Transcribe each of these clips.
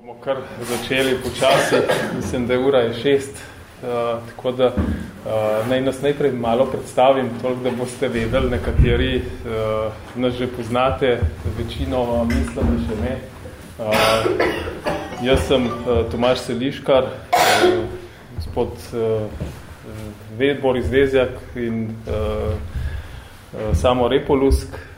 Bomo kar začeli počasi, mislim, da je ura je šest, uh, tako da uh, naj nas najprej malo predstavim, toliko, da boste vedeli, nekateri uh, nas že poznate, večino mislim, da še ne. Uh, jaz sem uh, Tomaš Seliškar, uh, gospod uh, Ved, Boris Vezjak in uh, uh, samo Repolusk, Eh,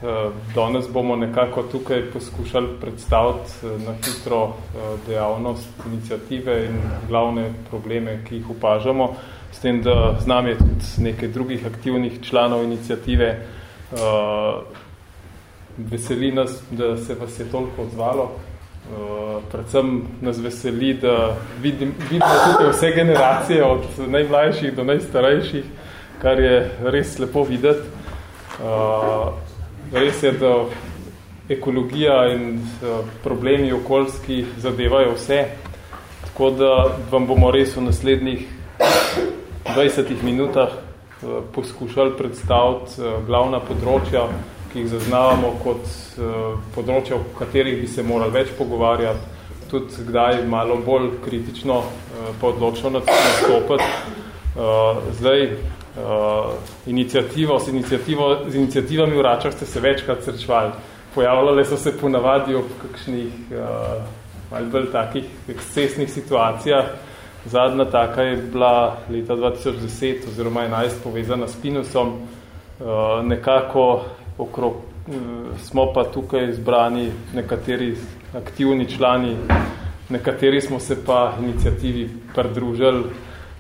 danes bomo nekako tukaj poskušali predstaviti eh, na hitro eh, dejavnost inicijative in glavne probleme, ki jih upažamo, s tem, da z nami je tudi nekaj drugih aktivnih članov inicijative. Veseli nas, da se vas je toliko odzvalo. Predvsem nas veseli, da vidim, vidimo tukaj vse generacije od najmlajših do najstarejših, kar je res lepo videti. Res je, da ekologija in eh, problemi okoljski zadevajo vse, tako da vam bomo res v naslednjih 20 minutah eh, poskušali predstaviti eh, glavna področja, ki jih zaznavamo kot področja, v katerih bi se morali več pogovarjati, tudi kdaj malo bolj kritično pa odločno nastopiti. Zdaj, uh, inicijativo, s, inicijativo, z inicijativami v Račah ste se večkrat srečvali. Pojavljale so se ponavadi ob kakšnih uh, malo bolj takih ekscesnih situacijah. Zadnja taka je bila leta 2010 oziroma 11 povezana s Pinusom. Uh, nekako okrog, uh, smo pa tukaj zbrani nekateri aktivni člani, nekateri smo se pa inicijativi pridružili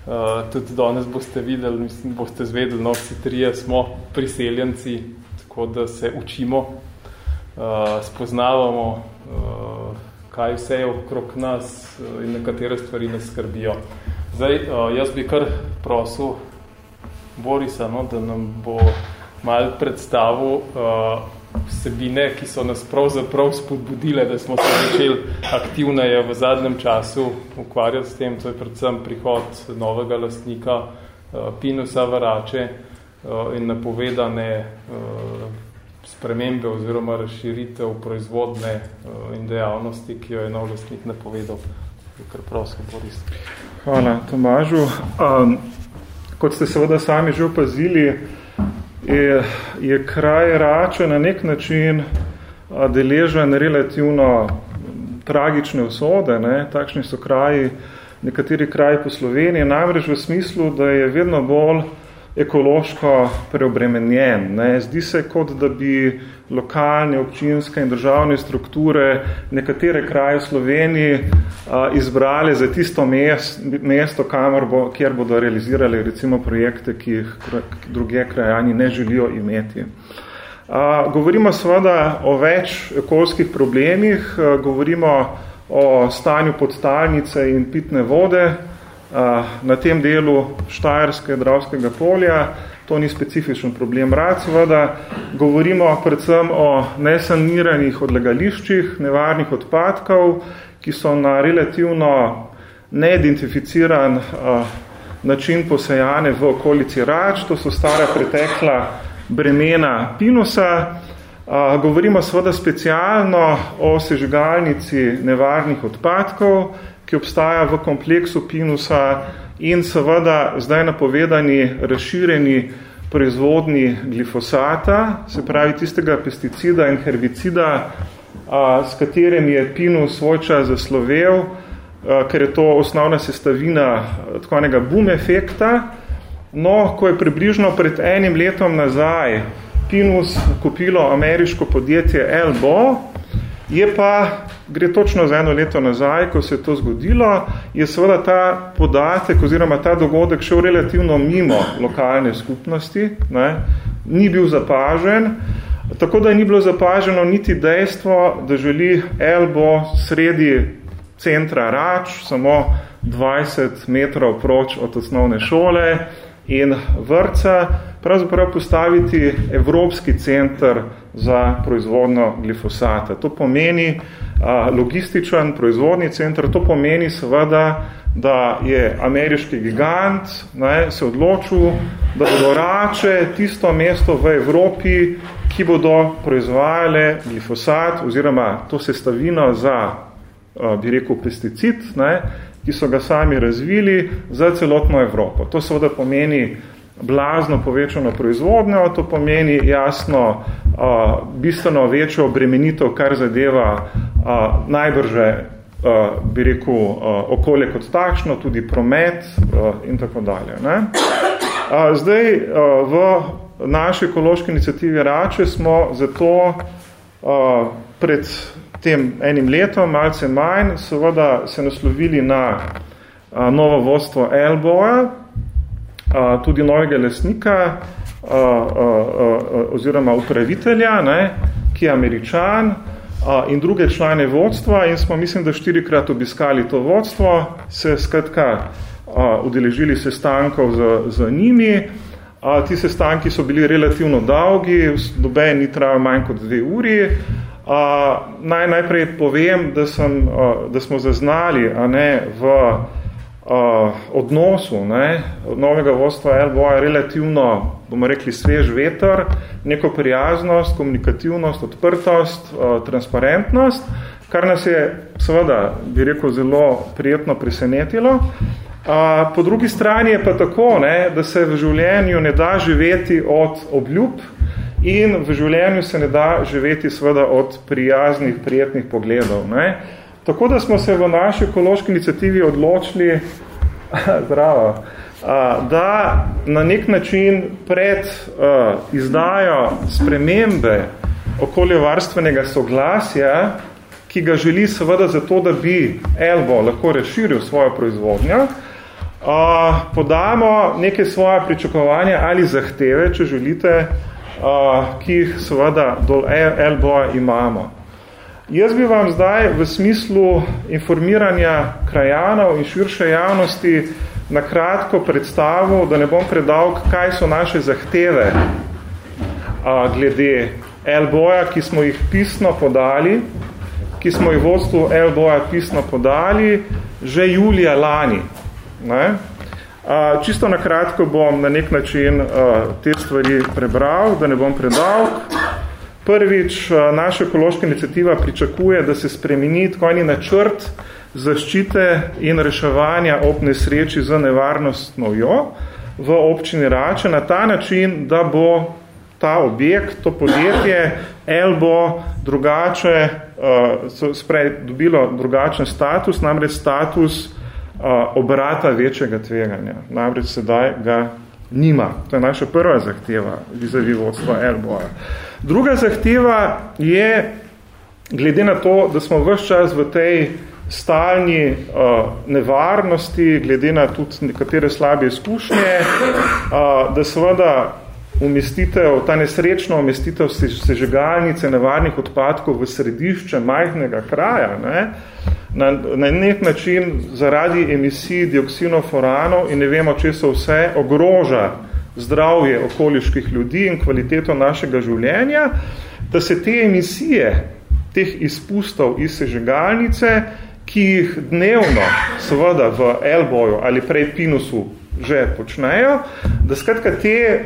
Uh, tudi danes boste videli, mislim, boste zvedeli, no, vsi trije smo priseljenci, tako da se učimo, uh, spoznavamo, uh, kaj vse je okrog nas uh, in nekatere stvari nas skrbijo. Zdaj, uh, jaz bi kar prosil Borisa, no, da nam bo malo predstavil uh, vsebine, ki so nas pravzaprav spodbudile, da smo se začeli aktivneje v zadnjem času ukvarjati s tem, to je predvsem prihod novega lastnika uh, Pinusa Varače uh, in napovedane uh, spremembe oziroma razširitev proizvodne in dejavnosti, ki jo je nov lastnik napovedal. Kar prosim, Boris. Hvala, Tomažu. Um, kot ste seveda sami že opazili, je, je kraj Rače na nek način deležen relativno tragične usode. Ne? Takšni so kraji, nekateri kraji po Sloveniji, namreč v smislu, da je vedno bolj ekološko preobremenjen. Ne? Zdi se, kot da bi lokalne, občinske in državne strukture nekatere kraje v Sloveniji a, izbrali za tisto mest, mesto, kamor bo, kjer bodo realizirali recimo projekte, ki jih druge krajani ne želijo imeti. A, govorimo seveda o več ekolskih problemih, a, govorimo o stanju podtalnice in pitne vode, na tem delu Štajerske dravskega polja, to ni specifičen problem. Rad, seveda, govorimo predvsem o nesaniranih odlagališčih, nevarnih odpadkov, ki so na relativno neidentificiran način posejane v okolici Rač, to so stara pretekla bremena Pinusa, govorimo seveda specialno o sežigalnici nevarnih odpadkov, ki obstaja v kompleksu Pinusa in seveda zdaj napovedani razširjeni proizvodni glifosata, se pravi tistega pesticida in herbicida, a, s katerim je Pinus svoj čas zaslovel, a, ker je to osnovna sestavina takvanega boom efekta. No, ko je približno pred enim letom nazaj Pinus kupilo ameriško podjetje Elbo, Je pa, gre točno za eno leto nazaj, ko se je to zgodilo, je seveda ta podatek oziroma ta dogodek šel relativno mimo lokalne skupnosti, ne, ni bil zapažen, tako da ni bilo zapaženo niti dejstvo, da želi Elbo sredi centra Rač, samo 20 metrov proč od osnovne šole in vrca, pravzaprav postaviti Evropski center za proizvodno glifosata. To pomeni a, logističen proizvodni center, to pomeni seveda, da je ameriški gigant ne, se odločil, da bodo rače tisto mesto v Evropi, ki bodo proizvajale glifosat oziroma to sestavino za bi rekel, pesticid, ne, ki so ga sami razvili za celotno Evropo. To seveda pomeni blazno povečano proizvodnjo, to pomeni jasno bistveno večjo obremenitev, kar zadeva najbrže bi rekel, okolje kot takšno, tudi promet in tako dalje. Ne. Zdaj, v naši ekološki inicijativi Rače smo zato pred tem enim letom, malce manj, seveda se naslovili na novo vodstvo Elboja, tudi novega lesnika oziroma upravitelja, ne, ki je američan in druge člane vodstva in smo, mislim, da štirikrat obiskali to vodstvo, se skratka udeležili sestankov z, z njimi. A, ti sestanki so bili relativno dolgi, doben ni trajal manj kot dve uri. A, naj najprej povem, da, sem, a, da smo zaznali a ne, v a, odnosu ne, novega vodstva LBO relativno, bomo rekli, svež veter, neko prijaznost, komunikativnost, odprtost, a, transparentnost, kar nas je seveda, bi rekel, zelo prijetno presenetilo. A, po drugi strani je pa tako, ne, da se v življenju ne da živeti od obljub in v življenju se ne da živeti seveda od prijaznih, prijetnih pogledov. Ne. Tako da smo se v naši ekološki iniciativi odločili, zdravo, da na nek način pred izdajo spremembe okoljevarstvenega soglasja, ki ga želi seveda zato, da bi Elbo lahko razširil svojo proizvodnjo, podamo neke svoje pričakovanja ali zahteve, če želite, ki jih seveda dol Elboa imamo. Jaz bi vam zdaj v smislu informiranja krajanov in širše javnosti na kratko predstavil, da ne bom predal, kaj so naše zahteve a, glede Elboja, ki smo jih pisno podali, ki smo jih vodstvu Elboja pisno podali že julija lani. Ne? Uh, čisto na kratko bom na nek način uh, te stvari prebral, da ne bom predal. Prvič, uh, naša ekološka iniciativa pričakuje, da se spremeni takojni načrt zaščite in reševanja ob nesreči za nevarnostnojo v občini Rače na ta način, da bo ta objekt, to podjetje, Elbo drugače, uh, sprej dobilo drugačen status, namreč status uh, obrata večjega tveganja. Namreč sedaj ga nima. To je naša prva zahteva vizavi vodstva Elboja. Druga zahteva je, glede na to, da smo vse čas v tej stalni uh, nevarnosti, glede na tudi nekatere slabe izkušnje, uh, da seveda umestitev, ta nesrečna umestitev sežegalnice nevarnih odpadkov v središče majhnega kraja, ne, na, na nek način zaradi emisij dioksinoforanov in ne vemo, če so vse, ogroža zdravje okoliških ljudi in kvaliteto našega življenja, da se te emisije, teh izpustov iz sežegalnice, ki jih dnevno, seveda v Elboju ali prej Pinusu že počnejo, da skratka te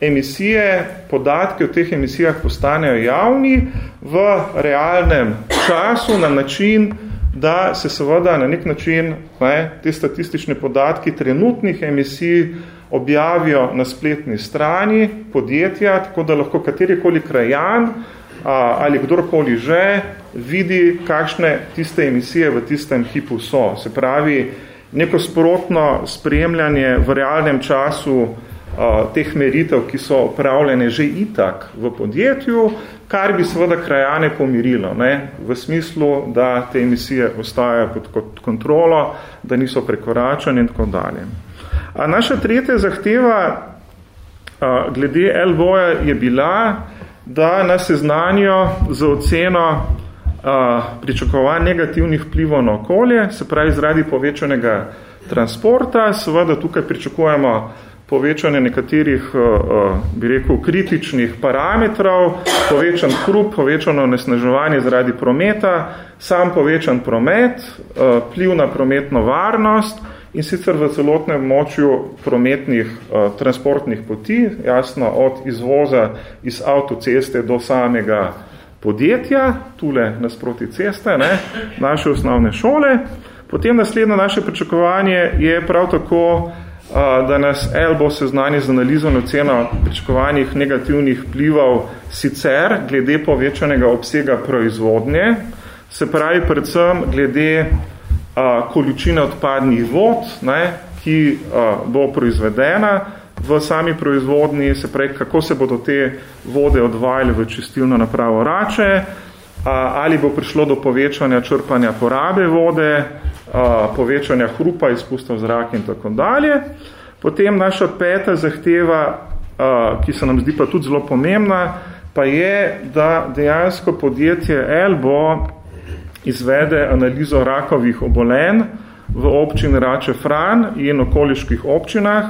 emisije, podatki o teh emisijah postanejo javni v realnem času na način, da se seveda na nek način ne, te statistične podatki trenutnih emisij objavijo na spletni strani podjetja, tako da lahko katerikoli krajan ali kdorkoli že vidi, kakšne tiste emisije v tistem hipu so. Se pravi, neko sprotno spremljanje v realnem času teh meritev, ki so upravljene že itak v podjetju, kar bi seveda krajane pomirilo, ne? v smislu, da te emisije ostajajo pod kontrolo, da niso prekoračene in tako dalje. A naša tretja zahteva a, glede LVO-ja je bila, da nas seznanijo z oceno pričakovanj negativnih vplivov na okolje, se pravi zaradi povečanega transporta, seveda tukaj pričakujemo povečanje nekaterih, bi rekel, kritičnih parametrov, povečan hrup, povečano nesnaževanje zaradi prometa, sam povečan promet, pliv na prometno varnost in sicer v celotnem močju prometnih transportnih poti, jasno od izvoza iz avtoceste do samega podjetja, tule nasproti ceste, ne, naše osnovne šole. Potem naslednje naše pričakovanje je prav tako, da nas Elbo seznani z analizo na ceno pričakovanih negativnih vplivov sicer glede povečanega obsega proizvodnje, se pravi predvsem glede količine odpadnih vod, ne, ki bo proizvedena, v sami proizvodni, se pravi, kako se bodo te vode odvajali v čistilno napravo rače, ali bo prišlo do povečanja črpanja porabe vode, povečanja hrupa, izpustov zraka in tako dalje. Potem naša peta zahteva, ki se nam zdi pa tudi zelo pomembna, pa je, da dejansko podjetje Elbo izvede analizo rakovih obolenj v občini Rače Fran in okoliških občinah,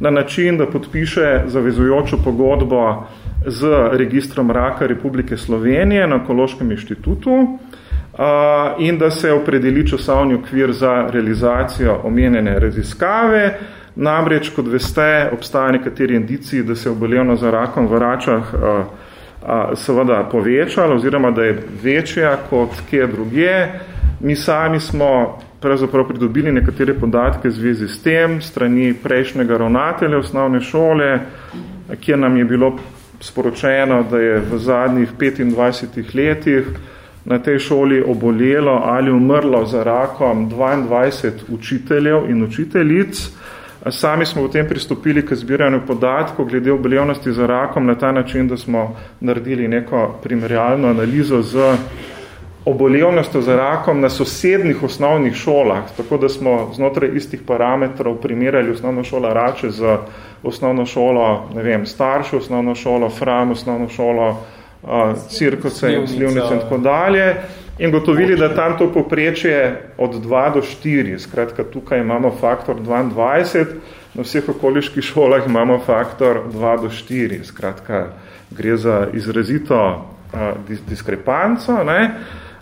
na način, da podpiše zavezujočo pogodbo z registrom raka Republike Slovenije na Ekološkem inštitutu in da se opredeli časovni okvir za realizacijo omenjene raziskave. Namreč, kot veste, obstaja nekateri indiciji, da se je oboljevno za rakom v račah seveda povečala oziroma da je večja kot kje drugje. Mi sami smo pravzaprav pridobili nekatere podatke v zvezi s tem, strani prejšnjega ravnatelja osnovne šole, kjer nam je bilo sporočeno, da je v zadnjih 25 letih na tej šoli obolelo ali umrlo za rakom 22 učiteljev in učiteljic. Sami smo v tem pristopili k zbiranju podatkov glede obolevnosti za rakom na ta način, da smo naredili neko primerjalno analizo z obolevnostjo za rakom na sosednih osnovnih šolah, tako da smo znotraj istih parametrov primerjali osnovno šolo Rače z osnovno šolo, ne vem, staršo osnovno šolo, Fram osnovno šolo, uh, Cirkose, Slivnice in tako dalje. In gotovili, da tam to poprečje od 2 do 4, skratka tukaj imamo faktor 22, na vseh okoliških šolah imamo faktor 2 do 4, skratka gre za izrazito diskrepanco. Ne?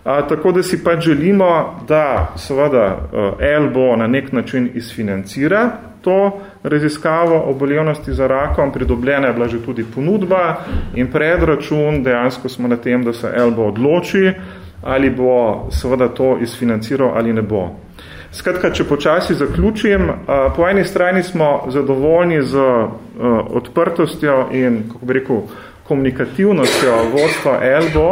A, tako da si pač želimo, da seveda Elbo na nek način izfinancira to raziskavo obolevnosti za rakom, pridobljena je bila že tudi ponudba in predračun, dejansko smo na tem, da se Elbo odloči, ali bo seveda to izfinanciral ali ne bo. Skratka, če počasi zaključim, po eni strani smo zadovoljni z odprtostjo in, kako bi rekel, komunikativnostjo vodstva Elbo,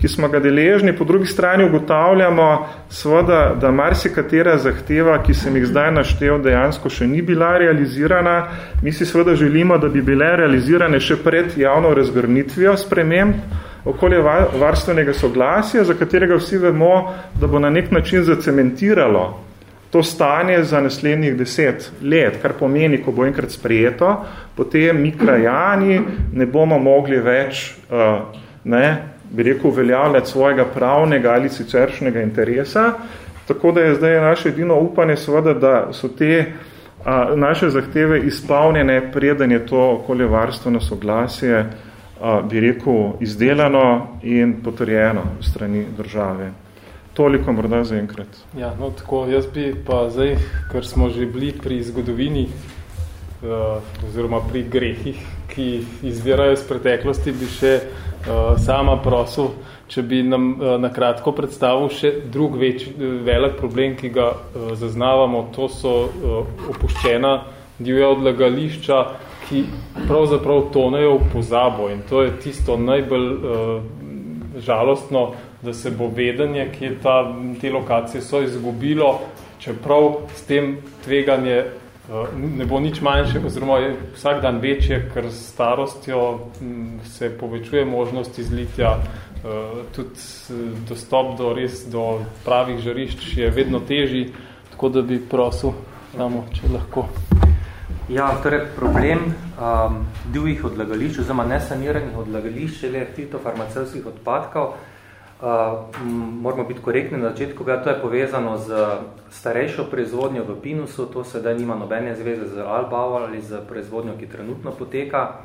ki smo ga deležni, po drugi strani ugotavljamo, seveda, da marsikatera zahteva, ki sem jih zdaj naštel, dejansko še ni bila realizirana. Mi si seveda želimo, da bi bile realizirane še pred javno razgrnitvijo sprememb okolje varstvenega soglasja, za katerega vsi vemo, da bo na nek način zacementiralo to stanje za naslednjih deset let, kar pomeni, ko bo enkrat sprejeto, potem mi krajani ne bomo mogli več uh, ne, bi rekel, uveljavljati svojega pravnega ali siceršnjega interesa, tako da je zdaj naše edino upanje seveda, da so te a, naše zahteve izpolnjene, preden je to okoljevarstveno soglasje, a, bi rekel, izdelano in potrjeno strani države. Toliko morda za enkrat. Ja, no tako, jaz bi pa zdaj, ker smo že bili pri zgodovini, uh, oziroma pri grehih, ki izvirajo iz preteklosti, bi še uh, sama prosil, če bi nam uh, na kratko predstavil še drug več, velik problem, ki ga uh, zaznavamo, to so uh, opuščena divja odlagališča, ki pravzaprav tonejo v pozabo in to je tisto najbolj uh, žalostno, da se bo vedenje, ki je ta, te lokacije so izgubilo, čeprav s tem tveganje Eh, ne bo nič manjše, oziroma je vsak dan večje, ker s starostjo mm, se povečuje možnost izlitja, eh, tudi dostop do res do pravih žarišč je vedno težji, tako da bi prosil samo, če lahko. Ja, torej problem um, divjih odlagališč, oziroma nesaniranih odlagališč, ali fitofarmacevskih odpadkov, moramo biti korektni na začetku, ja, to je povezano z starejšo proizvodnjo v Pinusu, to sedaj nima nobene zveze z Albao ali z proizvodnjo, ki trenutno poteka.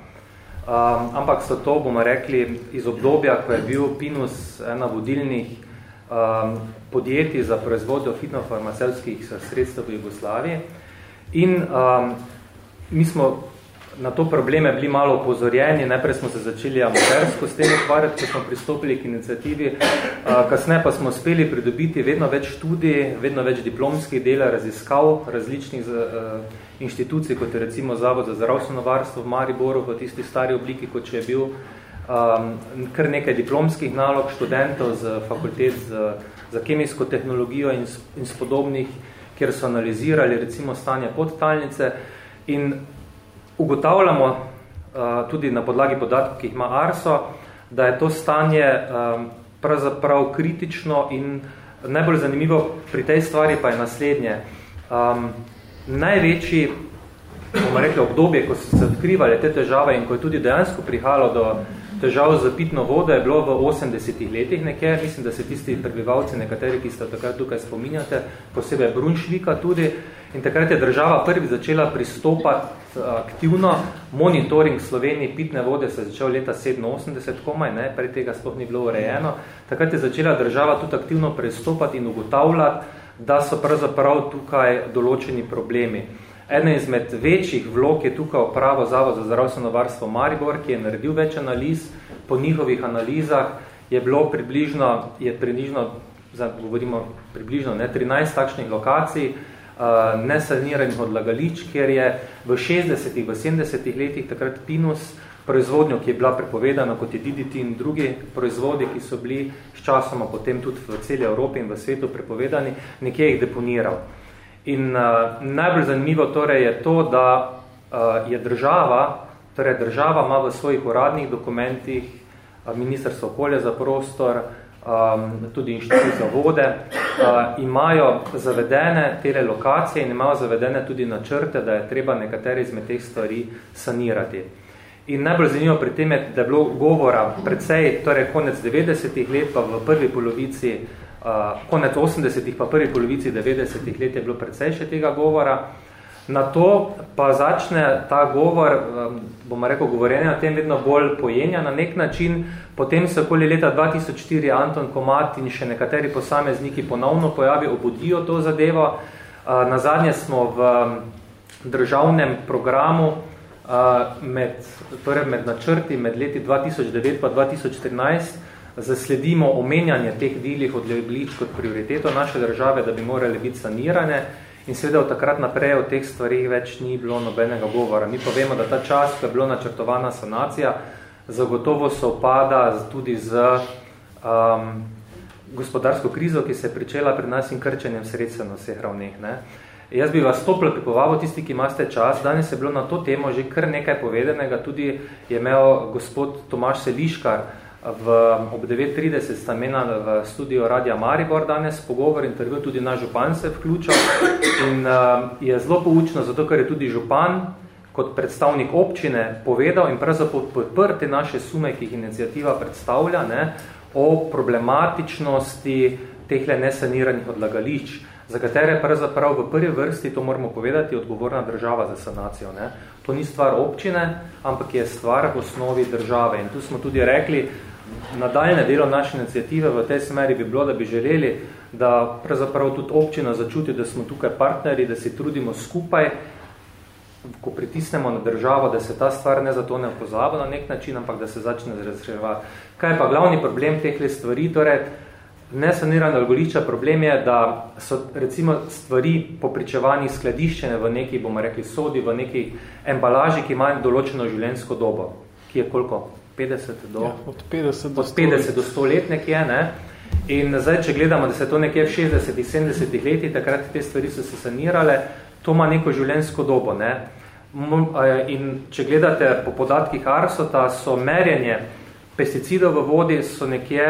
Um, ampak so to, bomo rekli, iz obdobja, ko je bil Pinus ena vodilnih um, podjetij za proizvodnjo fitnofarmacevskih sredstev v Jugoslaviji. In um, mi smo na to probleme bili malo upozorjeni. Najprej smo se začeli amatersko s tem ukvarjati, ko smo pristopili k inicijativi. Kasneje pa smo uspeli pridobiti vedno več študij, vedno več diplomskih dela, raziskav različnih inštitucij, kot je recimo Zavod za zdravstveno varstvo v Mariboru v tisti stari obliki, kot je bil um, kar nekaj diplomskih nalog študentov z fakultet z, za kemijsko tehnologijo in, in spodobnih, kjer so analizirali recimo stanje podtalnice in ugotavljamo uh, tudi na podlagi podatkov, ki jih ima ARSO, da je to stanje um, pravzaprav kritično in najbolj zanimivo pri tej stvari pa je naslednje. Um, največji bomo rekli, obdobje, ko so se odkrivali te težave in ko je tudi dejansko prihajalo do težav z pitno vodo, je bilo v 80-ih letih nekje. Mislim, da se tisti prebivalci, nekateri, ki ste takrat tukaj spominjate, posebej Brunšvika tudi. In takrat je država prvi začela pristopati eh, aktivno. Monitoring Sloveniji pitne vode se je začel leta 87 komaj, ne, pred tega sploh ni bilo urejeno. Takrat je začela država tudi aktivno pristopati in ugotavljati, da so pravzaprav tukaj določeni problemi. Ena izmed večjih vlog je tukaj upravo Zavod za zdravstveno varstvo Maribor, ki je naredil več analiz. Po njihovih analizah je bilo približno, je približno, govorimo približno ne, 13 takšnih lokacij, nesaniranih odlagališč, kjer je v 60-ih, v 70-ih letih takrat Pinus proizvodnjo, ki je bila prepovedana, kot je DDT in drugi proizvodi, ki so bili s časoma potem tudi v celi Evropi in v svetu prepovedani, nekje jih deponiral. In uh, najbolj zanimivo torej je to, da uh, je država, torej država ima v svojih uradnih dokumentih uh, Ministrstvo okolja za prostor, um, tudi inštitut za vode, uh, imajo zavedene tele lokacije in imajo zavedene tudi načrte, da je treba nekatere izmed teh stvari sanirati. In najbolj zanimivo pri tem je, da je bilo govora predvsej, torej konec 90-ih let, pa v prvi polovici Uh, konec 80-ih pa prvi polovici 90-ih let je bilo precej še tega govora. Na to pa začne ta govor, bomo rekel, govorenje o tem vedno bolj pojenja na nek način. Potem se okoli leta 2004 Anton Komat in še nekateri posamezniki ponovno pojavi, obudijo to zadevo. Uh, na zadnje smo v državnem programu med, torej med načrti med leti 2009 pa 2014 zasledimo omenjanje teh dilih odleglič kot prioriteto naše države, da bi morali biti sanirane in seveda od takrat naprej o teh stvarih več ni bilo nobenega govora. Mi pa vemo, da ta čas, ko je bilo načrtovana sanacija, zagotovo se opada tudi z um, gospodarsko krizo, ki se je pričela pred nas in krčenjem sredstva na vseh ravneh. Ne. Jaz bi vas toplo pripovabil, tisti, ki imate čas. Danes je bilo na to temo že kar nekaj povedenega. Tudi je imel gospod Tomaš Seliškar, V, ob 9.30 sta mena v studio Radia Maribor danes pogovor, intervju tudi naš župan se vključal in uh, je zelo poučno, zato ker je tudi župan kot predstavnik občine povedal in pravzaprav podprl te naše sume, ki jih inicijativa predstavlja, ne, o problematičnosti tehle nesaniranih odlagališč, za katere pravzaprav v prvi vrsti, to moramo povedati, odgovorna država za sanacijo. Ne. To ni stvar občine, ampak je stvar v osnovi države. In tu smo tudi rekli, nadaljne delo naše inicijative v tej smeri bi bilo, da bi želeli, da pravzaprav tudi občina začuti, da smo tukaj partneri, da se trudimo skupaj, ko pritisnemo na državo, da se ta stvar ne zato ne pozabo na nek način, ampak da se začne razreševati. Kaj je pa glavni problem teh stvari? Torej, nesanirano algolišča problem je, da so recimo stvari po pričevanji skladiščene v neki, bomo rekli, sodi, v neki embalaži, ki ima določeno življenjsko dobo, ki je koliko? 50 do, ja, od 50 do, od 50 do 100 let nekje. Ne? In zdaj, če gledamo, da se to nekje v 60 70 letih, takrat te stvari so se sanirale, to ima neko življenjsko dobo. Ne? In če gledate po podatkih Arsota, so merjenje pesticidov v vodi so nekje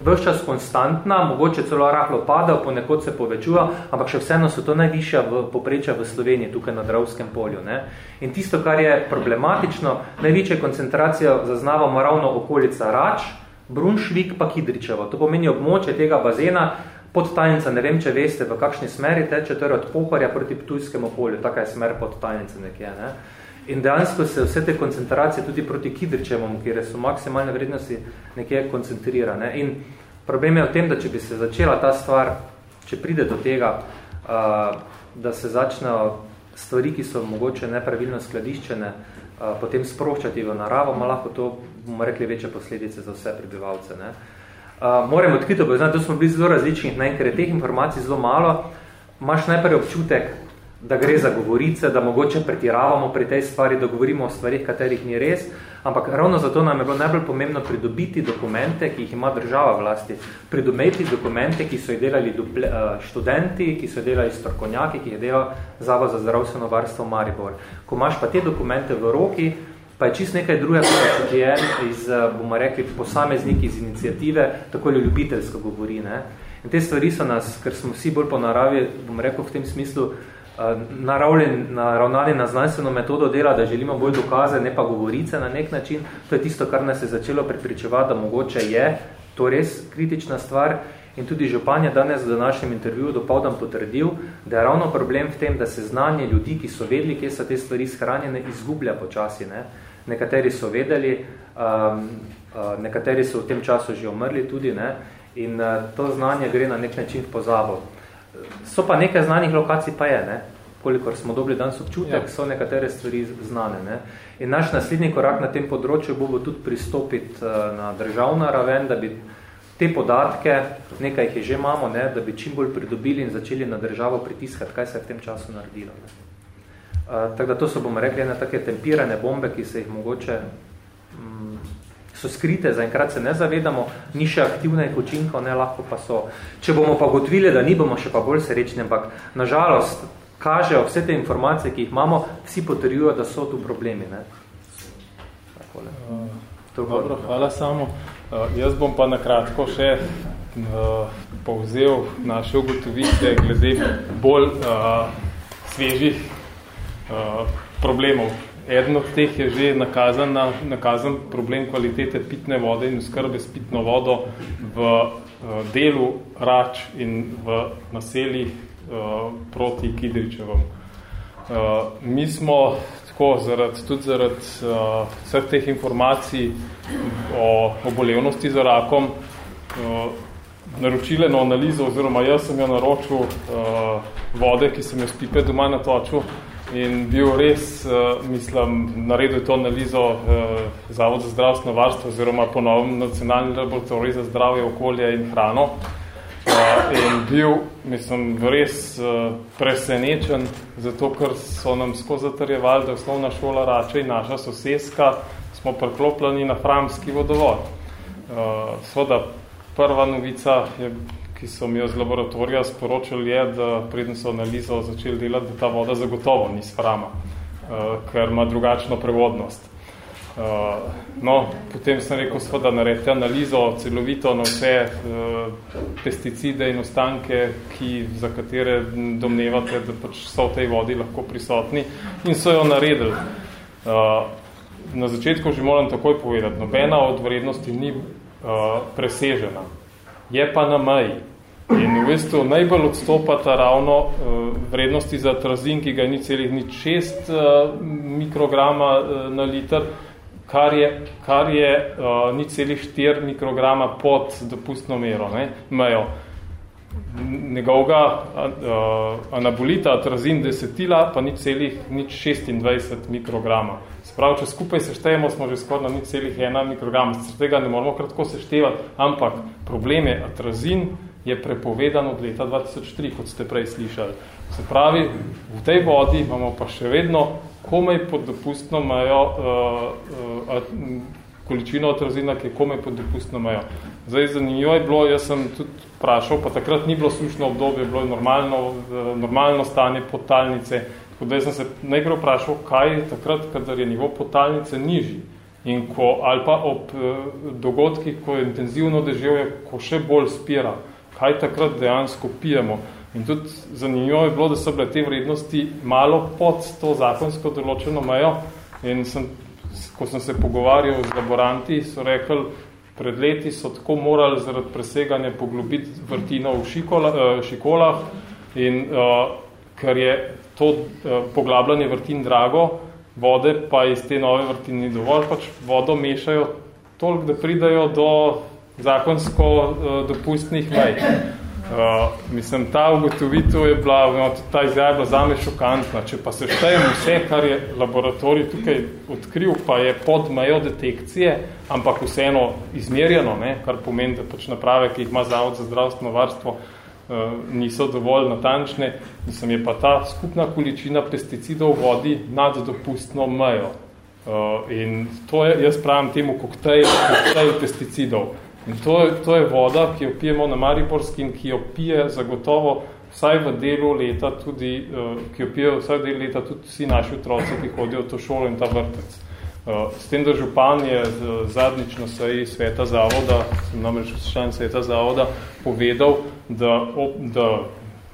vse čas konstantna, mogoče celo rahlo pada, ponekod se povečuje, ampak še vseeno so to najvišja v, poprečja v Sloveniji, tukaj na Dravskem polju. Ne? In tisto, kar je problematično, največje koncentracijo zaznavamo ravno okolica Rač, Brunšvik pa Kidričevo. To pomeni območje tega bazena, podtajnica, ne vem, če veste, v kakšni smeri teče, torej od Poparja proti Ptujskemu polju, taka je smer podtajnice nekje. Ne? In dejansko se vse te koncentracije tudi proti Kidričevom, kjer so maksimalne vrednosti nekje koncentrirane. In problem je v tem, da če bi se začela ta stvar, če pride do tega, uh, da se začnejo stvari, ki so mogoče nepravilno skladiščene, potem sproščati v naravo, ima lahko to, bomo rekli, večje posledice za vse prebivalce. Ne. Uh, moram odkrito povedati, da smo bili zelo različni, ne, ker je teh informacij zelo malo, imaš najprej občutek, da gre za govorice, da mogoče pretiravamo pri tej stvari, da govorimo o stvarih, katerih ni res, ampak ravno zato nam je bilo najbolj pomembno pridobiti dokumente, ki jih ima država vlasti, pridobiti dokumente, ki so jih delali uh, študenti, ki so jih delali strokovnjaki, ki jih je delal Zavod za zdravstveno varstvo Maribor. Ko imaš pa te dokumente v roki, pa je čist nekaj drugega, kot je iz, bomo rekli, posamezniki iz inicijative, tako ljubiteljsko govori. Ne? In te stvari so nas, ker smo vsi bolj po naravi, bom rekel v tem smislu, naravnali na znanstveno metodo dela, da želimo bolj dokaze, ne pa govorice na nek način. To je tisto, kar nas je začelo prepričevati, da mogoče je to res kritična stvar. In tudi župan je danes v današnjem intervjuju dopoldan potrdil, da je ravno problem v tem, da se znanje ljudi, ki so vedeli, kje so te stvari shranjene, izgublja počasi. Ne? Nekateri so vedeli, um, uh, nekateri so v tem času že umrli tudi, ne? in uh, to znanje gre na nek način v pozabo. So pa nekaj znanih lokacij pa je, ne? Kolikor smo dobili danes občutek, ja. so nekatere stvari znane. Ne? In naš naslednji korak na tem področju bo, bo tudi pristopiti uh, na državna raven, da bi te podatke, nekaj jih je že imamo, ne, da bi čim bolj pridobili in začeli na državo pritiskati, kaj se je v tem času naredilo. Ne. Uh, tako da to so, bomo rekli, ene take tempirane bombe, ki se jih mogoče um, so skrite, zaenkrat se ne zavedamo, ni še aktivne učinkov, ne lahko pa so. Če bomo pa gotovili, da ni, bomo še pa bolj srečni, ampak nažalost kažejo vse te informacije, ki jih imamo, vsi potrjujo, da so tu problemi. Ne? Takole. Uh, dobro, hvala samo. Uh, jaz bom pa nakratko še uh, povzel naše ugotovitve glede bolj uh, svežih uh, problemov Eden od teh je že nakazan, na, nakazan problem kvalitete pitne vode in skrbe s pitno vodo v uh, delu Rač in v naseljih uh, proti Kidričevom. Uh, mi smo tako zaradi, tudi zaradi uh, vseh teh informacij o obolevnosti za rakom uh, naročili eno analizo, oziroma jaz sem jo naročil uh, vode, ki sem jo s pipe doma natočil, in bil res, uh, mislim, naredil to analizo uh, Zavod za zdravstveno varstvo oziroma ponovno nacionalni laboratorij za zdravje, okolje in hrano. Uh, in bil, mislim, res uh, presenečen, zato ker so nam skozi zatrjevali, da osnovna šola Rače in naša soseska smo preklopljeni na framski vodovod. Uh, svoda, prva novica je ki so mi jo z laboratorija sporočili, je, da predem so analizo začeli delati, da ta voda zagotovo ni sframa, uh, ker ima drugačno prevodnost. Uh, no, potem sem rekel, da naredite analizo celovito na vse uh, pesticide in ostanke, ki, za katere domnevate, da pač so v tej vodi lahko prisotni in so jo naredili. Uh, na začetku že moram takoj povedati, nobena od vrednosti ni uh, presežena, je pa na meji. In v bistvu najbolj odstopata ravno uh, vrednosti za trazin, ki ga ni celih ni 6 uh, mikrograma uh, na liter, kar je, kar je uh, ni celih 4 mikrograma pod dopustno mero, ne, mejo. Njegovega uh, anabolita, trazin desetila, pa ni celih nič 26 mikrograma. Sprav, če skupaj seštejemo, smo že skoraj na nič celih 1 mikrograma. Z tega ne moramo kratko seštevati, ampak problem je atrazin, je prepovedan od leta 2003, kot ste prej slišali. Se pravi, v tej vodi imamo pa še vedno komaj pod dopustno majo, uh, uh, količino atrazina, ki je komaj pod dopustno majo. Zdaj, zanimivo je bilo, jaz sem tudi vprašal, pa takrat ni bilo sušno obdobje, bilo je normalno, uh, normalno stanje podtalnice, tako da sem se najprej vprašal, kaj je takrat, kadar je nivo podtalnice nižji. In ko, ali pa ob uh, dogodkih, ko je intenzivno deževje, ko še bolj spira, kaj takrat dejansko pijemo. In tudi zanimivo je bilo, da so bile te vrednosti malo pod to zakonsko določeno mejo. In sem, ko sem se pogovarjal z laboranti, so rekli, pred leti so tako morali zaradi preseganja poglobiti vrtino v šikola, uh, šikolah in uh, ker je to uh, poglabljanje vrtin drago, vode pa iz te nove vrtini dovolj, pač vodo mešajo toliko, da pridajo do zakonsko uh, dopustnih mej. Uh, mislim, ta ugotovitev je bila, no, ta izjava je bila zame šokantna. Če pa se štejem vse, kar je laboratorij tukaj odkril, pa je pod mejo detekcije, ampak vseeno izmerjeno, ne, kar pomeni, da pač naprave, ki jih ima Zavod za zdravstveno varstvo, uh, niso dovolj natančne. Mislim, je pa ta skupna količina pesticidov v vodi nad dopustno mejo. Uh, in to je, jaz pravim temu koktejl, koktejl pesticidov. In to, to je voda, ki jo pijemo na Mariborski in ki jo pije zagotovo vsaj v delu leta tudi, uh, ki jo pijejo vsaj v delu leta tudi vsi naši otroci, ki hodijo v to šolo in ta vrtec. Uh, s tem, da župan je zadnjič na seji sveta zavoda, sem namreč član sveta zavoda, povedal, da, da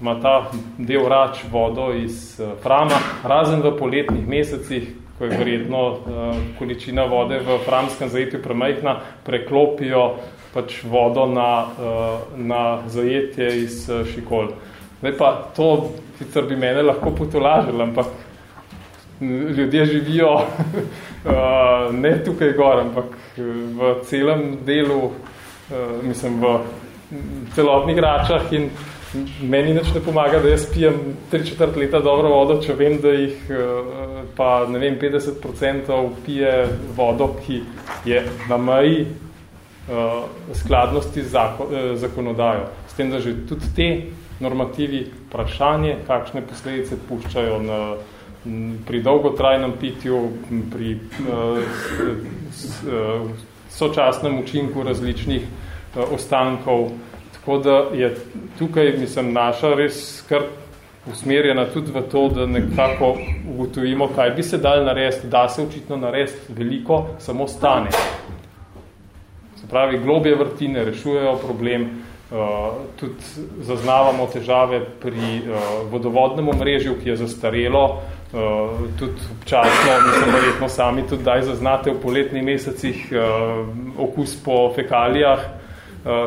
ima ta del rač vodo iz uh, Frama, razen v poletnih mesecih, ko je verjetno uh, količina vode v framskem zajetju premajhna, preklopijo pač vodo na, uh, na zajetje iz uh, šikol. Zdaj pa to, sicer bi mene lahko potolažili, ampak ljudje živijo uh, ne tukaj gor, ampak v celem delu, mislim, v celotnih račah in meni nič ne pomaga, da jaz pijem 3-4 leta dobro vodo, če vem, da jih pa ne vem, 50% pije vodo, ki je na meji skladnosti z zako, uh, zakonodajo. S tem, da že tudi te normativi vprašanje, kakšne posledice puščajo na, pri dolgotrajnem pitju, pri uh, sočasnem učinku različnih ostankov. Tako da je tukaj, mislim, naša res skrb usmerjena tudi v to, da nekako ugotovimo, kaj bi se dal narediti, da se očitno narediti veliko, samo stane. Se pravi, globje vrtine rešujejo problem, uh, tudi zaznavamo težave pri uh, vodovodnem omrežju, ki je zastarelo, uh, tudi občasno, mislim, verjetno sami tudi daj zaznate v poletnih mesecih okus po fekalijah,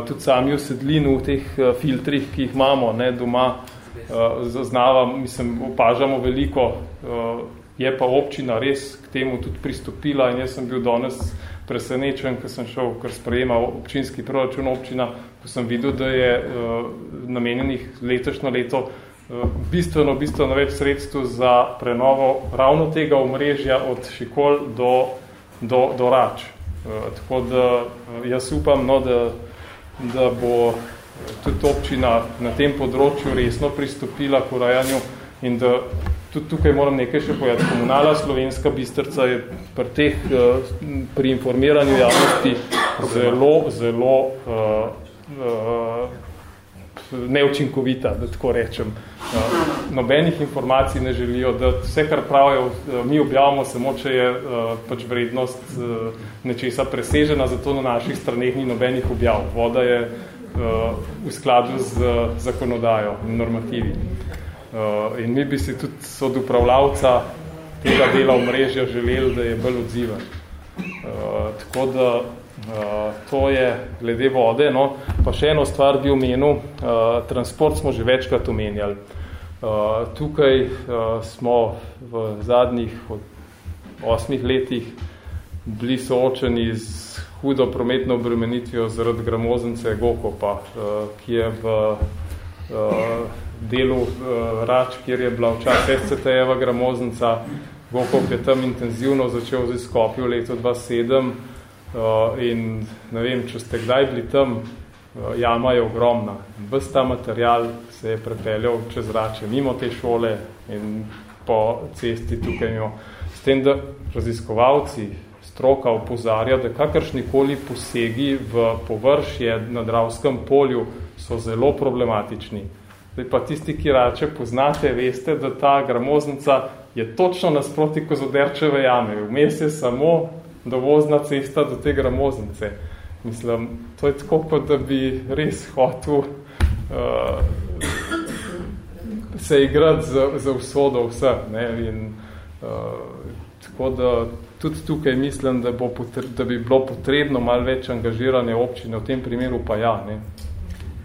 tudi sami v sedlinu v teh filtrih, ki jih imamo ne, doma, zaznavam, mislim, opažamo veliko, je pa občina res k temu tudi pristopila in jaz sem bil danes presenečen, ko sem šel, ker sprejema občinski proračun občina, ko sem videl, da je uh, namenjenih letošnjo leto uh, bistveno, bistveno več sredstv za prenovo ravno tega omrežja od Šikol do, do, do Rač. Uh, tako da uh, jaz upam, no, da, da bo tudi občina na tem področju resno pristopila k urajanju in da Tudi tukaj moram nekaj še povedati. Komunala Slovenska bistrca je pri teh, eh, pri informiranju javnosti zelo, zelo uh, uh, neučinkovita, da tako rečem. Uh, nobenih informacij ne želijo, da vse, kar pravijo, mi objavimo samo, če je uh, pač vrednost uh, nečesa presežena, zato na naših straneh ni nobenih objav. Voda je uh, v skladu z uh, zakonodajo in normativi. Uh, in mi bi si tudi od upravljavca tega dela omrežja želeli, da je bolj odziven. Uh, tako da uh, to je glede vode. No. Pa še eno stvar bi omenil, uh, transport smo že večkrat omenjali. Uh, tukaj uh, smo v zadnjih osmih letih bili soočeni z hudo prometno obremenitvijo zaradi gramozence Gokopa, uh, ki je v uh, delu uh, Rač, kjer je bila včas SCT-jeva gramoznica. Gokov je tam intenzivno začel z izkopi v letu 2007 uh, eh, in ne vem, če ste kdaj bili tam, uh, jama je ogromna. Ves ta material se je prepeljal čez Rače, mimo te šole in po cesti tukaj njo. S tem, da raziskovalci stroka upozarja, da kakršnikoli posegi v površje na Dravskem polju so zelo problematični. Zdaj pa tisti, ki rače poznate, veste, da ta gramoznica je točno nasproti kozoderčeve jame. Vmes je samo dovozna cesta do te gramoznice. Mislim, to je tako, kot da bi res hotel uh, se igrati za, za vsodo vse. Ne? In, uh, tako da tudi tukaj mislim, da, bo potre, da bi bilo potrebno malo več angažirane občine, v tem primeru pa ja. Ne?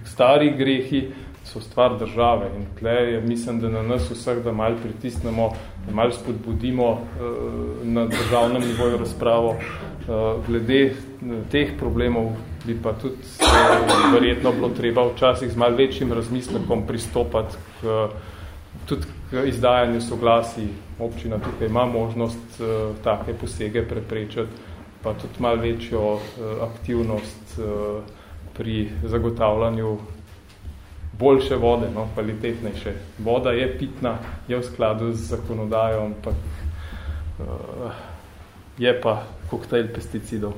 Stari grehi, so stvar države in tle je, mislim, da na nas vseh, da malo pritisnemo, da malo spodbudimo uh, na državnem nivoju razpravo uh, glede uh, teh problemov, bi pa tudi verjetno bilo treba včasih z malo večjim razmislekom pristopati k, tudi k izdajanju soglasi. Občina tukaj ima možnost take posege preprečiti, pa tudi malo večjo aktivnost pri zagotavljanju boljše vode, no, kvalitetnejše. Voda je pitna, je v skladu z zakonodajo, ampak uh, je pa koktejl pesticidov.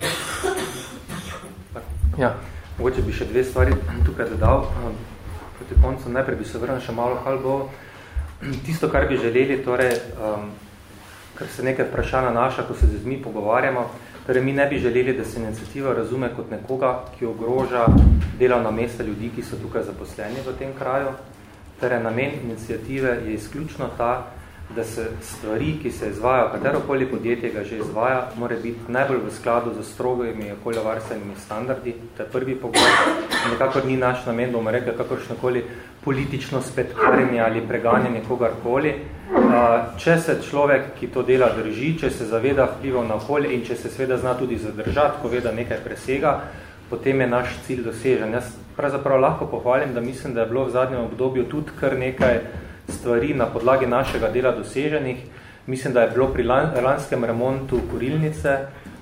Ja, mogoče bi še dve stvari tukaj dodal. Proti koncu najprej bi se vrnil še malo halbo. Tisto, kar bi želeli, torej, um, kar se nekaj vprašanja naša, ko se z mi pogovarjamo, torej mi ne bi želeli, da se iniciativa razume kot nekoga, ki ogroža delovna mesta ljudi, ki so tukaj zaposleni v tem kraju. Torej, namen iniciative je izključno ta, da se stvari, ki se izvajajo, katerokoli podjetje ga že izvaja, mora biti najbolj v skladu z strogimi okoljovarstvenimi standardi. To je prvi pogled. Nekakor ni naš namen, bomo rekli, kakoršnokoli politično spetkarjenje ali preganjanje kogarkoli. Če se človek, ki to dela, drži, če se zaveda vplivov na okolje in če se sveda zna tudi zadržati, ko ve, da nekaj presega, potem je naš cilj dosežen. Jaz pravzaprav lahko pohvalim, da mislim, da je bilo v zadnjem obdobju tudi kar nekaj stvari na podlagi našega dela doseženih. Mislim, da je bilo pri lanskem remontu kurilnice,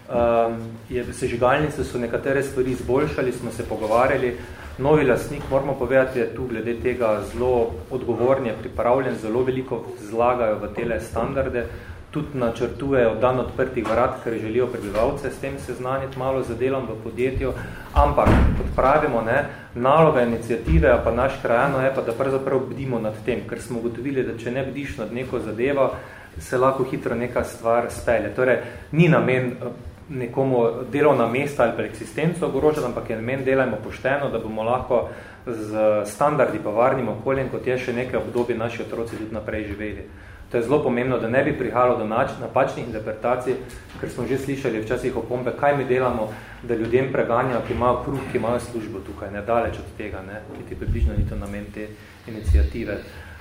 um, je, sežigalnice so nekatere stvari izboljšali, smo se pogovarjali. Novi lastnik, moramo povedati, je tu glede tega zelo odgovorn, je pripravljen, zelo veliko zlagajo v tele standarde tudi načrtujejo dan odprtih vrat, ker želijo prebivalce s tem seznaniti malo za delom v podjetju, ampak, kot pravimo, ne, naloga inicijative, pa naš krajano je pa, da pravzaprav bdimo nad tem, ker smo ugotovili, da če ne bdiš nad neko zadevo, se lahko hitro neka stvar spelje. Torej, ni namen eh, nekomu delovna mesta ali pa eksistenco ogrožati, ampak je namen delajmo pošteno, da bomo lahko z standardi pa varnim okoljem, kot je še nekaj obdobje naši otroci tudi naprej živeli. To je zelo pomembno, da ne bi prihajalo do napačnih interpretacij, ker smo že slišali včasih opombe, kaj mi delamo, da ljudem preganjajo, ki imajo kruh, ki imajo službo tukaj, ne daleč od tega, ne, ki ti približno ni to namen te inicijative.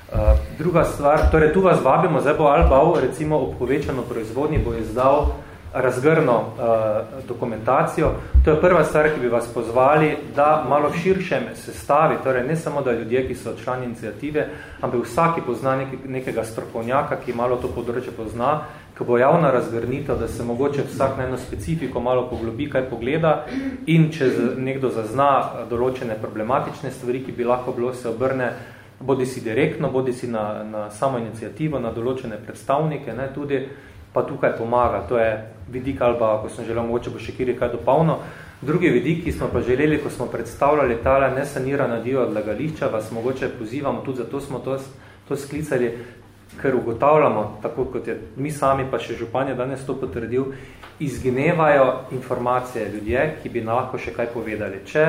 Uh, druga stvar, torej tu vas vabimo, zdaj bo Albao recimo ob povečano proizvodnji bo izdal uh, razgrno uh, dokumentacijo. To je prva stvar, ki bi vas pozvali, da malo v širšem sestavi, torej ne samo da ljudje, ki so člani inicijative, ampak vsaki pozna nek nekega strokovnjaka, ki malo to področje pozna, ki bo javna razgrnitev, da se mogoče vsak na eno specifiko malo poglobi, kaj pogleda in če nekdo zazna določene problematične stvari, ki bi lahko bilo se obrne bodi si direktno, bodi si na, na samo inicijativo, na določene predstavnike, ne, tudi pa tukaj pomaga. To je vidik ali pa, ko sem želel, mogoče bo še kjer kaj dopolno. Drugi vidik, ki smo pa želeli, ko smo predstavljali tale nesanirana dio odlagališča, vas mogoče pozivamo, tudi zato smo to, to sklicali, ker ugotavljamo, tako kot je mi sami, pa še županje danes to potrdil, izginevajo informacije ljudje, ki bi lahko še kaj povedali. Če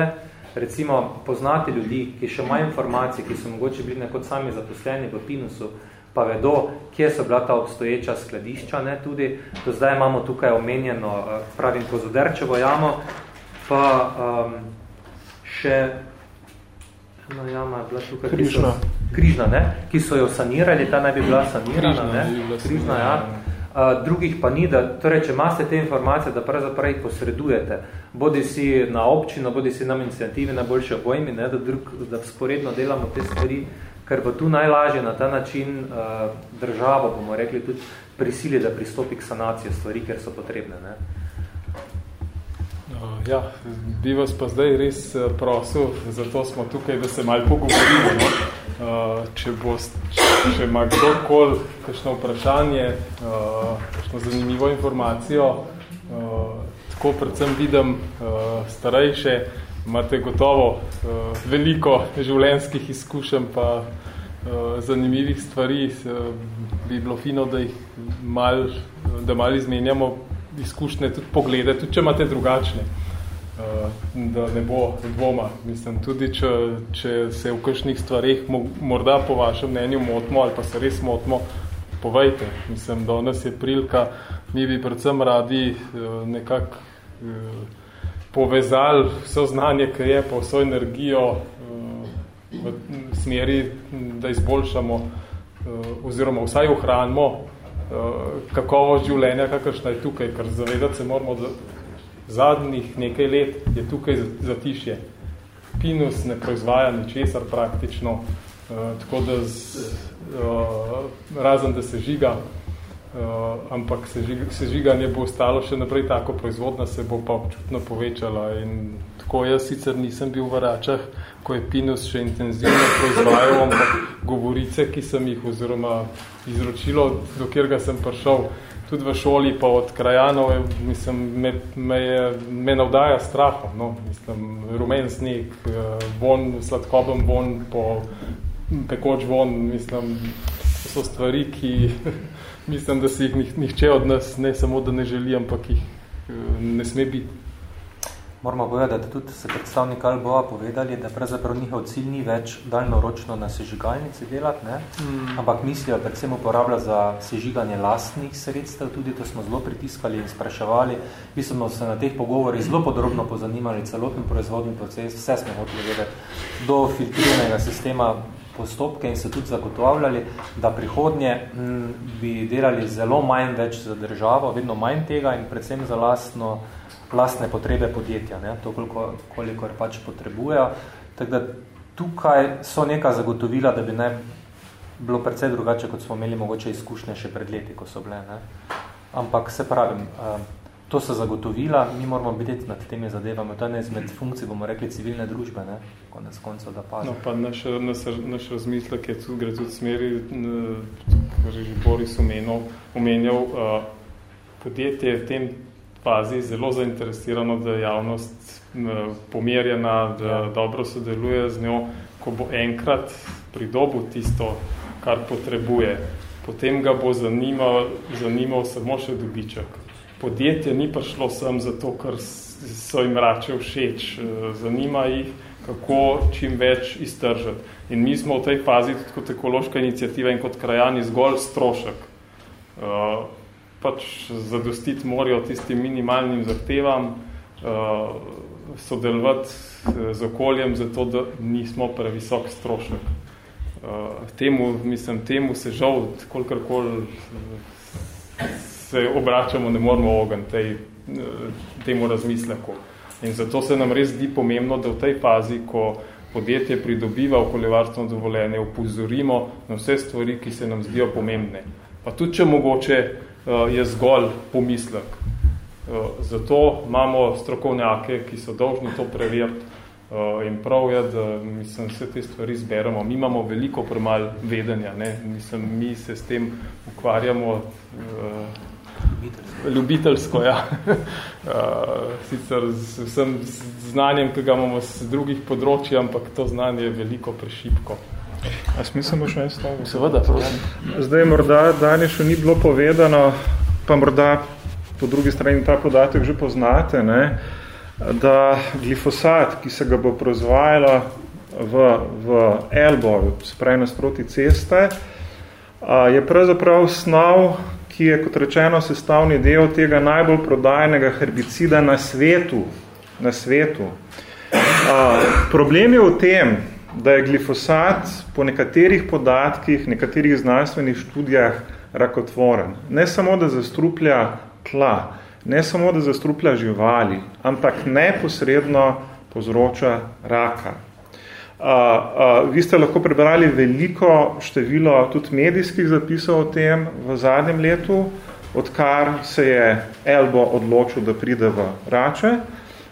recimo poznate ljudi, ki še imajo informacije, ki so mogoče bili nekot sami zaposleni v Pinusu, pa vedo, kje so bila ta obstoječa skladišča, ne, tudi. Do zdaj imamo tukaj omenjeno, eh, pravim, kozoderčevo jamo, pa um, še ena jama je bila tukaj, križna. So, križna, ne, ki so jo sanirali, ta naj bi bila sanirana, križna, ne, križna, ja. Uh, drugih pa ni, da, torej, če imate te informacije, da pravzaprav jih posredujete, bodi si na občino, bodi si nam inicijative, najboljše obojmi, ne, da, drug, da sporedno delamo te stvari, ker bo tu najlažje na ta način uh, država, bomo rekli, tudi prisili, da pristopi k sanaciji stvari, ker so potrebne. Ne? Uh, ja, bi vas pa zdaj res uh, prosil, zato smo tukaj, da se malo pogovorimo. No? Uh, če, bo, če ima kdorkoli kakšno vprašanje, uh, kakšno zanimivo informacijo, uh, tako predvsem vidim uh, starejše, imate gotovo uh, veliko življenjskih izkušenj pa uh, zanimivih stvari. Uh, bi bilo fino, da jih mal, da mal izmenjamo izkušnje, tudi poglede, tudi če imate drugačne, uh, da ne bo dvoma. Mislim, tudi če, če se v kakšnih stvareh morda po vašem mnenju motimo ali pa se res motimo, povejte. Mislim, da nas je prilika, mi bi predvsem radi uh, nekako uh, povezali vse znanje, ki je, pa vso energijo uh, v smeri, da izboljšamo uh, oziroma vsaj ohranimo uh, kakovost življenja, kakršna je tukaj, ker zavedati se moramo, da Zadnjih nekaj let je tukaj zatišje. Pinus ne proizvaja ničesar praktično, tako da z, razen da se žiga, uh, ampak sežiganje bo ostalo še naprej tako proizvodna, se bo pa občutno povečala in tako jaz sicer nisem bil v Račah, ko je Pinus še intenzivno proizvajal, ampak govorice, ki sem jih oziroma izročilo, do kjer sem prišel, tudi v šoli pa od krajanov, mislim, me, me, je, me navdaja strahom, no, mislim, rumen sneg, eh, von, sladkoben von, po pekoč von, mislim, so stvari, ki mislim, da si jih nihče od nas ne samo, da ne želi, ampak jih eh, ne sme biti. Moramo povedati, da tudi se predstavnik Alboa povedali, da pravzaprav njihov cilj ni več daljnoročno na sežigalnici delati, ne? Mm. ampak mislijo predvsem uporablja za sežiganje lastnih sredstev, tudi to smo zelo pritiskali in spraševali. Mi smo se na teh pogovorih zelo podrobno pozanimali celoten proizvodni proces, vse smo hoteli vedeti do filtriranega sistema postopke in se tudi zagotovljali, da prihodnje m, bi delali zelo manj več za državo, vedno manj tega in predvsem za lastno lastne potrebe podjetja, ne, to koliko, koliko pač potrebujejo. Tako da tukaj so neka zagotovila, da bi ne bilo predvsej drugače, kot smo imeli mogoče izkušnje še pred leti, ko so bile. Ne. Ampak se pravim, uh, to so zagotovila, mi moramo biti nad temi zadevami. To je izmed funkcij, bomo rekli, civilne družbe, ne, konec koncev, da pazi. No, pa naš, naš, naš razmislek je tudi, gre tudi smeri, kar je že Boris omenil, omenjal, uh, podjetje v tem fazi zelo zainteresirano, da je javnost pomerjena, da ja. dobro sodeluje z njo, ko bo enkrat pridobil tisto, kar potrebuje, potem ga bo zanimal, zanimal samo še dobiček. Podjetje ni prišlo sem zato, ker so jim rače všeč. Zanima jih, kako čim več iztržati. In mi smo v tej fazi tudi kot ekološka inicijativa in kot krajani zgolj strošek pač zadostiti morajo tistim minimalnim zahtevam, uh, sodelovati eh, z okoljem, zato da nismo previsok strošek. Temu, mislim, temu se žal, kolikorkoli se obračamo, ne moramo ogen tej, temu razmisleku. In zato se nam res zdi pomembno, da v tej fazi, ko podjetje pridobiva okoljevarstveno dovoljenje, upozorimo na vse stvari, ki se nam zdijo pomembne. Pa tudi, če mogoče Eh, je zgolj pomislek. Eh, zato imamo strokovnjake, ki so dolžni to preveriti eh, in prav je, da mislim, vse te stvari zberemo. Mi imamo veliko premalj vedenja, ne? Mislim, mi se s tem ukvarjamo ljubiteljsko, ljubiteljsko ja. sicer z vsem znanjem, ki ga imamo z drugih področji, ampak to znanje je veliko prešipko. A smiselno še en stavek? Seveda, prosim. Zdaj, morda danes še ni bilo povedano, pa morda po drugi strani ta podatek že poznate, ne, da glifosat, ki se ga bo proizvajalo v, v Elboju, se pravi nasproti ceste, je pravzaprav snov, ki je, kot rečeno, sestavni del tega najbolj prodajnega herbicida na svetu. Na svetu. A, problem je v tem, da je glifosat po nekaterih podatkih, nekaterih znanstvenih študijah rakotvoren. Ne samo, da zastruplja tla, ne samo, da zastruplja živali, ampak neposredno povzroča raka. Uh, uh, vi ste lahko prebrali veliko število tudi medijskih zapisov o tem v zadnjem letu, odkar se je Elbo odločil, da pride v Rače.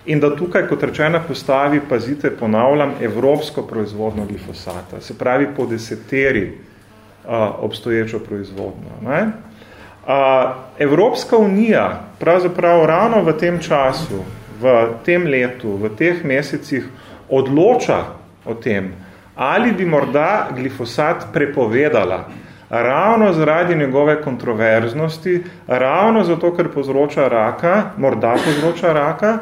In da tukaj, kot rečena, postavi, pazite, ponavljam, evropsko proizvodno glifosata, se pravi po deseteri a, obstoječo proizvodno. Ne? A, Evropska unija pravzaprav ravno v tem času, v tem letu, v teh mesecih odloča o tem, ali bi morda glifosat prepovedala, ravno zaradi njegove kontroverznosti, ravno zato, ker povzroča raka, morda povzroča raka,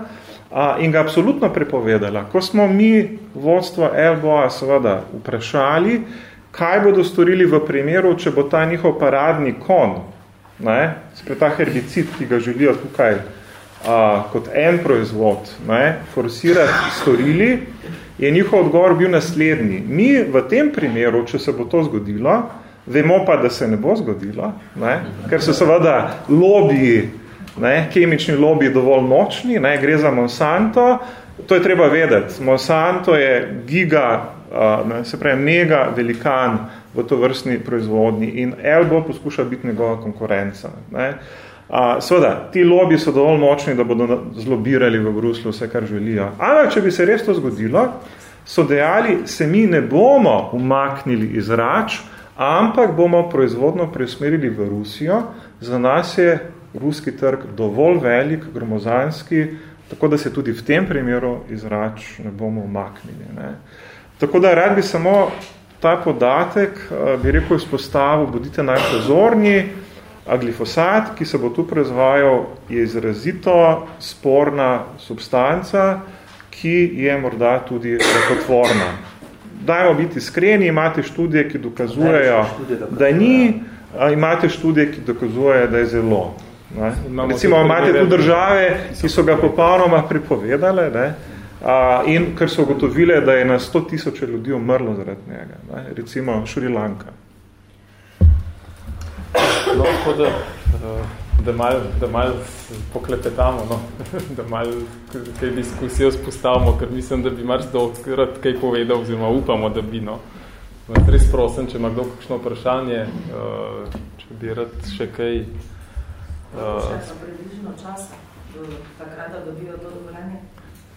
in ga absolutno prepovedala. Ko smo mi vodstvo LBOA seveda vprašali, kaj bodo storili v primeru, če bo ta njihov paradni kon, ne, spred ta herbicid, ki ga želijo tukaj a, kot en proizvod, ne, forsirati, storili, je njihov odgovor bil naslednji. Mi v tem primeru, če se bo to zgodilo, vemo pa, da se ne bo zgodilo, ne, ker so seveda lobiji ne, kemični lobby dovolj močni, ne, gre za Monsanto, to je treba vedeti. Monsanto je giga, ne, se pravi mega velikan v to vrstni proizvodnji in Elbo poskuša biti njegova konkurenca. Ne. A, seveda, ti lobi so dovolj močni, da bodo zlobirali v Bruslu vse, kar želijo. Ampak, če bi se res to zgodilo, so dejali, se mi ne bomo umaknili iz rač, ampak bomo proizvodno preusmerili v Rusijo. Za nas je ruski trg dovolj velik, gromozanski, tako da se tudi v tem primeru iz rač ne bomo umaknili. Ne. Tako da rad bi samo ta podatek, bi rekel, izpostavil, bodite najpozorni, A glifosat, ki se bo tu proizvajal, je izrazito sporna substanca, ki je morda tudi rakotvorna. Dajmo biti iskreni, imate študije, ki dokazujejo, da ni, imate študije, ki dokazujejo, da je zelo. Ne? Recimo, imate tu države, ki so ga popolnoma pripovedale ne? A, in ker so ugotovile, da je na 100 tisoče ljudi umrlo zaradi njega. Ne? Recimo Šri Lanka. No, tako da, eh, da malo mal poklepetamo, no? da malo kaj diskusijo spostavimo, ker mislim, da bi marš dolgrat kaj povedal, oziroma upamo, da bi. No? Vas res prosim, če ima kdo kakšno vprašanje, uh, če bi rad še kaj... Uh, še približno časa, do takrat, da dobijo to dovoljenje?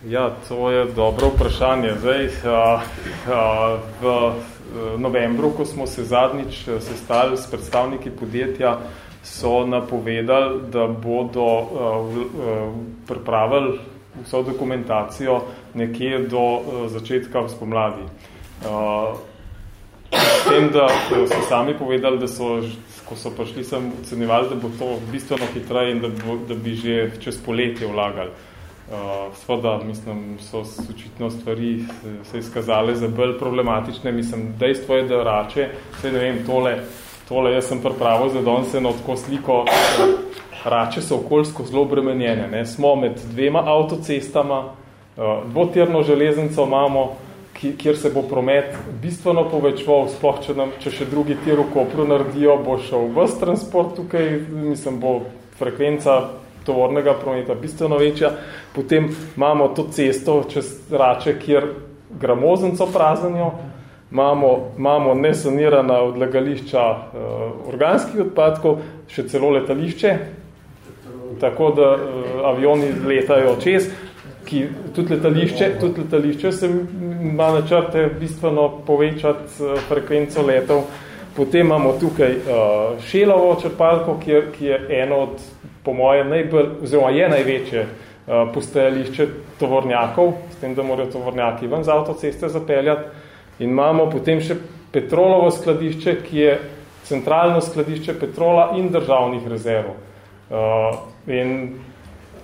Ja, to je dobro vprašanje. Zdaj, uh, uh, v Eh, novembru, ko smo se zadnjič eh, sestali s predstavniki podjetja, so napovedali, da bodo uh, pripravili vso dokumentacijo nekje do začetka spomladi. Uh, s tem, da so sami povedali, da so, ko so prišli sem ocenjevali, da bo to bistveno hitreje in da, bo, da bi že čez poletje vlagali. Uh, Svoda, mislim, so očitno stvari se izkazale za bolj problematične. Mislim, dejstvo je, da rače, vse ne vem, tole, tole jaz sem pripravil za danes eno tako sliko, rače so okoljsko zelo bremenjene. Ne? Smo med dvema avtocestama, uh, dvotirno železnico imamo, ki, kjer se bo promet bistveno povečval, sploh če, nam, če še drugi tir v Kopru naredijo, bo šel vse transport tukaj, mislim, bo frekvenca tovornega prometa bistveno večja. Potem imamo to cesto čez Rače, kjer gramozenco praznijo, imamo, imamo nesanirana odlagališča uh, organskih odpadkov, še celo letališče, tako da uh, avioni letajo čez, ki tudi letališče, tudi letališče se ima načrte bistveno povečati uh, frekvenco letov. Potem imamo tukaj uh, Šelovo črpalko, ki je, ki je eno od po moje najbolj, oziroma je največje uh, postajališče tovornjakov, s tem, da morajo tovornjaki ven z avtoceste zapeljati. In imamo potem še petrolovo skladišče, ki je centralno skladišče petrola in državnih rezerv. Uh, in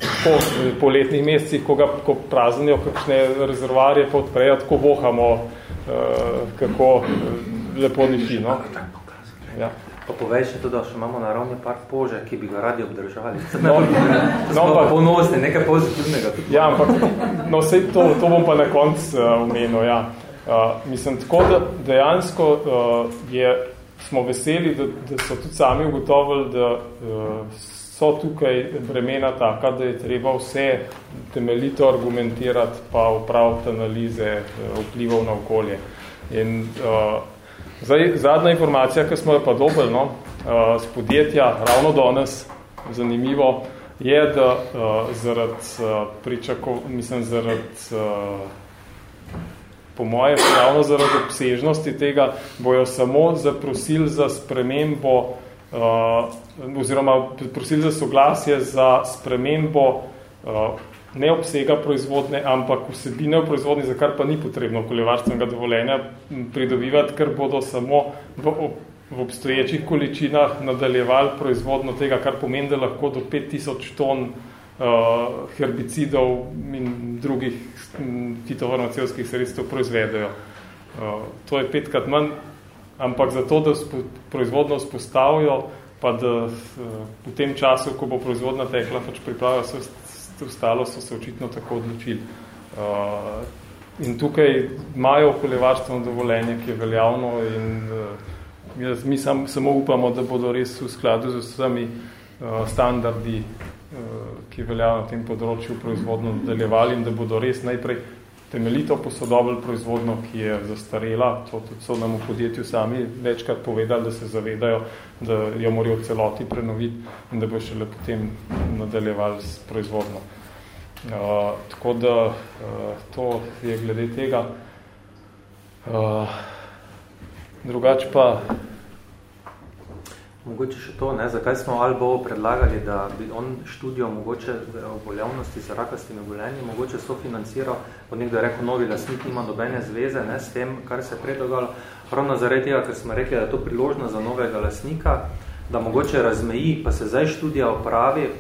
po, po letnih mesecih, ko, ga, ko praznijo kakšne rezervarje, pa odprejo, tako vohamo, uh, kako lepo niši. No? Ja. Pa povej še to, da še imamo naravni park pože, ki bi ga radi obdržali. No, no pa ponosni, nekaj pozitivnega. Ja, ampak no, sej to, to bom pa na koncu uh, omenil. Ja. Uh, mislim, tako da dejansko uh, je, smo veseli, da, da so tudi sami ugotovili, da uh, so tukaj bremena taka, da je treba vse temeljito argumentirati pa upraviti analize uh, vplivov na okolje. In uh, Zdaj, zadnja informacija, ki smo jo pa dobili no, z eh, podjetja, ravno danes, zanimivo, je, da uh, zaradi uh, pričakov, mislim, zaradi, po moje, ravno zaradi obsežnosti tega, bojo samo zaprosili za spremembo, oziroma prosili za soglasje za spremembo ne obsega proizvodne, ampak vsebine v proizvodni, za kar pa ni potrebno okoljevarstvenega dovoljenja pridobivati, ker bodo samo v, v obstoječih količinah nadaljevali proizvodno tega, kar pomeni, da lahko do 5000 ton uh, herbicidov in drugih fitofarmacijskih sredstev proizvedejo. Uh, to je petkrat manj, ampak zato, da spo, proizvodno vzpostavijo, pa da uh, v tem času, ko bo proizvodna tekla, pač pripravijo ostalo so se očitno tako odločili. Uh, in tukaj imajo okoljevarstveno dovoljenje, ki je veljavno in uh, jaz, mi sam, samo upamo, da bodo res v skladu z vsemi standardi, ki veljajo na tem področju proizvodno nadaljevali in da bodo res najprej temeljito posodobili proizvodno, ki je zastarela. To tudi so nam v podjetju sami večkrat povedali, da se zavedajo, da jo morajo celoti prenoviti in da bo šele potem nadaljevali s proizvodno. Uh, tako da uh, to je glede tega. Uh, drugač pa Mogoče še to, ne, zakaj smo Albo predlagali, da bi on študijo mogoče o boljavnosti z rakastimi obolenji, mogoče so financiral, od nekdo je rekel, novi lasnik nima dobene zveze ne, s tem, kar se je predogalo. Ravno zaradi tega, ker smo rekli, da je to priložnost za novega lasnika, da mogoče razmeji, pa se zdaj študija opravi,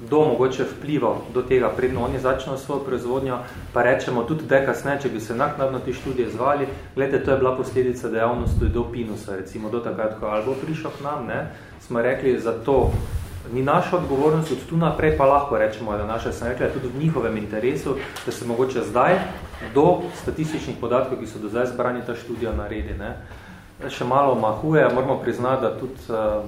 kdo mogoče vplival do tega, predno oni začnejo svojo proizvodnjo, pa rečemo tudi da kasneje, če bi se naknadno te študije zvali, gledajte, to je bila posledica dejavnosti do Pinusa, recimo do takrat, ko Albo prišel k nam, ne, smo rekli, za to ni naša odgovornost, od tu naprej pa lahko rečemo, da naša, sem rekla, tudi v njihovem interesu, da se mogoče zdaj do statističnih podatkov, ki so do zdaj zbrani ta študija naredi, ne, še malo mahuje, moramo priznati, da tudi uh,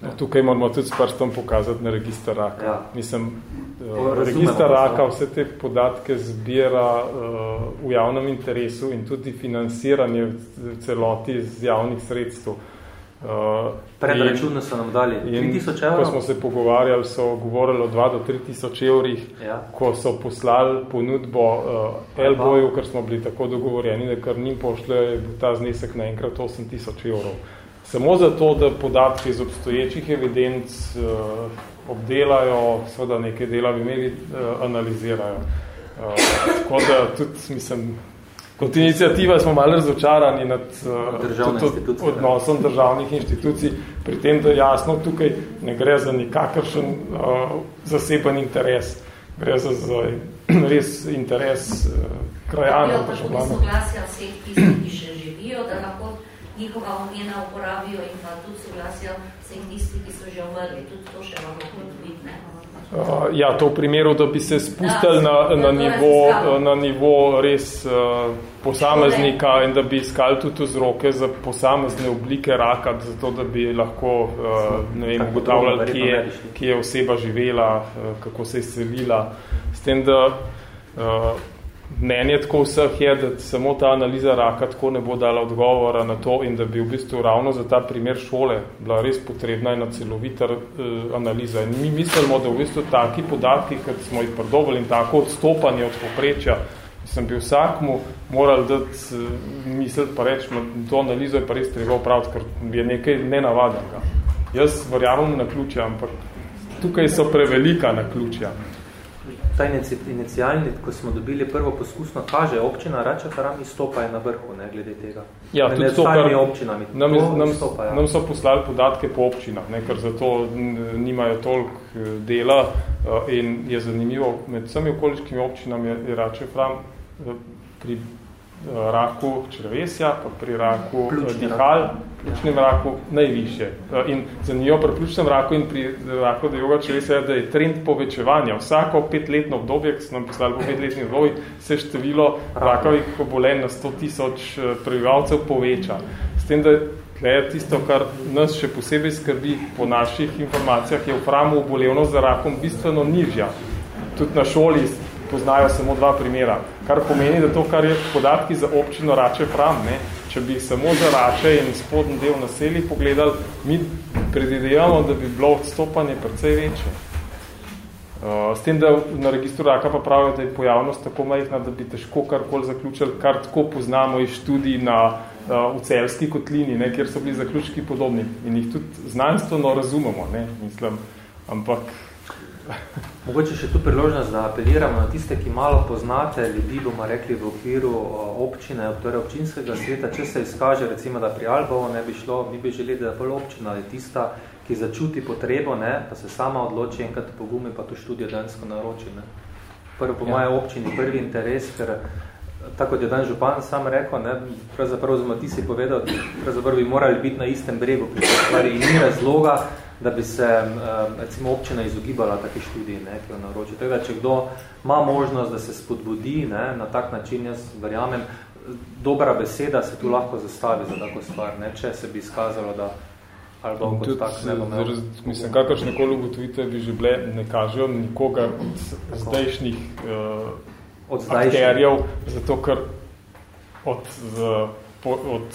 No, tukaj moramo tudi s prstom pokazati na register raka. Ja. Mislim, uh, register raka vse te podatke zbira uh, v javnem interesu in tudi financiranje v celoti z javnih sredstv. Uh, Predračunno so nam dali 3000 evrov. Ko smo se pogovarjali, so govorili o 2 do 3000 evrih, ja. ko so poslali ponudbo uh, Elboju, ker smo bili tako dogovorjeni, da kar njim pošle, je ta znesek naenkrat 8000 evrov samo zato, da podatke iz obstoječih evidenc uh, obdelajo, seveda nekaj dela bi imeli, uh, analizirajo. Uh, tako da tudi, mislim, kot inicijativa smo malo razočarani nad uh, tudi odnosom državnih inštitucij, pri tem, da jasno tukaj ne gre za nikakršen uh, zaseben interes, gre za, za res interes uh, krajanov državljanov. Ja, tudi soglasja vseh tistih, ki še živijo, da lahko njihova omena uporabijo in pa tudi soglasja vseh tistih, ki so že umrli. Tudi to še vam lahko biti, ne? Uh, ja, to v primeru, da bi se spustili na, na, nivo, na nivo res uh, posameznika in da bi iskali tudi vzroke za posamezne oblike raka, zato da bi lahko uh, ne vem, ugotavljali, kje, kje je oseba živela, uh, kako se je selila. S tem, da uh, mnenje tako vseh je, da samo ta analiza raka tako ne bo dala odgovora na to in da bi v bistvu ravno za ta primer šole bila res potrebna ena celovita uh, analiza. In mi mislimo, da v bistvu taki podatki, kad smo jih prdobili in tako odstopanje od poprečja, sem bi vsakmu moral dati uh, misliti pa reči, to analizo je pa res treba upraviti, ker je nekaj nenavadnega. Jaz verjamem na ključja, ampak tukaj so prevelika na ključja ta inicijalni, ko smo dobili prvo poskusno, kaže občina Rača Karam izstopa je na vrhu, ne, glede tega. Ja, ne, tudi to, kar občinami. Nam, nam, stopa, ja. nam so poslali podatke po občinah, ne, ker zato nimajo toliko eh, dela eh, in je zanimivo, med vsemi okoličkimi občinami je, je Rača Karam eh, pri raku črvesja, pa pri raku dihal, pljučnem raku najviše. In zanimivo pri pljučnem raku in pri raku dejoga črvesja, da je trend povečevanja. Vsako petletno obdobje, ki so nam poslali po petletni obdobje, se število rakovih obolenj na 100 tisoč prebivalcev poveča. S tem, da je tisto, kar nas še posebej skrbi po naših informacijah, je v Framu obolevnost za rakom bistveno nižja. Tudi na šoli poznajo samo dva primera. Kar pomeni, da to, kar je podatki za občino Rače Fram, ne, če bi samo za Rače in spodn del naselji pogledali, mi predvidevamo, da bi bilo odstopanje precej večje. Uh, s tem, da na registru raka pa pravijo, da je pojavnost tako majhna, da bi težko karkoli zaključili, kar tako poznamo iz študij na, uh, v celski kotlini, ne, kjer so bili zaključki podobni in jih tudi znanstveno razumemo, ne, mislim, ampak Mogoče še tu priložnost, da apeliramo na tiste, ki malo poznate ljudi, bomo rekli v okviru občine, torej občinskega sveta, če se izkaže, recimo, da pri Albovo ne bi šlo, mi bi želeli, da je bolj občina ali tista, ki začuti potrebo, ne, pa se sama odloči enkrat pogumi, pa to študijo dansko naroči. Ne. Prvo po ja. moje občini prvi interes, ker tako kot je dan župan sam rekel, ne, pravzaprav zelo ti si povedal, pravzaprav bi morali biti na istem bregu pri stvari in ni razloga, da bi se recimo občina izogibala take študije, ne, ki jo naroči. Tako da, če kdo ima možnost, da se spodbudi ne, na tak način, jaz verjamem, dobra beseda se tu lahko zastavi za tako stvar, ne, če se bi izkazalo, da ali dolgo kot tak ne bom imel. Mislim, kakršne koli ugotovite bi že bile, ne kažejo nikoga od zdajšnjih uh, od akterjev, zato ker od, z, po, od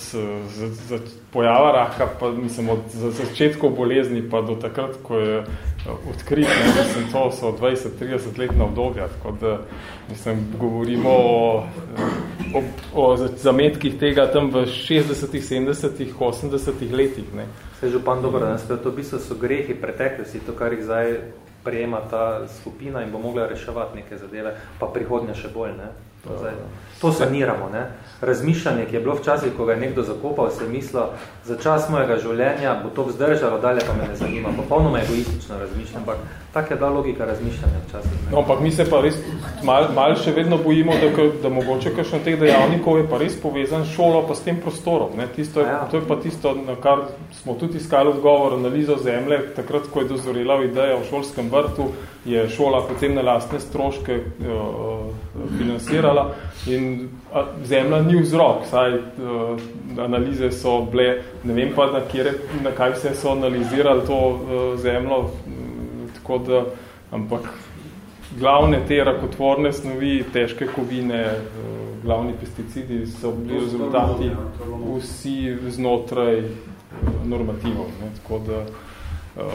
z, z, pojava raka, pa mislim, od z, začetkov bolezni pa do takrat, ko je uh, odkrit, ne, mislim, to so 20-30 letna obdobja, tako da mislim, govorimo o, o, o zametkih tega tam v 60-ih, 70-ih, 80-ih letih. Ne. Se je župan dobro, da to v bistvu so grehi preteklosti, to, kar jih zdaj prejema ta skupina in bo mogla reševati neke zadeve, pa prihodnje še bolj. Ne? To, zdaj, to saniramo. Ne? Razmišljanje, ki je bilo včasih, ko ga je nekdo zakopal, se je mislil, za čas mojega življenja bo to vzdržalo, dalje pa me ne zanima. Popolnoma egoistično razmišljam, ampak tak je da logika razmišljanja včasih. No, ampak mi se pa res mal, mal še vedno bojimo, da, da mogoče kakšno teh dejavnikov je pa res povezan šolo pa s tem prostorom. Ne? Tisto, ja. To je pa tisto, na kar smo tudi iskali odgovor, analizo zemlje, takrat, ko je dozorela ideja v šolskem vrtu, je šola potem na lastne stroške uh, financirala in zemlja ni vzrok, saj uh, analize so bile, ne vem pa, na, kjere, na kaj vse so analizirali to uh, zemljo, tako da, ampak glavne te rakotvorne snovi, težke kovine, eh, glavni pesticidi so bili rezultati vsi znotraj eh, normativov. Ne, tako da uh,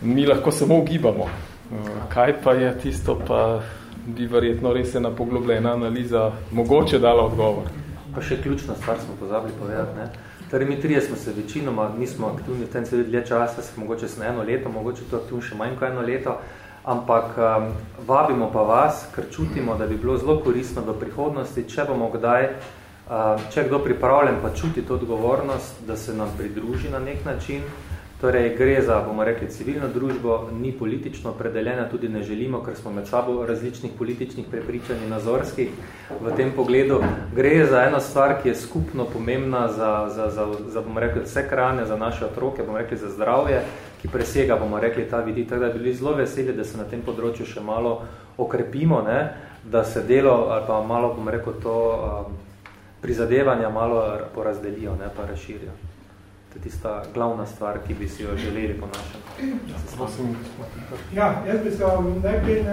mi lahko samo ugibamo. Uh, kaj pa je tisto, pa bi verjetno res ena poglobljena analiza mogoče dala odgovor. Pa še ključna stvar smo pozabili povedati, ne? Torej, mi trije smo se večinoma, nismo aktivni v tem celo dlje časa, se mogoče smo eno leto, mogoče to aktivno še manj kot eno leto, ampak um, vabimo pa vas, ker čutimo, da bi bilo zelo koristno v prihodnosti, če bomo kdaj, uh, če kdo pripravljen pa čuti to odgovornost, da se nam pridruži na nek način, Torej, gre za, bomo rekli, civilno družbo, ni politično predeljena, tudi ne želimo, ker smo med sabo različnih političnih prepričanj in nazorskih v tem pogledu. Gre za eno stvar, ki je skupno pomembna za, za, za, za bomo rekli, vse krane, za naše otroke, bomo rekli, za zdravje, ki presega, bomo rekli, ta vidi. Tako da bili zelo veseli, da se na tem področju še malo okrepimo, ne? da se delo ali pa malo, bomo rekel, to um, prizadevanja malo porazdelijo, ne? pa razširijo. To je tista glavna stvar, ki bi si jo želeli po našem. Ja, jaz bi se vam najprej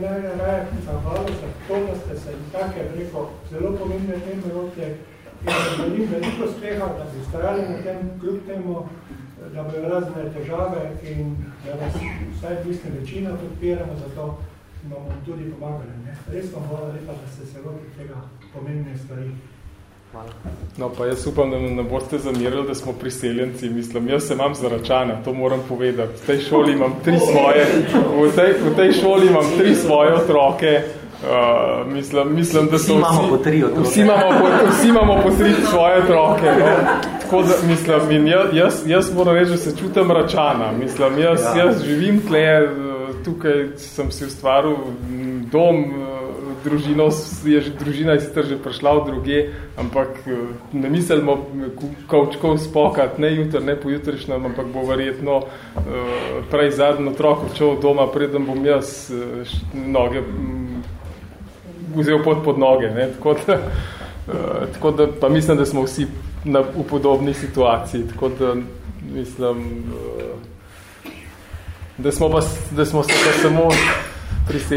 najraje zahvalil za to, da ste se take preko zelo pomembne teme rotje in želim veliko uspeha, da bi starali na tem kljub temu, da bojo razne težave in da vas vsaj bistne večina podpiramo, zato vam tudi pomagali. Ne? Res vam hvala lepa, da ste se roti tega pomembne stvari. No, pa jaz upam, da ne boste zamirali, da smo priseljenci. Mislim, jaz se imam zaračane, to moram povedati. V tej šoli imam tri svoje, v tej, v tej šoli imam tri svoje otroke. Uh, mislim, mislim, da so vsi, imamo po tri otroke. Vsi imamo po, vsi imamo po tri svoje otroke. No. Tako da, mislim, in jaz, jaz moram reči, da se čutim račana. Mislim, jaz, ja. jaz živim tle, tukaj sem si ustvaril dom, družino, je že, družina je sicer že prišla v druge, ampak eh, ne mislimo kavčkov spokati, ne jutr, ne pojutrišnjem, ampak bo verjetno uh, prej zadnjo otrok odšel doma, preden bom jaz noge um, vzel pod, pod noge. Ne? Tako, da, tako da pa mislim, da smo vsi na, v podobni situaciji. Tako da mislim, da smo, pa, da smo se pa samo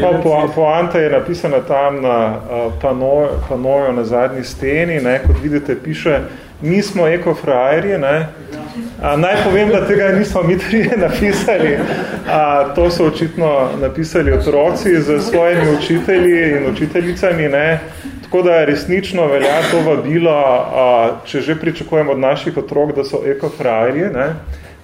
Pa, po, poanta je napisana tam na uh, panoju, panoju na zadnji steni, ne, kot vidite, piše, mi smo ekofrajerji, ne. A, naj povem, da tega nismo mi trije napisali. A, to so očitno napisali otroci z svojimi učitelji in učiteljicami, ne. Tako da resnično velja to vabilo, a, če že pričakujemo od naših otrok, da so ekofrajerji, ne.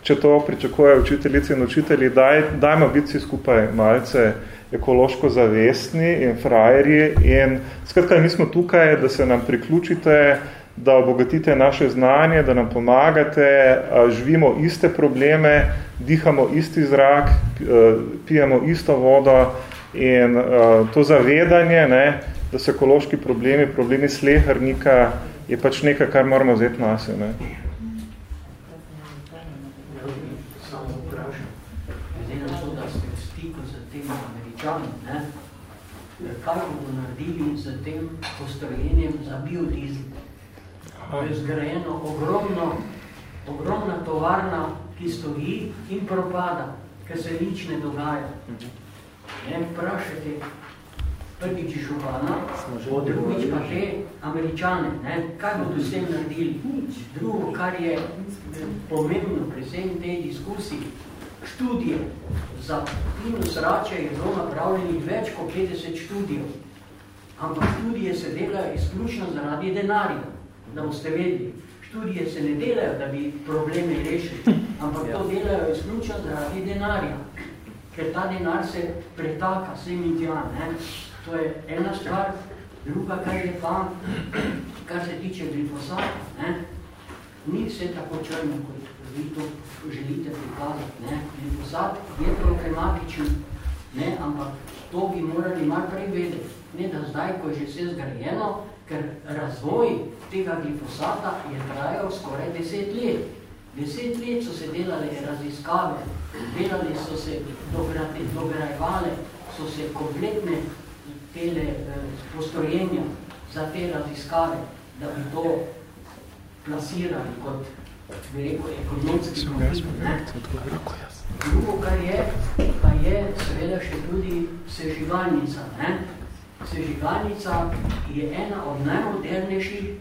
Če to pričakujejo učiteljice in učitelji, daj, dajmo biti skupaj malce ekološko zavestni in frajerji in skratka, mi smo tukaj, da se nam priključite, da obogatite naše znanje, da nam pomagate, živimo iste probleme, dihamo isti zrak, pijemo isto vodo in to zavedanje, ne, da so ekološki problemi, problemi slehrnika, je pač nekaj, kar moramo vzeti nase. Ne. Čan, ne? kaj bomo naredili z tem postrojenjem za biodizel. je zgrajeno ogromno, ogromna tovarna, ki stoji in propada, ker se nič ne dogaja. Ne, vprašajte prvič župana, drugič pa te američane, ne, kaj bodo s tem naredili? Drugo, kar je pomembno pri vsem tej diskusiji, študije za Pinus Rače je bilo napravljenih več kot 50 študijev. Ampak študije se delajo izključno zaradi denarja, da boste vedeli. Študije se ne delajo, da bi probleme rešili, ampak to delajo izključno zaradi denarja. Ker ta denar se pretaka sem in tja. Ne? To je ena stvar. Druga, kar je pa, kar se tiče glifosata, ne? ni vse tako črno, kot vi to želite prikazati. Glifosat je problematičen, ne? ampak to bi morali malo prej vedeti. Ne da zdaj, ko je že vse zgrajeno, ker razvoj tega glifosata je trajal skoraj deset let. Deset let so se delali raziskave, delali so se dograjevale, so se kompletne tele eh, postrojenja za te raziskave, da bi to plasirali kot bi rekel, ekonomski Drugo, kar je, pa je seveda še tudi sežigalnica. Ne? Sežigalnica je ena od najmodernejših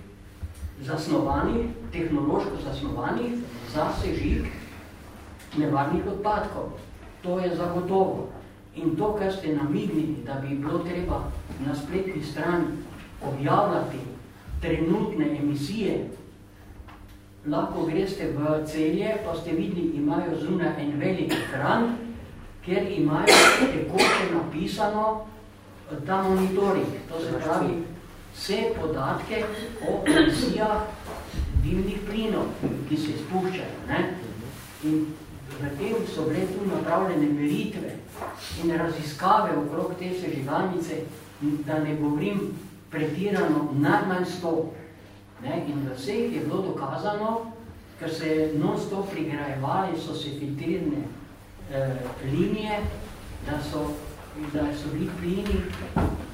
zasnovanih, tehnološko zasnovanih za sežig nevarnih odpadkov. To je zagotovo. In to, kar ste namignili, da bi bilo treba na spletni strani objavljati trenutne emisije lahko greste v celje, pa ste videli, imajo zunaj en velik ekran, kjer imajo tekoče napisano ta monitoring. To se pravi, vse podatke o emisijah dimnih plinov, ki se spuščajo. Ne? In v tem so bile tu napravljene meritve in raziskave okrog te sežigalnice, da ne govorim pretirano najmanj 100 Ne? In v vseh je bilo dokazano, ker se je non-stop prigrajevali, so se filtrirne eh, linije, da so, da so bili plini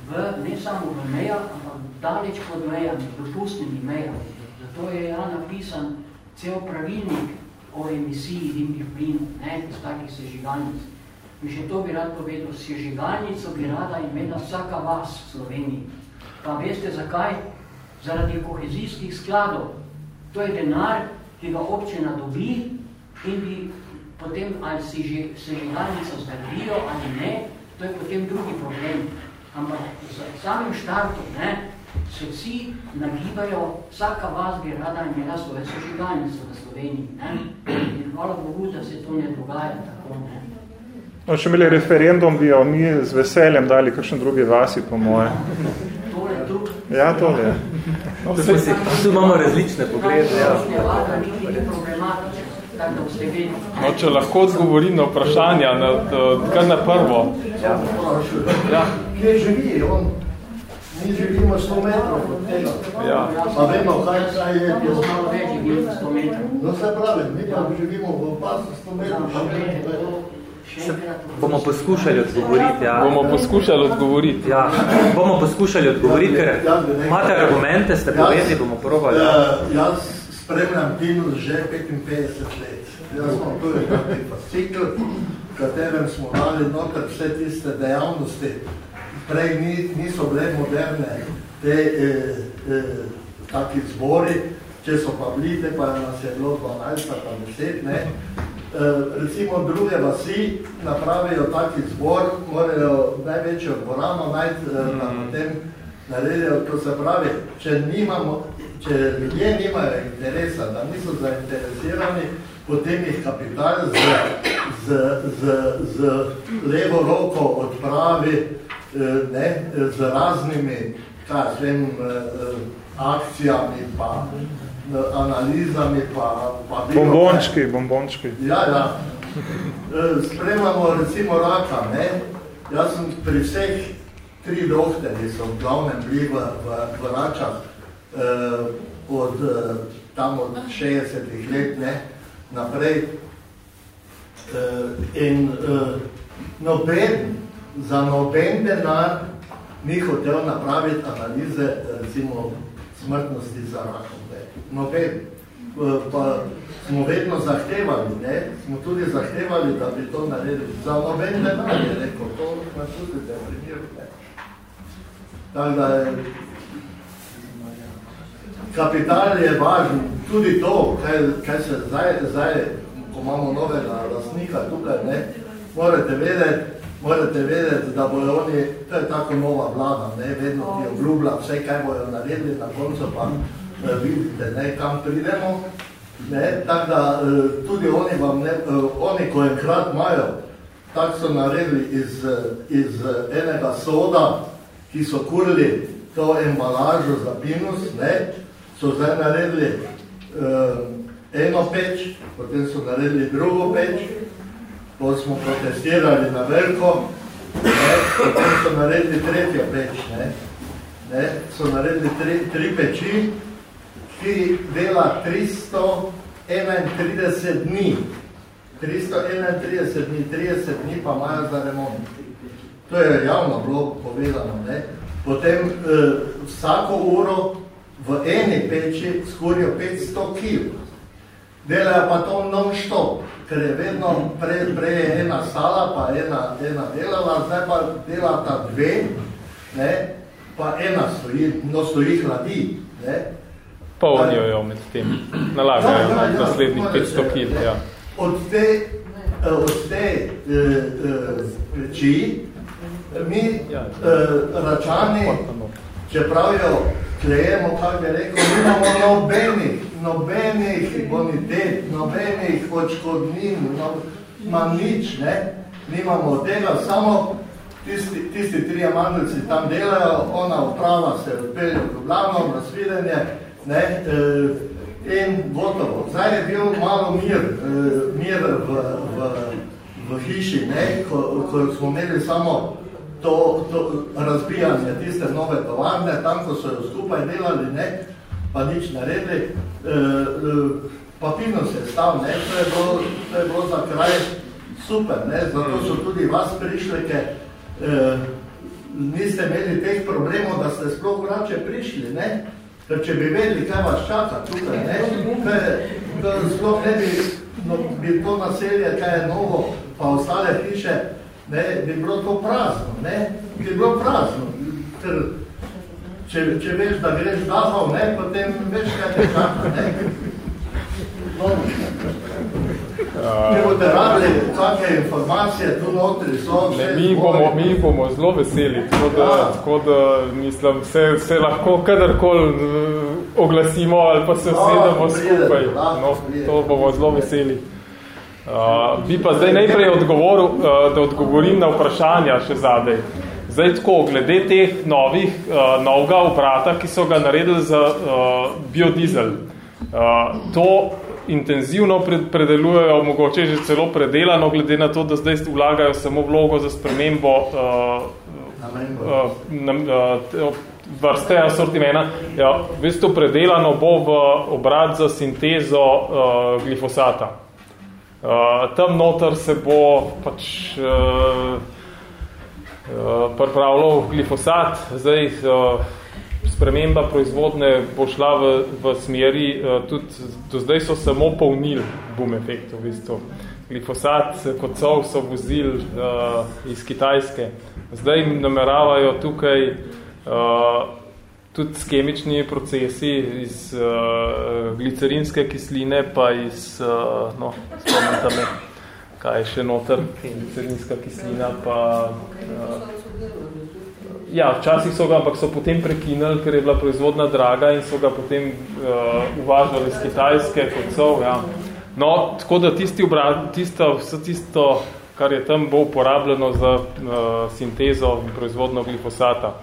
v, ne samo v mejah, ampak daleč pod mejami, dopustnimi mejami. Zato je ja napisan cel pravilnik o emisiji dimnih plinov, ne, iz takih sežigalnic. In še to bi rad povedal, sežigalnico bi rada imela vsaka vas v Sloveniji. Pa veste zakaj? Zaradi kohezijskih skladov. To je denar, ki ga občina dobi in bi potem ali si že sežigalnico zgradijo ali ne, to je potem drugi problem. Ampak z samim štartom ne, se vsi nagibajo, vsaka vas bi rada imela svoje sežigalnico v Sloveniji. Ne? In hvala Bogu, da se to ne dogaja tako. Ne? No, če imeli referendum, bi jo mi z veseljem dali kakšen drugi vasi, po moje. Tole tu. Ja, tole tu imamo različne poglede. Ja. No, če lahko odgovorim na vprašanja, na, kar na prvo. Ja. Ja. Kje živi on? Mi živimo 100 metrov od tega. Ja. Pa vemo, kaj, kaj je. Je malo več, je 100 metrov. No, se pravi, mi pa živimo v opasu 100 metrov. Bomo poskušali odgovoriti, ja. Bomo poskušali odgovoriti. Ja, bomo poskušali odgovoriti, ker imate argumente, ste povedali, bomo probali. Ja, jaz spremljam Pinus že 55 let. Jaz smo tu je taki fascikl, v katerem smo dali noter vse tiste dejavnosti. Prej ni, niso bile moderne te eh, eh, taki zbori, če so pa bili, pa nas je bilo 12 pa 10, ne, recimo druge vasi napravijo taki zbor, morajo največjo dvorano najti, mm. da potem naredijo, to se pravi, če, nimamo, če ljudje nimajo interesa, da niso zainteresirani, potem jih kapital z, z, z, z levo roko odpravi eh, ne, z raznimi kaj, svem, akcijami pa analizami pa, pa bombončki, ne. bombončki. Ja, ja. E, spremamo recimo raka, ne. Jaz sem pri vseh tri dohteri so v glavnem bili v, v, v račah eh, od eh, tam od 60 let, ne, naprej. Eh, in eh, noben, za noben denar ni hotel napraviti analize recimo smrtnosti za rakom. Ne. Noben. Pa smo vedno zahtevali, ne? smo tudi zahtevali, da bi to naredili. Za noben denar je rekel, to na tudi da. Tako da je, kapital je važen, tudi to, kaj, kaj se zdaj, zdaj, ko imamo novega lastnika tukaj, ne? morate vedeti, morate vedeti, da bojo oni, to je tako nova vlada, ne, vedno ti obljublja vse, kaj bojo naredili, na koncu pa vidite, ne, kam pridemo. Ne, tako da eh, tudi oni vam ne, eh, oni, ko enkrat imajo, tako so naredili iz, iz enega soda, ki so kurili to embalažo za pinus, ne, so zdaj naredili uh, eno peč, potem so naredili drugo peč, ko smo protestirali na veliko, ne, potem so naredili tretjo peč, ne, ne, so naredili tri, tri peči, ki dela 331 dni. 331 dni, 30 dni pa imajo za remont. To je javno bilo povedano. Ne. Potem eh, vsako uro v eni peči skurijo 500 kg. Delajo pa to non-stop ker je vedno prej, prej je ena stala, pa ena, ena delala, zdaj pa delata dve, ne, pa ena stoji, no stoji hladi. Ne. Polnijo jo med tem, nalagajo ja, ja, ja, naslednjih 500 kil. Ja. Od te, eh, od te e, e, či, mi e, račani, čeprav jo klejemo, kako bi rekel, imamo nobenih, nobenih bonitet, nobenih očkodnin, no, ma nič, ne, nimamo tega, samo tisti, tisti tri amandlici tam delajo, ona uprava se odpelje v Ljubljano, na svidenje, ne, e, in gotovo. Zdaj je bil malo mir, e, mir v, v, v hiši, ne, ko, ko smo imeli samo to, to razbijanje tiste nove tovarne, tam, ko so jo skupaj delali, ne, pa nič naredili, e, e, pa pino se je stav, ne, to je bilo, to je bilo za kraj super, ne, zato so tudi vas prišli, ke niste imeli teh problemov, da ste sploh vrače prišli, ne, ker če bi vedeli, kaj vas čaka tukaj, ne, ker sploh ne bi, no, bi to naselje, kaj je novo, pa ostale hiše, ne, bi bilo to prazno, ne, bi bilo prazno, ker če, če veš, da greš dahov, ne, potem veš, kaj te čaka, ne. No, če boste rabili kakve informacije, tu notri so ne, mi, bomo, mi bomo zelo veseli, tako da, ja. tako da mislim, se, se lahko kadarkoli eh, oglasimo ali pa se vsedemo skupaj. No, to bomo zelo veseli. Uh, bi pa zdaj najprej odgovoril, uh, da odgovorim na vprašanja še zadej. Zdaj tako, glede teh novih, uh, novega obrata, ki so ga naredili za uh, biodizel, uh, to intenzivno pred, predelujejo, mogoče že celo predelano, glede na to, da zdaj vlagajo samo vlogo za spremembo uh, uh, uh, vrste asortimena. Ja, v bistvu predelano bo v obrat za sintezo uh, glifosata. Uh, tam noter se bo pač uh, uh, pripravljal glifosat, zdaj uh, sprememba proizvodne bo šla v, v smeri, uh, tudi do zdaj so samo polnili boom efekt v bistvu. Glifosat kot sol so vozili uh, iz Kitajske. Zdaj nameravajo tukaj uh, tudi s kemičnimi procesi iz uh, glicerinske kisline, pa iz, uh, no, spomnim tam je, kaj je še noter, glicerinska kislina, pa... Uh, ja, včasih so ga, ampak so potem prekinili, ker je bila proizvodna draga in so ga potem uh, uvažali iz Kitajske kot so, ja. No, tako da tisti obrat, tisto, vse tisto, kar je tam, bo uporabljeno za uh, sintezo in proizvodno glifosata.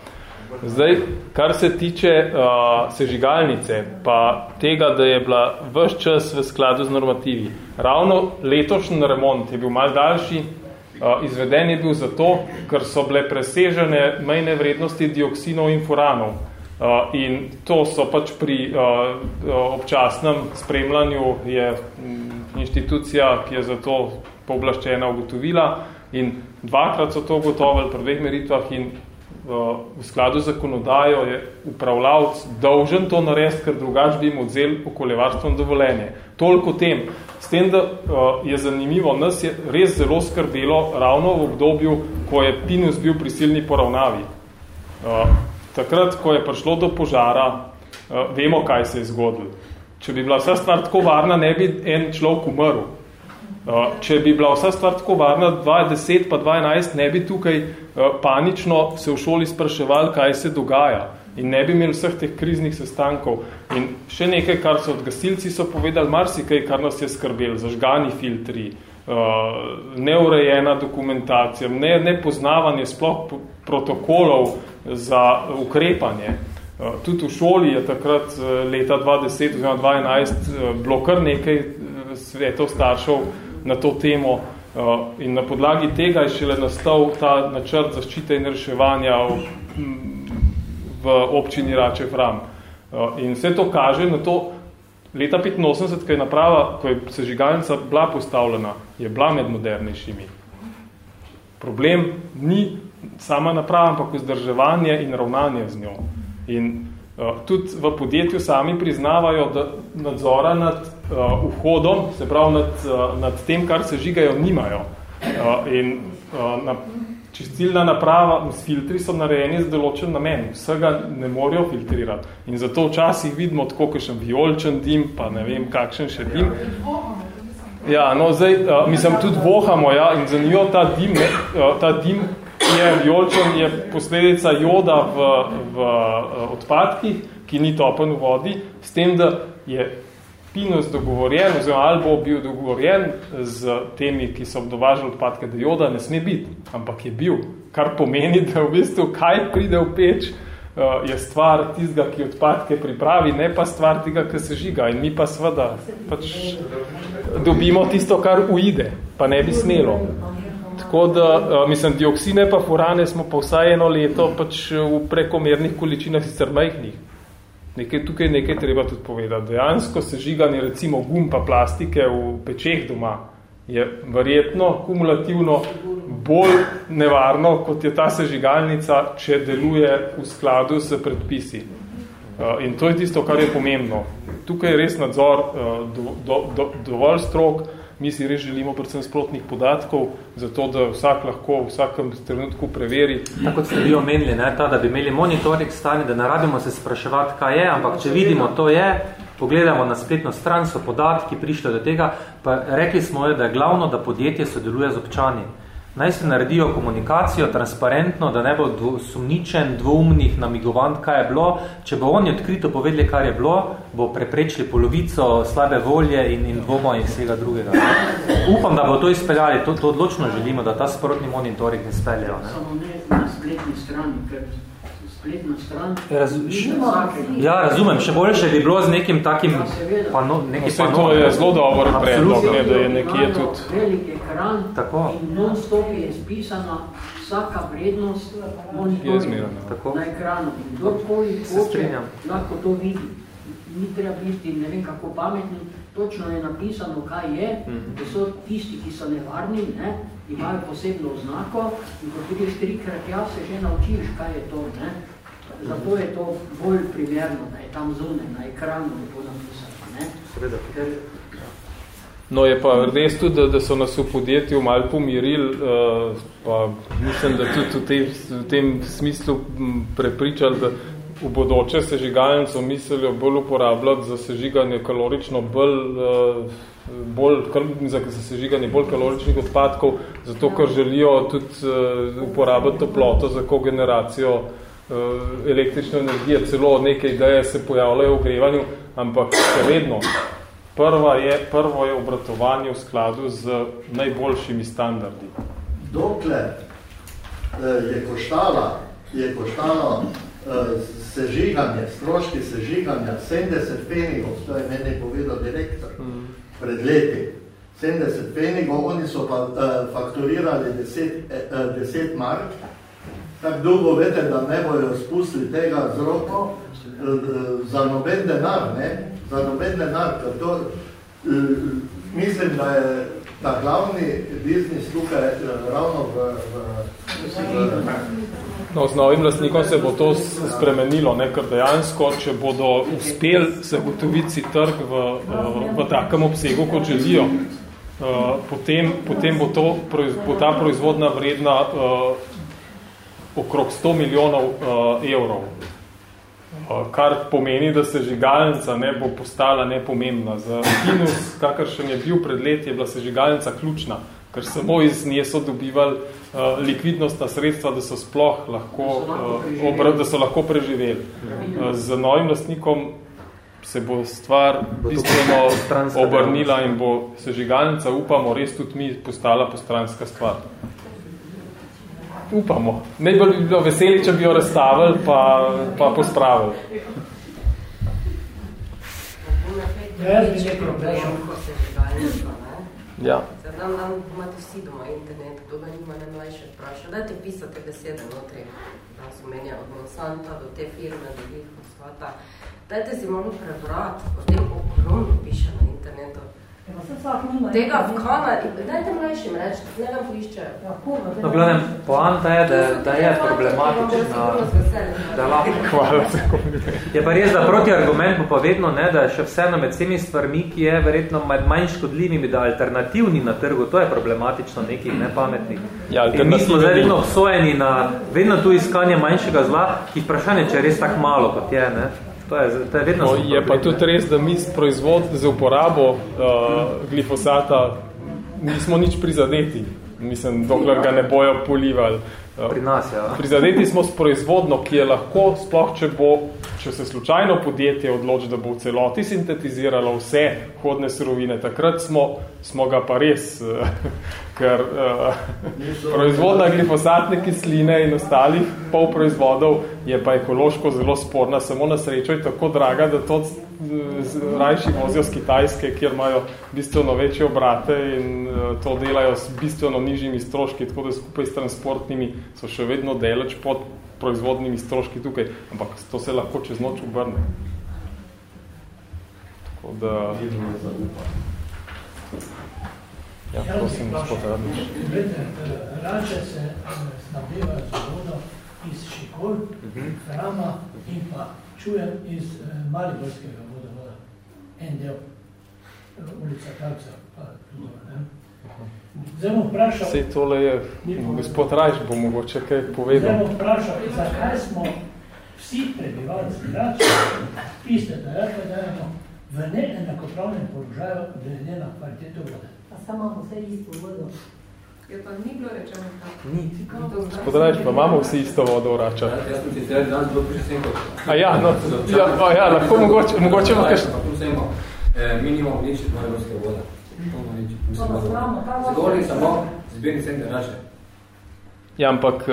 Zdaj, kar se tiče uh, sežigalnice, pa tega, da je bila vse čas v skladu z normativi. Ravno letošnji remont je bil malo daljši, izveden je bil zato, ker so bile presežene mejne vrednosti dioksinov in furanov. In to so pač pri občasnem spremljanju je m, inštitucija, ki je za to pooblaščena ugotovila in dvakrat so to ugotovili pri dveh meritvah in v skladu z zakonodajo je upravljavc dolžen to narediti, ker drugač bi jim odzel okoljevarstveno dovoljenje. Toliko tem. S tem, da je zanimivo, nas je res zelo skrbelo ravno v obdobju, ko je Pinus bil prisilni poravnavi. Takrat, ko je prišlo do požara, vemo, kaj se je zgodilo. Če bi bila vsa stvar tako varna, ne bi en človek umrl. Če bi bila vsa stvar tako varna, 2010 pa 2011, ne bi tukaj panično se v šoli spraševali, kaj se dogaja. In ne bi imeli vseh teh kriznih sestankov. In še nekaj, kar so od gasilci so povedali, marsikaj, kar nas je skrbel, zažgani filtri, neurejena dokumentacija, ne, nepoznavanje sploh protokolov za ukrepanje. Tudi v šoli je takrat leta 2010 oziroma 2011 bilo kar nekaj svetov staršev na to temo in na podlagi tega je šele nastal ta načrt zaščite in reševanja v, v občini Rače Fram. In vse to kaže na to, leta 85, ko je naprava, ko je sežigalnica bila postavljena, je bila med modernejšimi. Problem ni sama naprava, ampak vzdrževanje in ravnanje z njo. In uh, tudi v podjetju sami priznavajo, da nadzora nad uh, vhodom, se pravi nad, uh, nad tem, kar se žigajo, nimajo. Uh, in uh, na, čistilna naprava, s filtri so narejeni z določen namen, vsega ne morajo filtrirati. In zato včasih vidimo tako kakšen violčen dim, pa ne vem kakšen še dim. Ja, no zdaj, uh, mislim, tudi vohamo, ja, in za njo ta dim, ne, uh, ta dim je vijolčen, je posledica joda v, v eh, odpadkih, ki ni topen v vodi, s tem, da je Pinus dogovorjen, oziroma ali bo bil dogovorjen z temi, ki so dovažali odpadke, da joda ne sme biti, ampak je bil. Kar pomeni, da v bistvu kaj pride v peč, eh, je stvar tistega, ki odpadke pripravi, ne pa stvar tega, ki se žiga. In mi pa seveda pač dobimo tisto, kar uide, pa ne bi smelo. Tako da, mislim, dioksine pa furane smo pa vsaj eno leto pač v prekomernih količinah sicer majhnih. Nekaj, tukaj nekaj treba tudi povedati. Dejansko sežiganje recimo gum pa plastike v pečeh doma je verjetno kumulativno bolj nevarno, kot je ta sežigalnica, če deluje v skladu s predpisi. In to je tisto, kar je pomembno. Tukaj je res nadzor do, do, do, dovolj strok, mi si res želimo predvsem sprotnih podatkov, zato da vsak lahko v vsakem trenutku preveri. Tako kot ste vi omenili, ne, ta, da bi imeli monitoring stanje, da ne rabimo se spraševati, kaj je, ampak če vidimo, to je, pogledamo na spletno stran, so podatki prišli do tega, pa rekli smo, da je glavno, da podjetje sodeluje z občani naj se naredijo komunikacijo transparentno, da ne bo dvo, sumničen, dvoumnih namigovant, kaj je bilo. Če bo oni odkrito povedali, kar je bilo, bo preprečili polovico slabe volje in, in dvoma in vsega drugega. Upam, da bo to izpeljali. To, to odločno želimo, da ta sporotni monitoring izpeljajo. Samo ne na spletni strani, ker spletna stran. Raz, ja, razumem, še boljše bi bilo z nekim takim ja, pano, neki Vse to je zelo dober predlog, ne, da je nekje tudi... Velik ekran Tako. in non-stop je izpisana vsaka vrednost monitoringa na ekranu. In kdorkoli hoče, lahko to vidi. Ni treba biti ne vem kako pametni, točno je napisano, kaj je, mhm. da so tisti, ki so nevarni, ne, imajo posebno oznako in ko vidiš trikrat ja, se že naučiš, kaj je to. Ne? Zato je to bolj primerno, da je tam zunaj, na ekranu lepo napisano. Ne? Ker, No, je pa res tudi, da, da so nas v podjetju malo pomirili, uh, pa mislim, da tudi v tem, v tem smislu prepričali, da v bodoče sežigalnico mislijo bolj uporabljati za sežiganje kalorično bolj uh, bolj, za sežiganje bolj kaloričnih odpadkov, zato ker želijo tudi uh, uporabiti toploto za kogeneracijo uh, električne energije. Celo neke ideje se pojavljajo v ogrevanju, ampak še vedno prva je, prvo je obratovanje v skladu z najboljšimi standardi. Dokler je koštala, je koštalo sežiganje, stroški sežiganja 70 penigov, to je meni povedal direktor, mm pred leti, 70 penigov, oni so pa uh, fakturirali 10, uh, 10 mark, tako dolgo vete, da ne bojo spustili tega z roko uh, za noben denar, ne? za noben denar, ker to, uh, mislim, da je ta glavni biznis tukaj uh, ravno v, v, v, v No, z novim lastnikom se bo to spremenilo, ne, ker dejansko, če bodo uspeli se gotoviti trg v, v takem obsegu, kot želijo, potem, potem bo, to, bo ta proizvodna vredna okrog 100 milijonov evrov. Kar pomeni, da se žigalnica ne bo postala nepomembna. Za Kinus, kakršen je bil pred leti, je bila se žigalnica ključna ker samo iz nje so dobivali uh, likvidnostna sredstva, da so sploh lahko, uh, obr, da so lahko preživeli. Uh, z novim lastnikom se bo stvar bistveno obrnila in bo sežigalnica, upamo, res tudi mi postala postranska stvar. Upamo. Najbolj bi bilo veseli, če bi jo razstavili, pa, pa pospravili. Jaz bi nekaj vprašal. Ja. Za dan dan imate vsi doma internet, kdo ga nima ne mlajše vpraša. Dajte pisate besede notri, da so menja od Monsanta do te firme, do njih svata. Dajte si malo prebrati, o tem ogromno piše na internetu. Tega v kameri, dajte mlajšim reči, ne ga poiščejo. No, gledam, poanta je, da, da je problematična, da lahko. Hvala se Je pa res, da proti argument bo pa vedno, ne, da še vseeno med vsemi stvarmi, ki je verjetno manj škodljivimi, da alternativni na trgu, to je problematično nekih nepametnih. Ja, In mi smo zdaj vedno obsojeni na vedno tu iskanje manjšega zla, ki vprašanje, če je res tako malo, kot je, ne. To je, to je, vedno no, je pa tudi res, da mi s proizvod za uporabo uh, glifosata nismo nič prizadeti. Mislim, dokler ga ne bojo polivali. Pri nas, ja. Prizadeti smo s proizvodno, ki je lahko, sploh če bo, če se slučajno podjetje odloči, da bo v celoti sintetiziralo vse hodne surovine, takrat smo, smo ga pa res, ker uh, proizvodna glifosatne kisline in ostalih pol proizvodov je pa ekološko zelo sporna, samo na srečo je tako draga, da to rajši vozijo z Kitajske, kjer imajo bistveno večje obrate in uh, to delajo s bistveno nižjimi stroški, tako da skupaj s transportnimi so še vedno deleč pod proizvodnimi stroški tukaj, ampak to se lahko čez noč obrne. Tako da... Ja, prosim, gospod Radnič. Rače se snabiva z vodo iz Šikol, Frama in pa čujem iz Mariborskega vodovoda. En del, ulica Kalca, pa tudi, ne? Zdaj bom vprašal... Sej tole je, gospod Rajš bo mogoče kaj povedal. Zdaj bom vprašal, zakaj smo vsi prebivalci Rače, iste, da je, da dajemo v neenakopravnem položaju glede na kvaliteto vode. Pa samo vse isto vodo. Je pa ni bilo rečeno tako. Ni. Gospod Rajš, pa imamo vsi isto vodo v Rača. Jaz sem si sedaj danes bilo prišel A ja, no, ja, a ja, lahko mogoče, mogoče ima kakšno. Mi nimamo nič mariborske vode. Zgornji samo zbirni center Rače. Ja, ampak...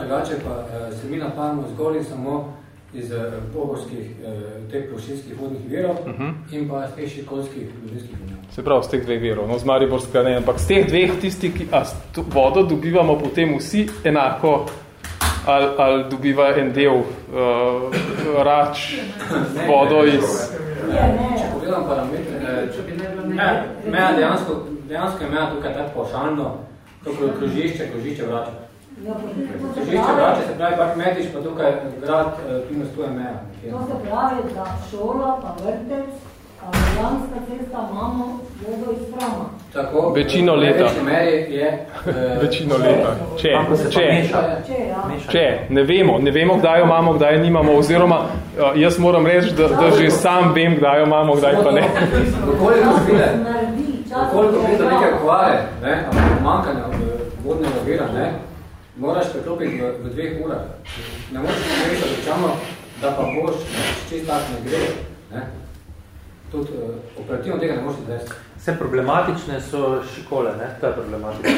Drugače pa se mi napajamo zgornji samo iz pogorskih, teh površinskih vodnih virov uh -huh. in pa iz teh šikolskih ljudinskih virov. Se pravi, z teh dveh virov, no z Mariborska ne, ampak z teh dveh tisti, ki a, vodo dobivamo potem vsi enako, ali, ali dobiva en del uh, rač vodo iz... Če pogledam parametre, če ne meja dejansko, dejansko je meja tukaj tako pošalno, to krožišče, krožišče vrača. Krožišče vrača, se pravi, pač mediš, pa tukaj grad, tu je meja. To se pravi, da šola pa vrtec, Ljubljanska cesta, imamo vodo iz Frama. Tako, večino leta. Je, večino leta. Če, če, če, ja. če, ne vemo, ne vemo, kdaj jo imamo, kdaj jo nimamo, oziroma jaz moram reči, da, da že sam vem, kdaj jo imamo, kdaj pa ne. Koliko spile, koliko spile nekaj kvare, ne, manjkanja vodnega vira, ne, moraš preklopiti v, v dveh urah. Ne moreš pomešati rečamo, da pa boš čist tak ne gre, ne. Tudi uh, operativno tega ne možeš izvesti. Vse problematične so šikole, ne? To je problematično.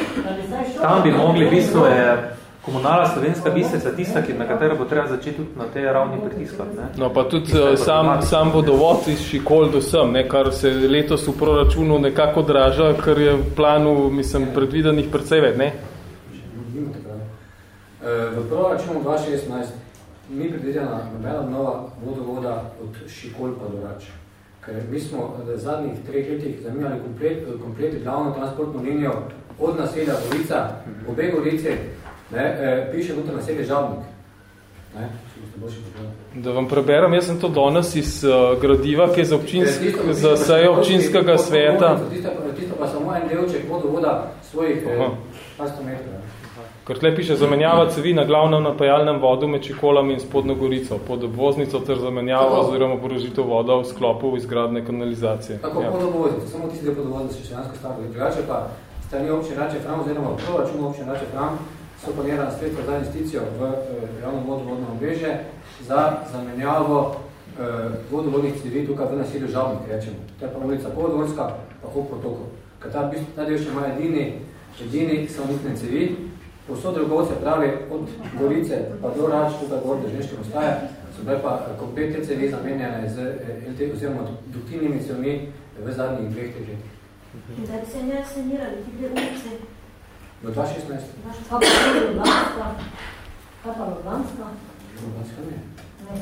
Tam bi mogli, v bistvu je komunala slovenska biseca tista, ki, na katero bo treba začeti tudi na tej ravni pritiskati. Ne? No, pa tudi sam, sam vodovod iz Šikol do sem, ne, kar se letos v proračunu nekako draža, ker je v planu, mislim, predvidenih precej več, ne? V proračunu 2016 ni predvidena nobena nova vodovoda od Šikol pa do Rača ker mi smo v zadnjih treh letih zamenjali komplet, komplet glavno transportno linijo od naselja Gorica, obe Gorice, ne, eh, piše noter naselje Žabnik. Ne, Da vam preberem, jaz sem to danes iz uh, gradiva, ki je za, občinsk, za sejo občinskega sveta. Tisto, tisto pa samo en delček vodovoda svojih eh, 100 metrov. Ker tle piše zamenjava cevi na glavnem napajalnem vodu med Čikolami in Spodno Gorico, pod obvoznico ter zamenjava oziroma porožitev voda v sklopu izgradne kanalizacije. Tako, ja. pod obvoznico, samo tisti del pod obvoznico še šejansko stavljajo. Drugače pa strani občine Rače Fram oziroma v proračunu občine Rače Fram so planirana sredstva za investicijo v eh, javno vodovodno obveže za zamenjavo eh, vodovodnih cevi tukaj v naselju Žabnik, rečemo. To je pa ulica Podvorska, pa Hop potokov. Ker ta, ta del še ima edini, edini samotne cevi, Povsod drugo se pravi od Gorice pa do Rač, tukaj gor Dežneške postaje, so bile pa kompletne cevi zamenjene z LT oziroma duktivnimi cevmi v zadnjih dveh težih. In da bi se ne sanirali ti dve ulice? V 2016. Kaj pa Ljubljanska? Kaj pa Ljubljanska? Ljubljanska ne. Ne.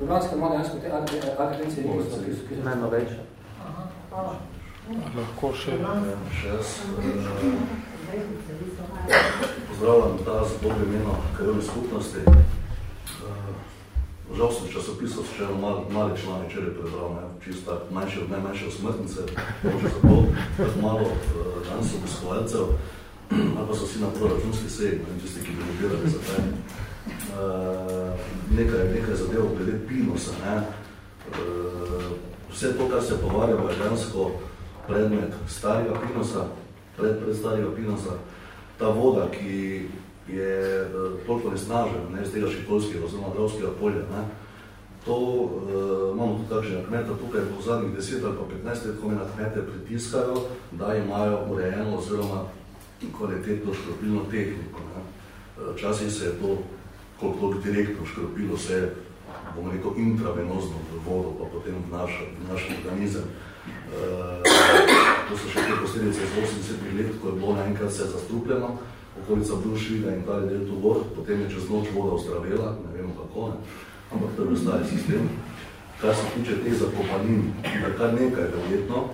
Ljubljanska ima dejansko te akadence, ki so najnovejše. Aha, hvala. Lahko še. Še jaz. Pozdravljam ta z dobro imeno krajovne skupnosti. Žal sem časopisal še eno mal, mali člani včeraj prebral, ne, čisto tak manjši od najmanjše osmrtnice, može za to, tako malo danes obiskovalcev, ali pa so si na proračunski seji, ne, tisti, ki bi lobirali za taj. Nekaj, nekaj zadev glede Pinosa, ne. Vse to, kar se povarjamo, je dejansko predmet starega Pinosa, pred, pred starega Pinosa. Ta voda, ki je uh, toliko nesnažena, ne, z tega šikolskega oziroma dravskega polja, ne, to uh, imamo tudi takšnega kmeta, tukaj po zadnjih 10 ali pa 15 let, ko me na kmete pritiskajo, da imajo urejeno oziroma kvalitetno škropilno tehniko. Ne. Včasih se je to koliko toliko direktno škropilo se, bomo rekel, intravenozno v vodo, pa potem v naš, v naš organizem. Uh, to so še te posledice iz 80 let, ko je bilo naenkrat vse zastrupljeno, okolica Brušvida in tali del tu gor, potem je čez noč voda ostravela, ne vemo kako, ne, ampak to je ostali sistem. Kar se tiče teh zakopanin, da kar nekaj verjetno,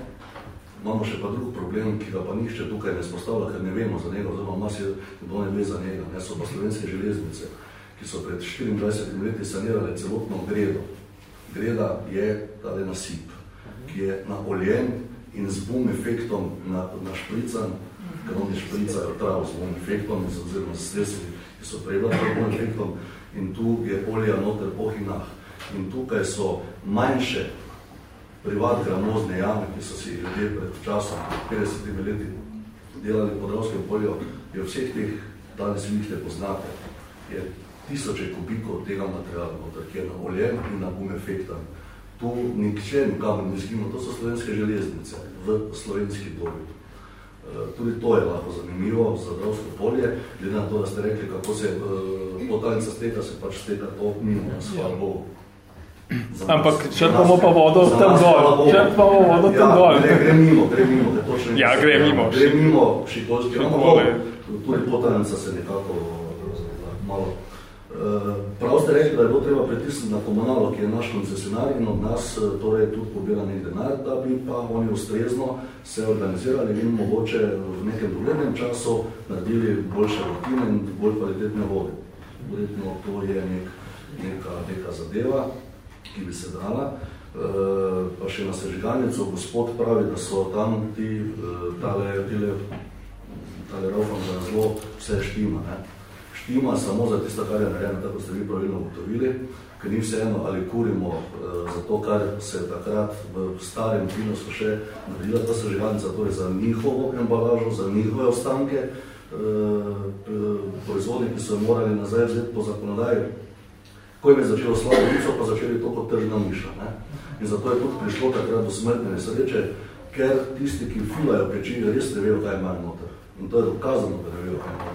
imamo še pa drug problem, ki ga pa nišče tukaj ne spostavlja, ker ne vemo za njega, oziroma mas je kdo ne ve za njega, ne, so pa slovenske železnice, ki so pred 24 leti sanirale celotno gredo. Greda je tale nasip, ki je naoljen in z boom efektom na, na šprican, ker oni špricajo travo z boom efektom, oziroma z sredstvi, ki so preblato boom efektom, in tu je olja noter po hinah. In tukaj so manjše privat gramozne jame, ki so si ljudje pred časom, 50 leti, delali po dravskem polju, je vseh teh danes vi te poznate, je tisoče kubikov tega materiala, ki je naoljen in na boom efektom. Tu nikče nikamor ne skimo, to so slovenske železnice v slovenski dobi. Tudi to je lahko zanimivo za dravsko polje, glede na to, da ste rekli, kako se uh, potalnica steka, se pač steka to mimo, hvala Bogu. Ampak črpamo pa vodo tam dol. Črpamo vodo tam ja, dol. Ne, gre mimo, gre mimo. Da točno Ja, gre mimo. Gre mimo šikolski. Šikole. Tudi potalnica se nekako malo Prav ste rekli, da je bilo treba pritisniti na komunalo, ki je naš koncesionar in od nas torej tudi pobira nek denar, da bi pa oni ustrezno se organizirali in mogoče v nekem doglednem času naredili boljše rutine in bolj kvalitetne vode. Verjetno to je nek, neka, neka zadeva, ki bi se dala. E, pa še na sežigalnico, gospod pravi, da so tam ti, tale, tile, tale raufam, da zelo vse štima. Ne? Štima samo za tisto, kar je narejeno, tako ste vi pravilno ugotovili, ker ni vseeno, ali kurimo uh, za to, kar se takrat v starem Pinosu še naredila ta sežigalnica, torej za njihovo embalažo, za njihove ostanke, uh, proizvodnje, ki so morali nazaj vzeti po zakonodaji. Ko jim je začelo slabo pa začeli to kot tržna miša. Ne? In zato je tudi prišlo takrat do smrtne nesreče, ker tisti, ki filajo peči, res ne vejo, kaj imajo noter. In to je dokazano, da ne vejo, kaj imajo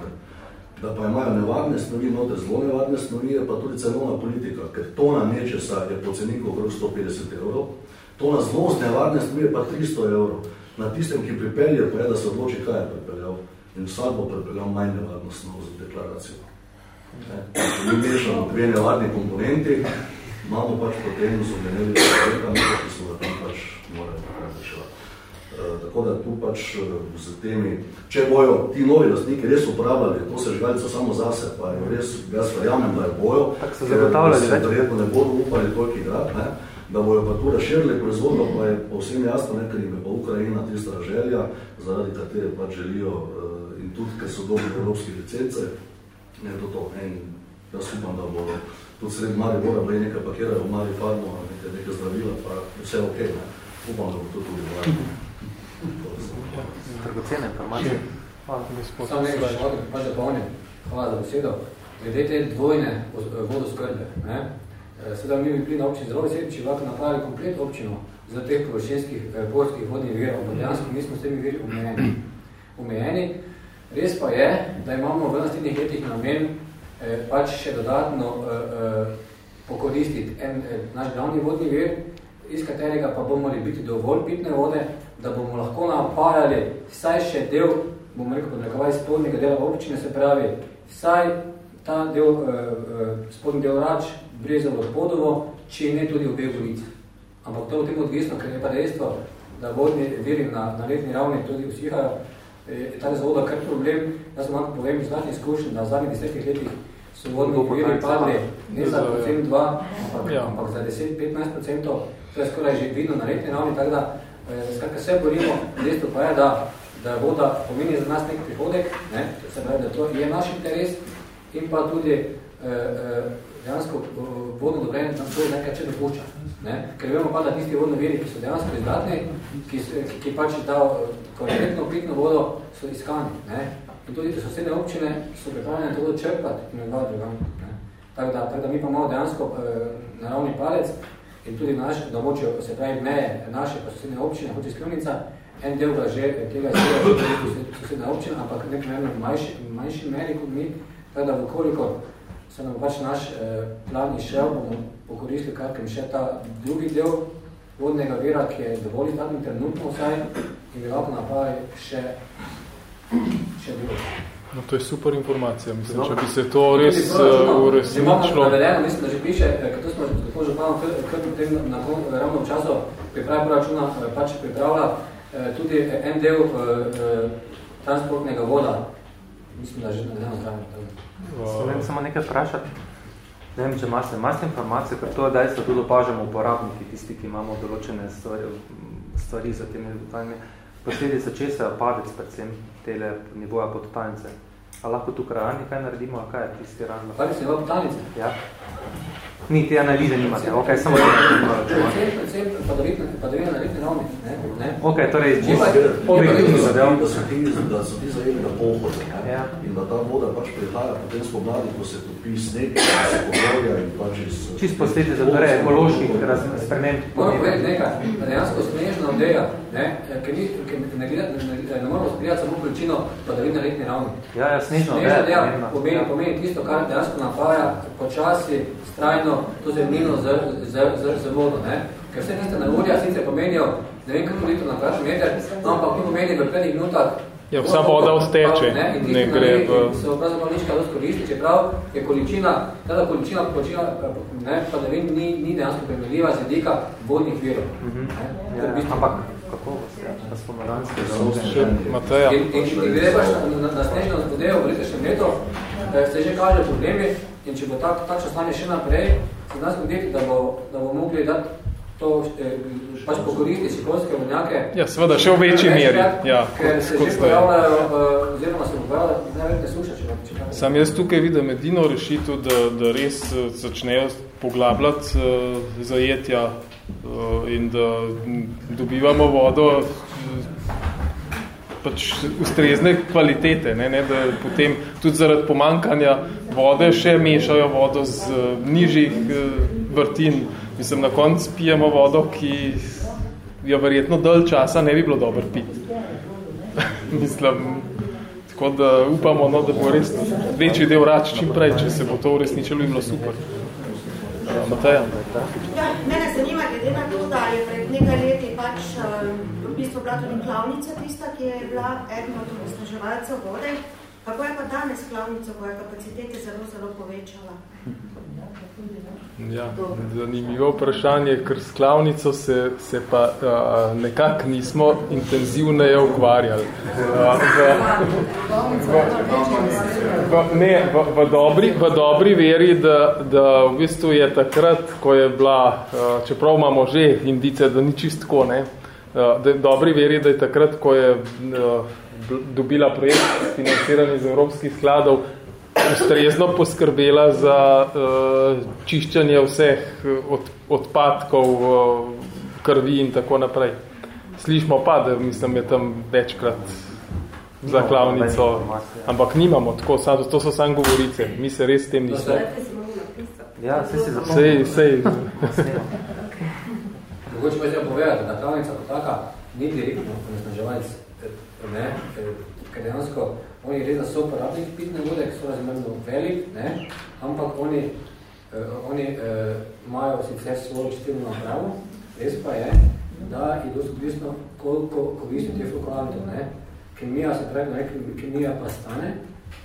da pa imajo nevarne snovi, noter zelo nevarne snovi, je pa tudi cenovna politika, ker tona nečesa je po ceniku okrog 150 evrov, tona zelo nevarne snovi je pa 300 evrov. Na tistem, ki pripelje, pa je, da se odloči, kaj je pripeljal. In vsak bo pripeljal manj nevarno snov za deklaracijo. Ne? Mi mešamo dve nevarni komponenti, imamo pač potem zobeneli ki so ga tam pač morali reševati. Tako da tu pač z temi, če bojo ti novi lastniki res uporabljali to sežgalico samo zase, pa je res, jaz verjamem, da je bojo, ker se verjetno ne bodo upali toliko igrati, ne, da bojo pa tu razširili proizvodno, pa je povsem jasno, ne, ker jim je pa Ukrajina tista želja, zaradi katere pač želijo in tudi, ker so dobri evropski licence, ne to to. In jaz upam, da bodo tudi sred Mari Bora, bili nekaj pakirajo v Mari Farmo, nekaj, nekaj zdravila, pa vse ok, ne. Upam, da bo to tudi vrlo. Dragocene informacije. Hvala, gospod. Samo nekaj, še hodem, pa zapomnim. Hvala za besedo. Glede te dvojne vodoskrbe, ne? Eh, Seveda mi bi bili na občini zelo veseli, če lahko napravili komplet občino za teh površinskih gorskih eh, vodnih virov, ampak dejansko mi smo s temi viri omejeni. omejeni. Res pa je, da imamo v naslednjih letih namen eh, pač še dodatno eh, eh, pokoristiti en eh, naš glavni vodni vir, iz katerega pa bomo biti dovolj pitne vode, da bomo lahko napajali vsaj še del, bomo rekel, podrekovaj spodnjega dela občine, se pravi, vsaj ta del, eh, spodnji del rač, brezovo podovo, če ne tudi obe volice. Ampak to je v tem odvisno, ker je pa dejstvo, da vodni viri na, na letni ravni tudi usihajo, je ta zavoda kar problem. Jaz lahko povem iz naših izkušenj, da v zadnjih desetih letih so vodni viri padli ne za procent dva, ampak, ja. ampak za 10-15 procentov, to je skoraj že vidno na letni ravni, tako da eh, skratka se borimo, dejstvo pa je, da, da voda pomeni za nas nek prihodek, ne? se pravi, da to je naš interes in pa tudi eh, eh, dejansko vodno dobrenje tam to nekaj če dopušča. Ne? Ker vemo pa, da tisti vodni viri, ki so dejansko izdatni, ki, ki, ki pač dal kvalitetno pitno vodo, so iskani. Ne? In tudi sosedne občine so pripravljene to črpati in odvati drugam. Tako da, tak da mi pa imamo dejansko eh, naravni palec in tudi naš, da moče se pravi meje naše pa sosedne občine, hoče skljunica, en del ga že tega zelo sosedna občina, ampak nek merno manjši, manjši meri kot mi, tako da vkoliko se nam pač naš eh, plan išel, bomo pokoristili kakrim še ta drugi del vodnega vira, ki je dovolj izdatni trenutno vsaj in bi lahko napravili še, še drugo. No, to je super informacija, mislim, če bi se to res uresničilo. Imamo navedeno, mislim, da že piše, ker to smo tako že panom kar tem na ravno času pripravi proračuna pač pripravlja tudi en del transportnega voda. Mislim, da že navedeno zdravim. Smem samo nekaj vprašati. Ne vem, če imate, imate informacije, ker to je dejstvo tudi opažamo uporabniki, tisti, ki imamo določene stvari, stvari za temi detaljami. Posledice česa je padec predvsem tele nivoja podtalnice. A lahko tu krajani kaj naredimo, a kaj je tisti razlog? Padec nivoja podtalnice? Ja. Ni, te analize nimate, ok, samo to Predvsem, predvsem padavina na letni ravni, ne? Ok, torej, če objektivno zadev, da so ti, da so ti zajeli na pohode, ja. in da ta voda pač prihaja potem spomladi, ko se topi sneg, ko se pogorja in pač iz... Čist posledice za torej ekoloških sprememb. Moram povedati nekaj, dejansko snežna odeja, ne, ker ni, ker ne, gleda, ne, ne, moramo sprijati samo količino padavina na letni ravni. Ja, ja, snežna odeja. Snežna odeja pomeni, pomeni tisto, kar dejansko napaja počasi, strajno to zemljino z, z, z, z vodo. Ne? Ker vse tiste navodja sicer pomenijo, ne vem, kako litro na krašen meter, ampak to pomeni v petih minutah Ja, vsa voda odteče, ne, ne gre v... Se pravzaprav nič kaj koristi, čeprav je količina, tada količina, količina ne, pa da vem, ni, ni dejansko primerljiva z jedika vodnih virov. Mm -hmm. ne, ja, bistvo, ampak kako? Na spomodanske Še Mateja. In, in, in gre pač na, na, na snežno vodejo v letošnjem letu, se že kaže problemi, In če bo tak, takšno stanje še naprej, se nas zgoditi, da, bo, da bo mogli dati to eh, pač pokoristi šikolske vodnjake. Ja, seveda, še v večji meri. Ja, ker se že pojavljajo, uh, oziroma se pojavljajo najverjetne suše, če, če kaj. Sam jaz tukaj vidim edino rešitev, da, da res začnejo poglabljati uh, zajetja uh, in da dobivamo vodo pač ustrezne kvalitete, ne, ne, da potem tudi zaradi pomankanja vode še mešajo vodo z uh, nižjih uh, vrtin. Mislim, na koncu pijemo vodo, ki jo verjetno dalj časa ne bi bilo dobro piti. Mislim, tako da upamo, no, da bo res večji del rač čim prej, če se bo to uresničilo in bilo super. Uh, Mateja. Ja, mene zanima, glede na to, da je pred nekaj leti pač uh, bistvu bila tudi klavnica tista, ki je bila eden od osnaževalcev vode. Kako je pa danes klavnica, ko je kapacitete zelo, zelo povečala? Ja, zanimivo vprašanje, ker s klavnico se, se pa uh, nekako nismo intenzivneje ukvarjali. Uh, v, v, ne, v, v, dobri, v dobri veri, da, da v bistvu je takrat, ko je bila, uh, čeprav imamo že indice, da ni čistko, ne, uh, da dobri veri, da je takrat, ko je uh, dobila projekt financiranje iz evropskih skladov, ustrezno poskrbela za uh, čiščenje vseh eh, od, odpadkov, uh, krvi in tako naprej. Slišimo pa, da mislim, je tam večkrat za klavnico, ampak nimamo tako, sam, to so samo govorice, mi se res s tem nismo. Ja, vse si zapomnil. Sej, sej. Mogoče pa zdaj povedati, da klavnica kot taka ni direktno ponesnaževalc, ne, ker dejansko oni res, da so uporabniki pitne vode, ki so razmerno velik, ne? ampak oni, uh, oni uh, imajo sicer svojo čistilno napravo, res pa je, da je dosti odvisno, koliko koristi te flokalite. Ne? Kemija se pravi, ne? kemija pa stane,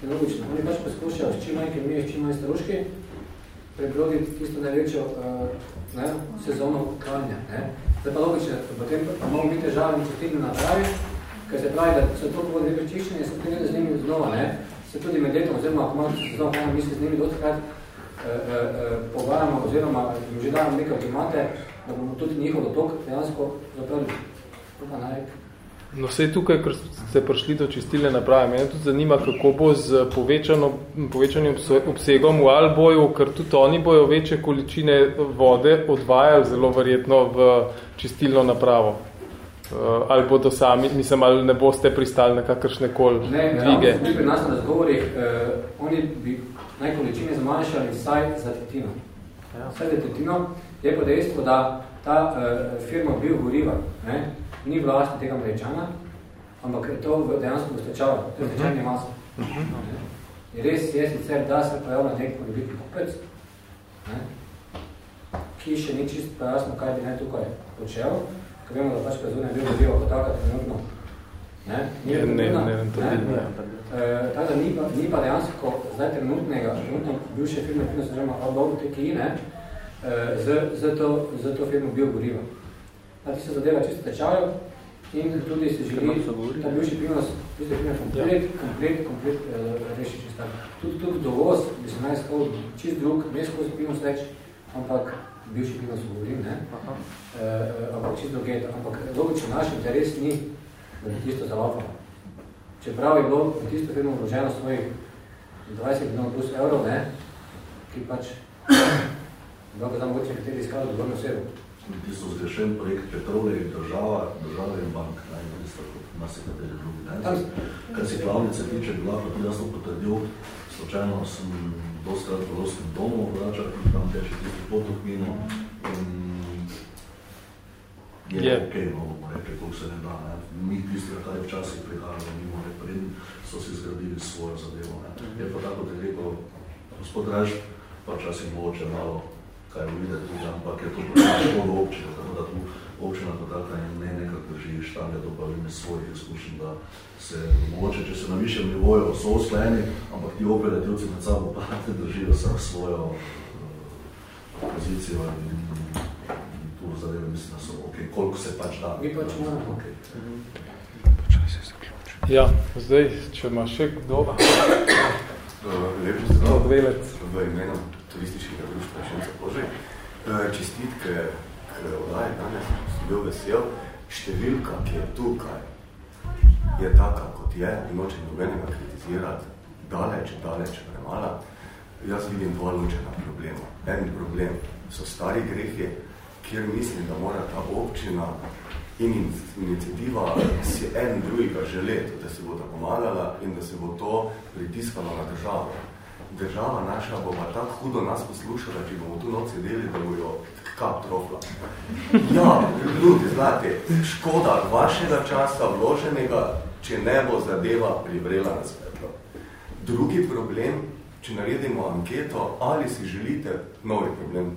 je logično. Oni pač poskušajo s čim manj kemije, s čim manj staruški, prebroditi tisto največjo uh, ne? sezono klanja. Ne? Zdaj pa logično, potem pa imamo biti težave in čistilne napravi, ker se pravi, da so to vode prečiščenje, se tudi z njimi znova, ne, se tudi med letom, oziroma ako malo se znova, kaj misli z njimi dostakrat, eh, eh, eh, pogajamo, oziroma jim že dajamo nekaj primate, da bomo tudi njihov dotok dejansko zaprli. To pa naj. No, vse tukaj, ker ste prišli do čistilne naprave, mene tudi zanima, kako bo z povečano, povečanim obsegom v Alboju, ker tudi oni bojo večje količine vode odvajali zelo verjetno v čistilno napravo. Uh, ali bodo sami, mislim, ali ne boste pristali na kakršne kol dvige? Ne, pri nas na razgovorih, uh, oni bi najkoličine zmanjšali vsaj za tetino. Ja. Vsaj za tetino je pa dejstvo, da ta uh, firma bil goriva, ne, ni vlastni tega mrečana, ampak je to dejansko ustečalo, to je mhm. maslo. Uh -huh. Res je sicer, da se pojavlja nek podobitni kupec, ne, ki še ni čist pa jasno, kaj bi ne tukaj počel, ker vemo, da pač prezvodnja bil dobiva kot taka trenutno. Ne, ni ne, ne, ne, ne, to ne, ne. E, tako da ni pa, ni pa dejansko zdaj trenutnega, trenutno bivše firme, firme se želimo Outbound TKI, ne, e, z, z, to, z to firmo biogoriva. Ti se zadeva čisto tečajo in tudi se želi ta bivši prinos, bivši prinos komplet, ja. komplet, komplet uh, reši čisto tako. Tudi, tudi dovoz bi se naj skol čist drug, ne skozi prinos več, ampak bivši prinos govorim, ne? Uh, ampak čisto druge. Ampak logično naš interes ni, da bi tisto zalopamo. Čeprav je bilo v tisto firmo vloženo svojih 20 milijonov plus evrov, ne? ki pač dobro znam mogoče kateri iskali dobrno osebo. Ti so zgrešen projekt Petrole in država, država in bank, naj isto kot nas je kateri drugi. Kar se glavnice tiče, bi lahko tudi jasno potrdil, slučajno sem dosti krat v roskem domu vračal, ki tam teče tisti potok vino in je yeah. ok, no, bomo rekli, koliko se ne da. Ne. Mi tistega, kar je včasih prihajalo, mimo ne predn, so si zgradili svojo zadevo. Ne. -hmm. Je pa tako, da je rekel, gospod Raž, pa včasih mogoče malo kaj videti tudi, ampak je to prvo od občine, tako da tu občina pa taka ne nekako drži štanga do pa vime svojih izkušenj, da se mogoče, če se na višjem nivoju so usklajeni, ampak ti operativci med sabo pa ne držijo samo svojo uh, pozicijo in, in tu zadeve mislim, da so ok, koliko se pač da. Mi pač moramo. Ok. Ja, zdaj, če ima še kdo? Lep zdrav. V imenu turističnega društva Šenca Požej. Čestitke k oddaji danes, sem bil vesel. Številka, ki je tukaj, je taka, kot je, in nočem nobenega kritizirati, daleč, daleč premala. Jaz vidim dva ločena problema. En problem so stari grehi, kjer mislim, da mora ta občina in iniciativa si en drugega želeti, da se bo ta pomagala in da se bo to pritiskalo na državo država naša bo pa tako hudo nas poslušala, če bomo tu noci deli, da bojo kap trofla. Ja, ljudi, znate, škoda vašega časa vloženega, če ne bo zadeva privrela na svetlo. Drugi problem, če naredimo anketo, ali si želite, novi problem,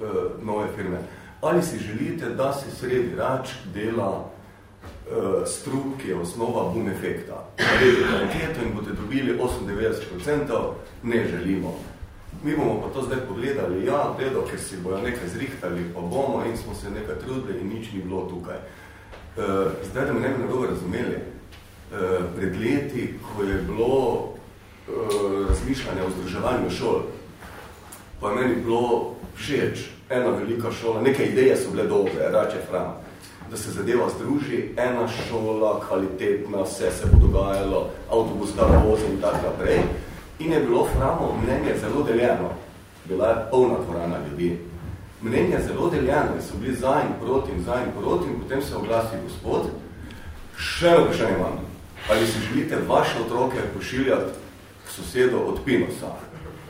uh, nove firme, ali si želite, da se sredi rač dela uh, strup, ki je osnova boom efekta. Naredite anketo in boste dobili 98%, ne želimo. Mi bomo pa to zdaj pogledali, ja, gledal, ker si bojo nekaj zrihtali, pa bomo in smo se nekaj trudili in nič ni bilo tukaj. Uh, zdaj, da me ne bi narobe razumeli, uh, pred leti, ko je bilo uh, razmišljanje o združevanju šol, pa je meni bilo všeč, ena velika šola, neke ideje so bile dobre, rače Fran, da se zadeva združi, ena šola, kvalitetna, vse se bo dogajalo, avtobus vozi in tako naprej. In je bilo Framo mnenje zelo deljeno. Bila je polna dvorana ljudi. Mnenje zelo deljeno in so bili za in proti in za in proti in potem se oglasi gospod. Še vprašanje vam, ali si želite vaše otroke pošiljati k sosedu od Pinosa?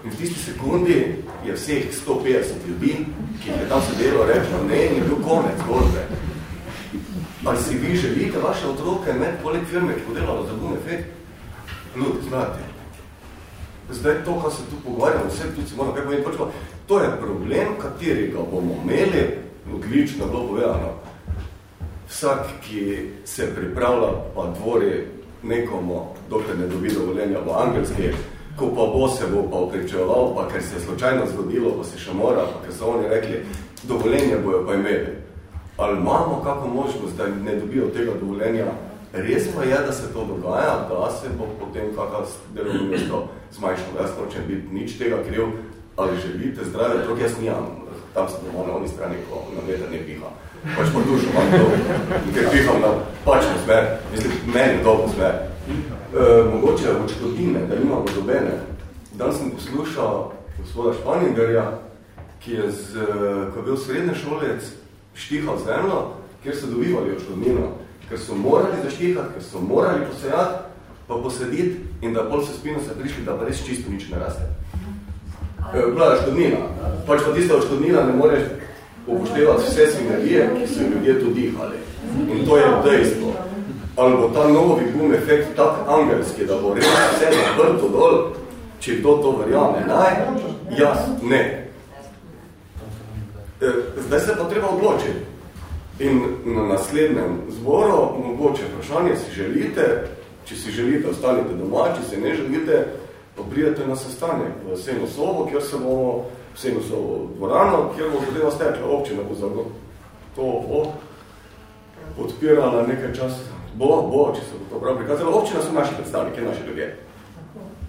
In v tisti sekundi je vseh 150 ljudi, ki je tam sedelo, reklo, ne, in je bil konec zgodbe. Ali si vi želite vaše otroke imeti poleg firme, ki bo delalo za gume efekt? Ljudi, znate. Zdaj to, kar se tu pogovarjamo, vse tudi si moramo kaj povedati, počemo, to je problem, katerega bomo imeli, odlično bilo povedano. Vsak, ki se pripravlja, pa dvori nekomu, dokler ne dobi dovoljenja v angelski, ko pa bo se bo pa upričeval, pa ker se je slučajno zgodilo, pa se še mora, pa ker so oni rekli, dovoljenje bojo pa imeli. Ali imamo kako možnost, da ne dobijo tega dovoljenja? Res pa je, da se to dogaja, da se bo potem kakak delovno mesto zmanjšalo. Jaz nočem biti nič tega kriv, ali želite zdrave otroke, jaz nijam. Tam sem doma na oni strani, ko na veda ne piha. Pač pa dušo imam to, ker piham na pačno smer, mislim, meni dobro smer. E, mogoče očkodine, da imamo dobene. Dan sem poslušal gospoda Španingerja, ki je, z, ko je bil srednje šolec, štihal zemljo, kjer so dobivali očkodnino, ker so morali zaštihati, ker so morali posejati, pa posediti in da pol se spino se prišli, da pa res čisto nič ne raste. Bila je škodnina. Pač pa tista očkodnina ne moreš upoštevati vse sinergije, ki so ljudje tu dihali. In to je dejstvo. Ali bo ta novi boom efekt tak angelski, da bo res vse naprto dol, če kdo to verjame, naj, jaz ne. Zdaj se pa treba odločiti. In na naslednjem zboru, mogoče vprašanje, si želite, če si želite, ostanite doma, če se ne želite, pa pridete na sestanek v Sejno sobo, kjer se bomo v Sejno sobo dvorano, kjer bo zadeva stekla, občina bo za to bo podpirala nekaj časa. Bo, bo, če se bo to prav prikazalo. Občina so naši predstavniki, naši ljudje.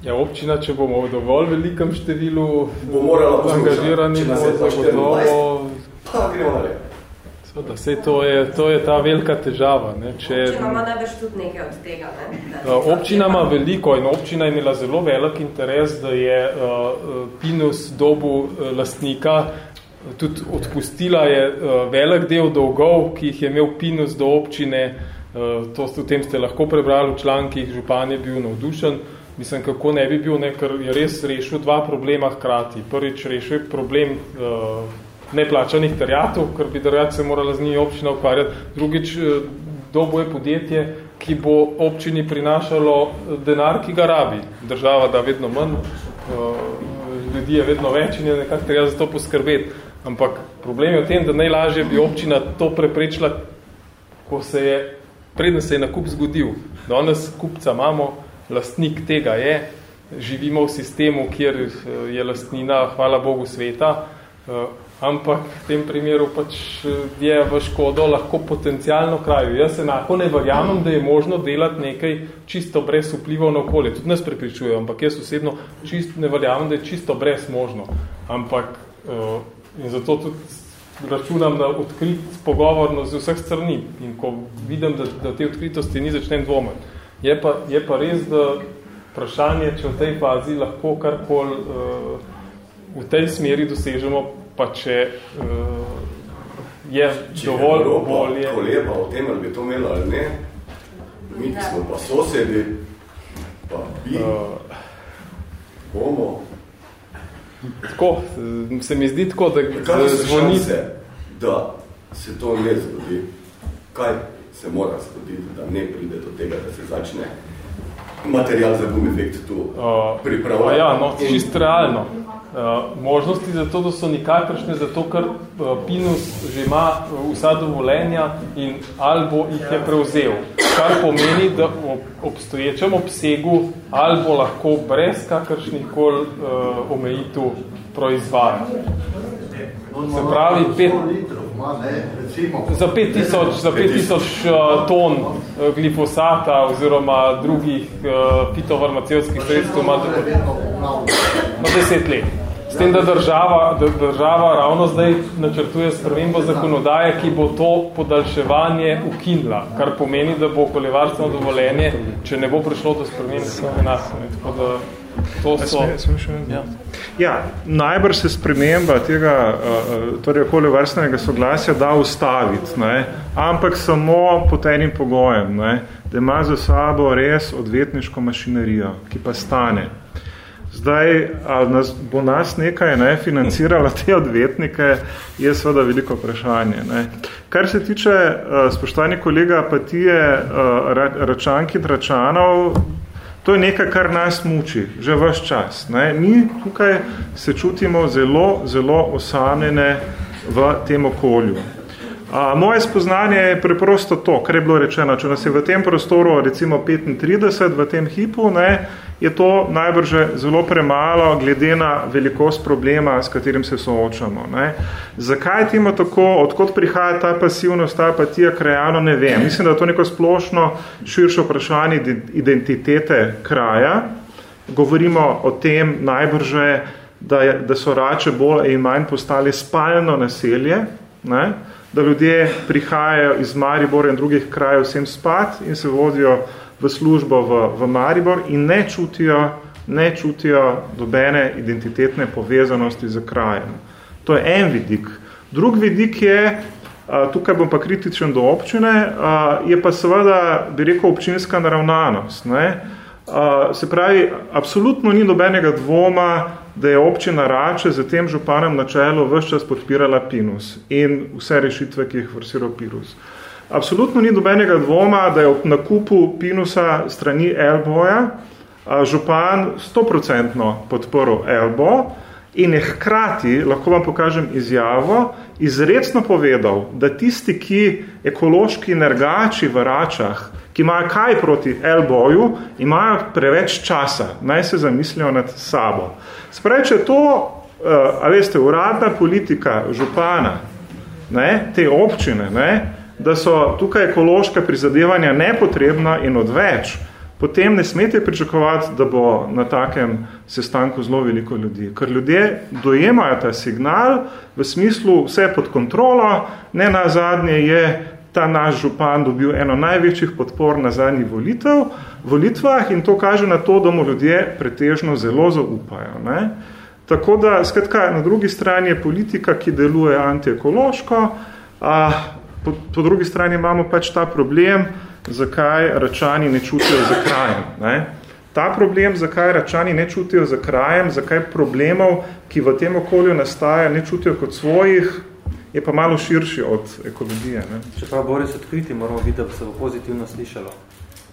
Ja, občina, če bomo v dovolj velikem številu bo morala angažirani, bo zagotovo... Pa gremo dalje. Seveda, sej to je, to je ta velika težava. Ne? Če, občina ima največ tudi nekaj od tega. Ne? Občina ima veliko in občina je imela zelo velik interes, da je uh, Pinus dobu uh, lastnika tudi odpustila je uh, velik del dolgov, ki jih je imel Pinus do občine. Uh, to ste, v tem ste lahko prebrali v člankih, župan je bil navdušen. Mislim, kako ne bi bil, ne, ker je res rešil dva problema hkrati. Prvič rešil problem uh, neplačanih terjatov, ker bi terjat se morala z njimi občina ukvarjati. Drugič, dobo je podjetje, ki bo občini prinašalo denar, ki ga rabi. Država da vedno manj, ljudi je vedno več in je nekako treba za to poskrbeti. Ampak problem je v tem, da najlažje bi občina to preprečila, ko se je, preden se je nakup zgodil. Danes kupca imamo, lastnik tega je, živimo v sistemu, kjer je lastnina, hvala Bogu, sveta, ampak v tem primeru pač je v škodo lahko potencialno kraju. Jaz enako ne verjamem, da je možno delati nekaj čisto brez vplivov na okolje. Tudi nas prepričujem, ampak jaz osebno čist, ne verjamem, da je čisto brez možno. Ampak in zato tudi računam na odkrit pogovorno z vseh strani in ko vidim, da, da te odkritosti ni začnem dvomiti. Je pa, je pa res, da vprašanje, če v tej fazi lahko karkoli uh, v tej smeri dosežemo, pa če uh, je če dovolj Evropa, bolje. koleba o tem, ali bi to imelo ali ne, mi smo pa sosedi, pa bi, uh, bomo. Tako, se mi zdi tako, da Kaj zvoni... šanse, da se to ne zgodi? Kaj se mora zgoditi, da ne pride do tega, da se začne material za boom efekt tu uh, pripravljati? Ja, no, čist realno. Možnosti za to, da so nikakršne, zato ker Pinus že ima vsa dovoljenja in Albo jih je prevzel. Kar pomeni, da v obstoječem obsegu Albo lahko brez kakršnih kol uh, omejitev proizvaja. Se pravi, pet, za 5000 za 5000 uh, ton uh, glifosata oziroma drugih uh, fitofarmacevskih sredstev ima na 10 let. S tem, da država, da država ravno zdaj načrtuje spremembo zakonodaje, ki bo to podaljševanje ukinila, kar pomeni, da bo okoljevarstveno dovoljenje, če ne bo prišlo do spremembe, tako da to so... Ja. Ja, najbrž se sprememba tega torej okoljevarstvenega soglasja da ustaviti, ne? ampak samo pod enim pogojem, ne? da ima za sabo res odvetniško mašinerijo, ki pa stane. Zdaj, ali nas, bo nas nekaj ne, financirala te odvetnike, je seveda veliko vprašanje. Ne. Kar se tiče, uh, spoštovani kolega Apatije, uh, račanki in račanov, to je nekaj, kar nas muči, že vaš čas. Ne. Mi tukaj se čutimo zelo, zelo osamljene v tem okolju. A, moje spoznanje je preprosto to, kar je bilo rečeno, če nas je v tem prostoru recimo 35 v tem hipu, ne, je to najbrž zelo premalo glede na velikost problema, s katerim se soočamo. Ne. Zakaj je timo tako, odkot prihaja ta pasivnost, ta apatija krajano, ne vem. Mislim, da je to neko splošno širše vprašanje identitete kraja. Govorimo o tem najbrže, da, je, da so rače bolj in manj postali spalno naselje, ne da ljudje prihajajo iz Maribora in drugih krajev vsem spat in se vodijo v službo v, v Maribor in ne čutijo, ne čutijo dobene identitetne povezanosti z krajem. To je en vidik. Drug vidik je, tukaj bom pa kritičen do občine, je pa seveda, bi rekel, občinska naravnanost. Ne? Se pravi, absolutno ni dobenega dvoma, da je občina Rače za tem županem na čelu vse čas podpirala Pinus in vse rešitve, ki jih vrsiral Pirus. Absolutno ni dobenega dvoma, da je ob nakupu Pinusa strani Elboja župan 100% podporil Elbo in je hkrati, lahko vam pokažem izjavo, izredno povedal, da tisti, ki ekološki nergači v Račah, ki imajo kaj proti Elboju, imajo preveč časa, naj se zamislijo nad sabo. Spravi, če to, a veste, uradna politika župana, ne, te občine, ne, da so tukaj ekološka prizadevanja nepotrebna in odveč, potem ne smete pričakovati, da bo na takem sestanku zelo veliko ljudi. Ker ljudje dojemajo ta signal v smislu vse pod kontrolo, ne na zadnje je ta naš župan dobil eno največjih podpor na zadnjih volitev, volitvah in to kaže na to, da mu ljudje pretežno zelo zaupajo. Ne? Tako da, skratka, na drugi strani je politika, ki deluje antiekološko, a po, po drugi strani imamo pač ta problem, zakaj račani ne čutijo za krajem. Ne? Ta problem, zakaj račani ne čutijo za krajem, zakaj problemov, ki v tem okolju nastaja, ne čutijo kot svojih, je pa malo širši od ekologije. Ne? Čeprav Boris odkriti, moramo videti, da se bo pozitivno slišalo.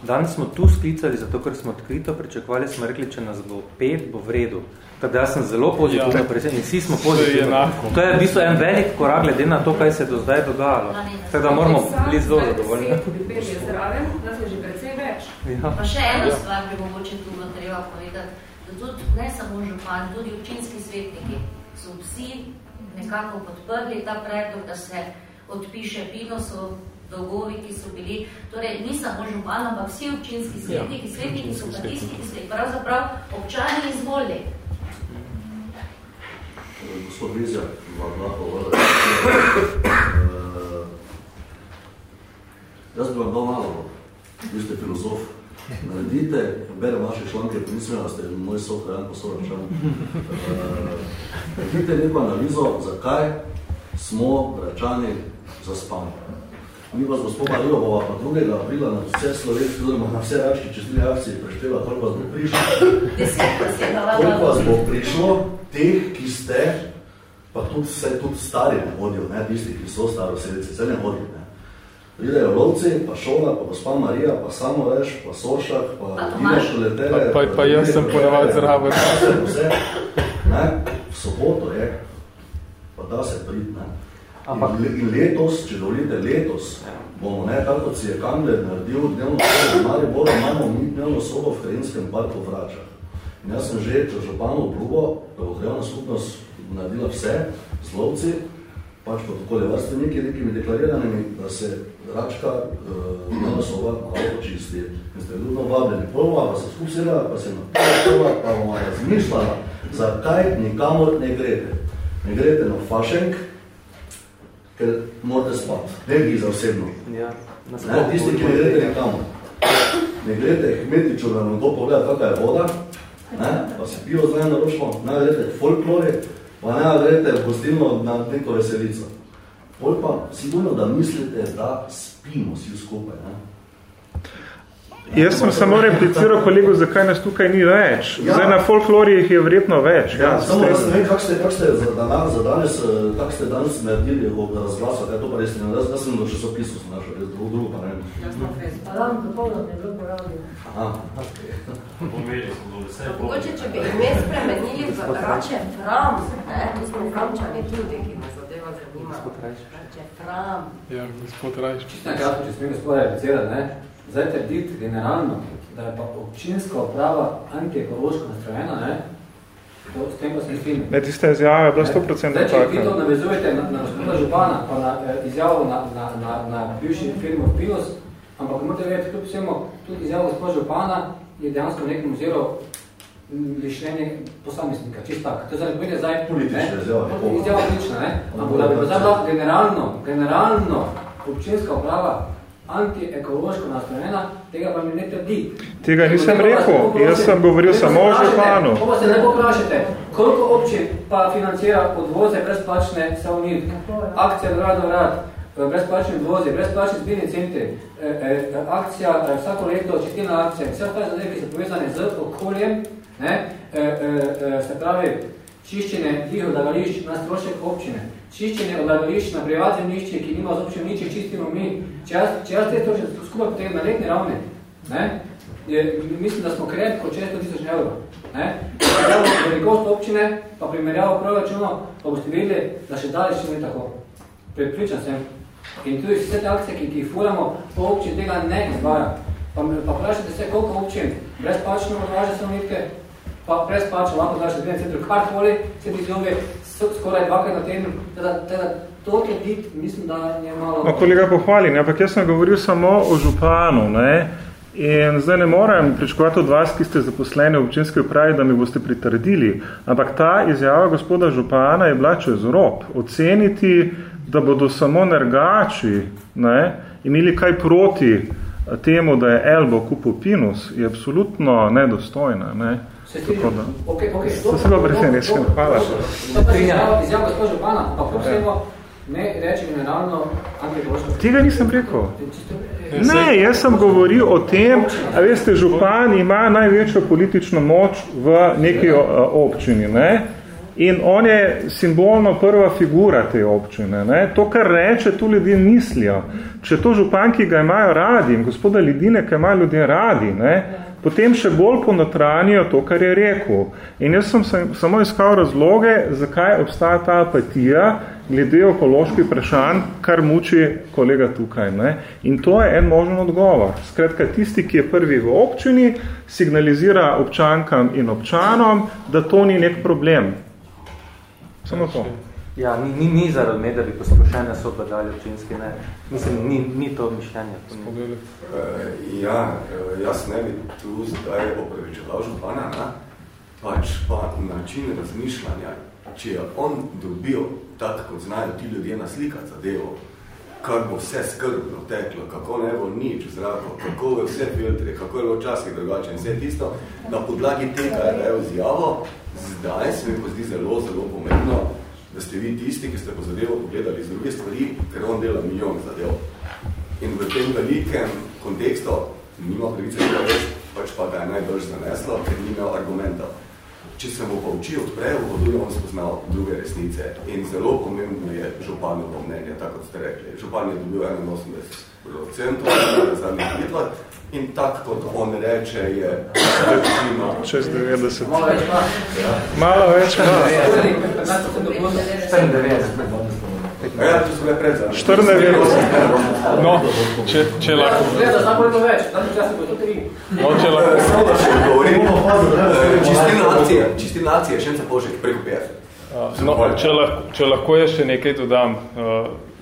Danes smo tu sklicali, zato ker smo odkrito pričakovali, smo rekli, če nas bo pet, bo v redu. Tako jaz sem zelo pozitivno ja. predsednik in vsi smo pozitivno. To je v bistvu en velik korak glede na to, kaj se je do zdaj dogajalo. Tako da moramo biti zelo zadovoljni. Pet je zraven, da se že precej več. Ja. Pa še eno stvar bi mogoče tu treba povedati, da tudi ne samo župan, tudi občinski svetniki so vsi nekako podprli ta predlog, da se odpiše Pinosov dolgovi, ki so bili, torej ni samo župan, ampak vsi občinski svetniki, svetniki so pa tisti, ki so pravzaprav občani izvolili. Gospod Vizjak, vam lahko vrde. Jaz bi vam dal malo, vi ste filozof, naredite, berem vaše članke, mislim, da ste moj sohrajan poslovčan. Naredite neko analizo, zakaj smo račani zaspani. Mi vas gospod Marijo bova pa 2. aprila na vse slovenske, oziroma na vse rački čez tri akcije preštela, koliko vas bo prišlo. koliko vas bo prišlo teh, ki ste, pa tudi vse tudi stari ne hodijo, ne, tisti, ki so staro sedice, vse ne hodijo, ne. Pridejo lovci, pa šola, pa gospa Marija, pa samo veš, pa Sošak, pa Dino Štoletere. Pa, pa, pa jaz sem ponavad zraven. Vse, vse, ne. soboto je, pa da se prid, ne. Ampak. In letos, če dovolite, letos bomo, ne, tako kot si je Kangler naredil dnevno sobo v Mariboru, imamo mi dnevno sobo v Krajenskem parku Vračah. In jaz sem že županu obljubo, da bo krajovna skupnost naredila vse z lovci, pač protokole vrsteniki nekimi deklariranimi, da se Račka uh, dnevna soba malo počisti. In ste ljudno vabljeni. Prva, pa se skupsila, pa se napisala, pa bomo razmišljala, zakaj nikamor ne grete. Ne grete na fašenk, ker morate spati. Ne bi za osebno. Ja, ne, tisti, ki ne grete nekamo. Ne grete kmetiču, da nam to pogleda, kakva je voda, ne, pa se pivo zdaj naročimo, ne grete folklore, pa ne grete v gostilno na neko veselico. Pol pa sigurno, da mislite, da spimo vsi skupaj. Ne. Jaz sem samo repliciral kolegu, zakaj nas tukaj ni več. Ja. Zdaj na folkloriji je verjetno več. Ja, ja samo jaz ne vem, kak ste, kak ste za, danes, za danes, eh, kak ste danes naredili ob razglasu, kaj to pa res ne vem. Jaz sem do časopisu sem našel, jaz drugo, drugo pa ne vem. Jaz sem Facebook. Alarm popolno ne bilo poravljeno. Aha, ok. Pomeli smo do vse. Mogoče, če bi ime spremenili v Rače Fram, ne, tu smo Framčani tudi, ki me zadeva zanima. Rače Fram. Ja, gospod Rajš. Čisto če smem gospoda replicirati, ne? Zdaj trditi generalno, da je pa občinska uprava antiekološko nastrojena, ne? To, s tem pa se film. Ne, tiste izjave je bila 100% Zdaj, če vi to navezujete na, na gospoda Župana, pa na eh, izjavo na, na, na, na bivši film of Pinos, ampak morate vedeti, tudi vsemo, tudi izjavo gospoda Župana je dejansko v nekem oziru lišljenje posameznika, čist tak. To zdaj, pomeni zdaj politične izjava. Izjava politična, ne? Ampak da bi zdaj bila generalno, generalno občinska uprava antiekološko nastrojena, tega pa mi ne trdi. Tega nisem rekel, jaz sem govoril samo o županu. Ko pa se ne poprašate, koliko občin pa financira odvoze brezplačne savnit, akcije Vrado Vrad, brezplačni odvozi, brezplačni zbirni centri, e, e, akcija, vsako leto, četina akcija, vse te zadeve, ki so povezane z okoljem, ne, se pravi, čiščenje dvih odlagališč na strošek občine, čiščenje odlagališč na privat zemljišče, ki nima z občinem nič, čistimo mi. Če jaz, če te to skupaj potem na letni ravni, ne, je, mislim, da smo krepko 600 tisoč evrov. Ne? Primerjavo velikost občine, pa primerjavo proračuno, pa boste videli, da še dalje še ne tako. Pripričan sem. In tudi vse te akcije, ki, ki jih furamo, po občin tega ne izvaja. Pa, pa vprašajte se, koliko občin brezplačno odvaže samotke, pa brezplačno lahko odvaže zbirne centru, karkoli, se ti zove, skoraj dvakrat na teden, teda, teda to kredit, mislim, da je malo... No, kolega pohvalim, ampak jaz sem govoril samo o županu, ne? In zdaj ne morem pričakovati od vas, ki ste zaposleni v občinski upravi, da mi boste pritrdili, ampak ta izjava gospoda župana je bila čez rob. Oceniti, da bodo samo nergači ne, imeli kaj proti temu, da je Elbo kupil Pinus, je absolutno nedostojna. Ne. Se Tako da. Okay, okay, to se dobro presenečen. Hvala. Izjava gospod Župana, pa prosimo, ne reči generalno antikološko. Tega nisem rekel. Ne, jaz sem govoril o tem, a veste, župan ima največjo politično moč v neki občini, ne? In on je simbolno prva figura te občine. Ne? To, kar reče, tu ljudje mislijo. Če to župan, ki ga imajo radi, in gospoda Lidine, ki imajo ljudje radi, ne? Potem še bolj ponotranijo to, kar je rekel. In jaz sem samo iskal razloge, zakaj obstaja ta apatija glede ekoloških vprašanj, kar muči kolega tukaj. Ne? In to je en možen odgovor. Skratka, tisti, ki je prvi v občini, signalizira občankam in občanom, da to ni nek problem. Samo to. Ja, ni, ni, ni zaradi me, da bi poslušene so dali občinski, ne. Mislim, ni, ni to mišljenje. Uh, ja, uh, jaz ne bi tu zdaj opravičeval župana, ne? pač pa način razmišljanja, če je on dobil tako, kot znajo ti ljudje naslikati zadevo, kar bo vse skrbno teklo, kako ne bo nič v zraku, kako bo vse filtre, kako je bilo časki drugače in vse tisto, na podlagi tega je dajo zjavo, zdaj se mi pozdi zelo, zelo pomembno, da ste vi tisti, ki ste po zadevo pogledali z druge stvari, ker on dela milijon zadev. In v tem velikem kontekstu nima pravice tega več, pač pa ga je najbolj zaneslo, ker ni imel argumentov. Če se mu pa oči odprejo, bo tudi on spoznal druge resnice. In zelo pomembno je županjovo mnenje, tako kot ste rekli. Župan je dobil 81% na zadnjih volitvah in tako kot on reče, je večino... 96. Malo več pa. Malo več pa. 94. Ja, to so bile pred 94. No, če, če lahko... Gleda, samo je to več, tam časi bo to tri. No, če lahko... Samo da še govorim, čistina nacije, čistina nacije, še enca pošek preko 50. No, če, lahko, če lahko je še nekaj dodam.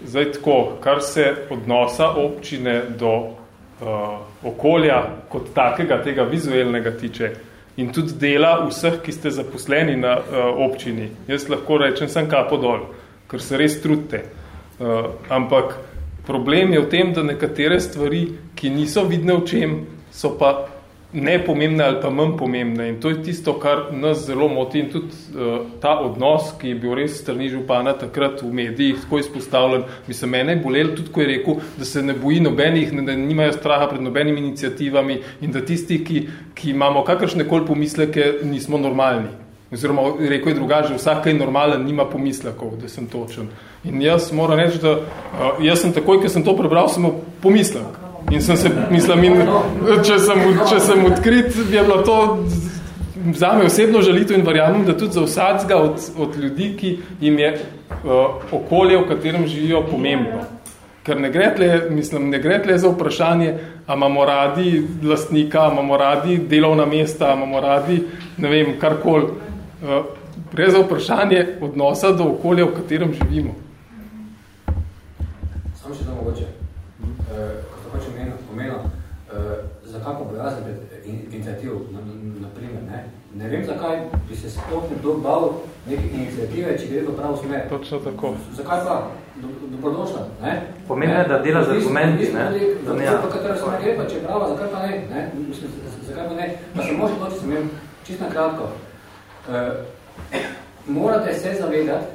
Zdaj tako, kar se odnosa občine do uh, okolja kot takega, tega vizualnega tiče in tudi dela vseh, ki ste zaposleni na uh, občini. Jaz lahko rečem, sem kapo dol, ker se res trudite. Uh, ampak problem je v tem, da nekatere stvari, ki niso vidne v čem, so pa nepomembne ali pa manj pomembne. In to je tisto, kar nas zelo moti in tudi uh, ta odnos, ki je bil res strani župana takrat v medijih tako izpostavljen. Mislim, mene je bolel tudi, ko je rekel, da se ne boji nobenih, da nimajo straha pred nobenimi inicijativami in da tisti, ki, ki imamo kakršne koli pomisleke, nismo normalni. Oziroma, rekel je drugače, vsak, ki je normalen, nima pomislekov, da sem točen. In jaz moram reči, da uh, jaz sem takoj, ko sem to prebral, sem pomislek. In sem se, mislim, in, če, sem, če sem odkrit, je bilo to zame osebno žalitev in verjamem, da tudi za vsadzga od, od ljudi, ki jim je uh, okolje, v katerem živijo, pomembno. Ker ne gre tle, mislim, ne gre tle za vprašanje, a imamo radi lastnika, a imamo radi delovna mesta, a imamo radi, ne vem, karkoli. Uh, gre za vprašanje odnosa do okolja, v katerem živimo. Samo še to mogoče. Uh, hoče pomenil, uh, za kako bojazen pred inicijativ, na, na, na primer, ne? ne vem, zakaj bi se sploh nekdo bal neke inicijative, če gre v pravo smer. Točno tako. Zakaj pa? Dobrodošla, ne? Pomembno je, da dela z argumenti, ne? Da ne, pa katera smer gre, pa če je prava, zakaj pa ne? ne? Mislim, zakaj pa ne? Pa se može to, če sem imel čisto kratko. Uh, morate se zavedati,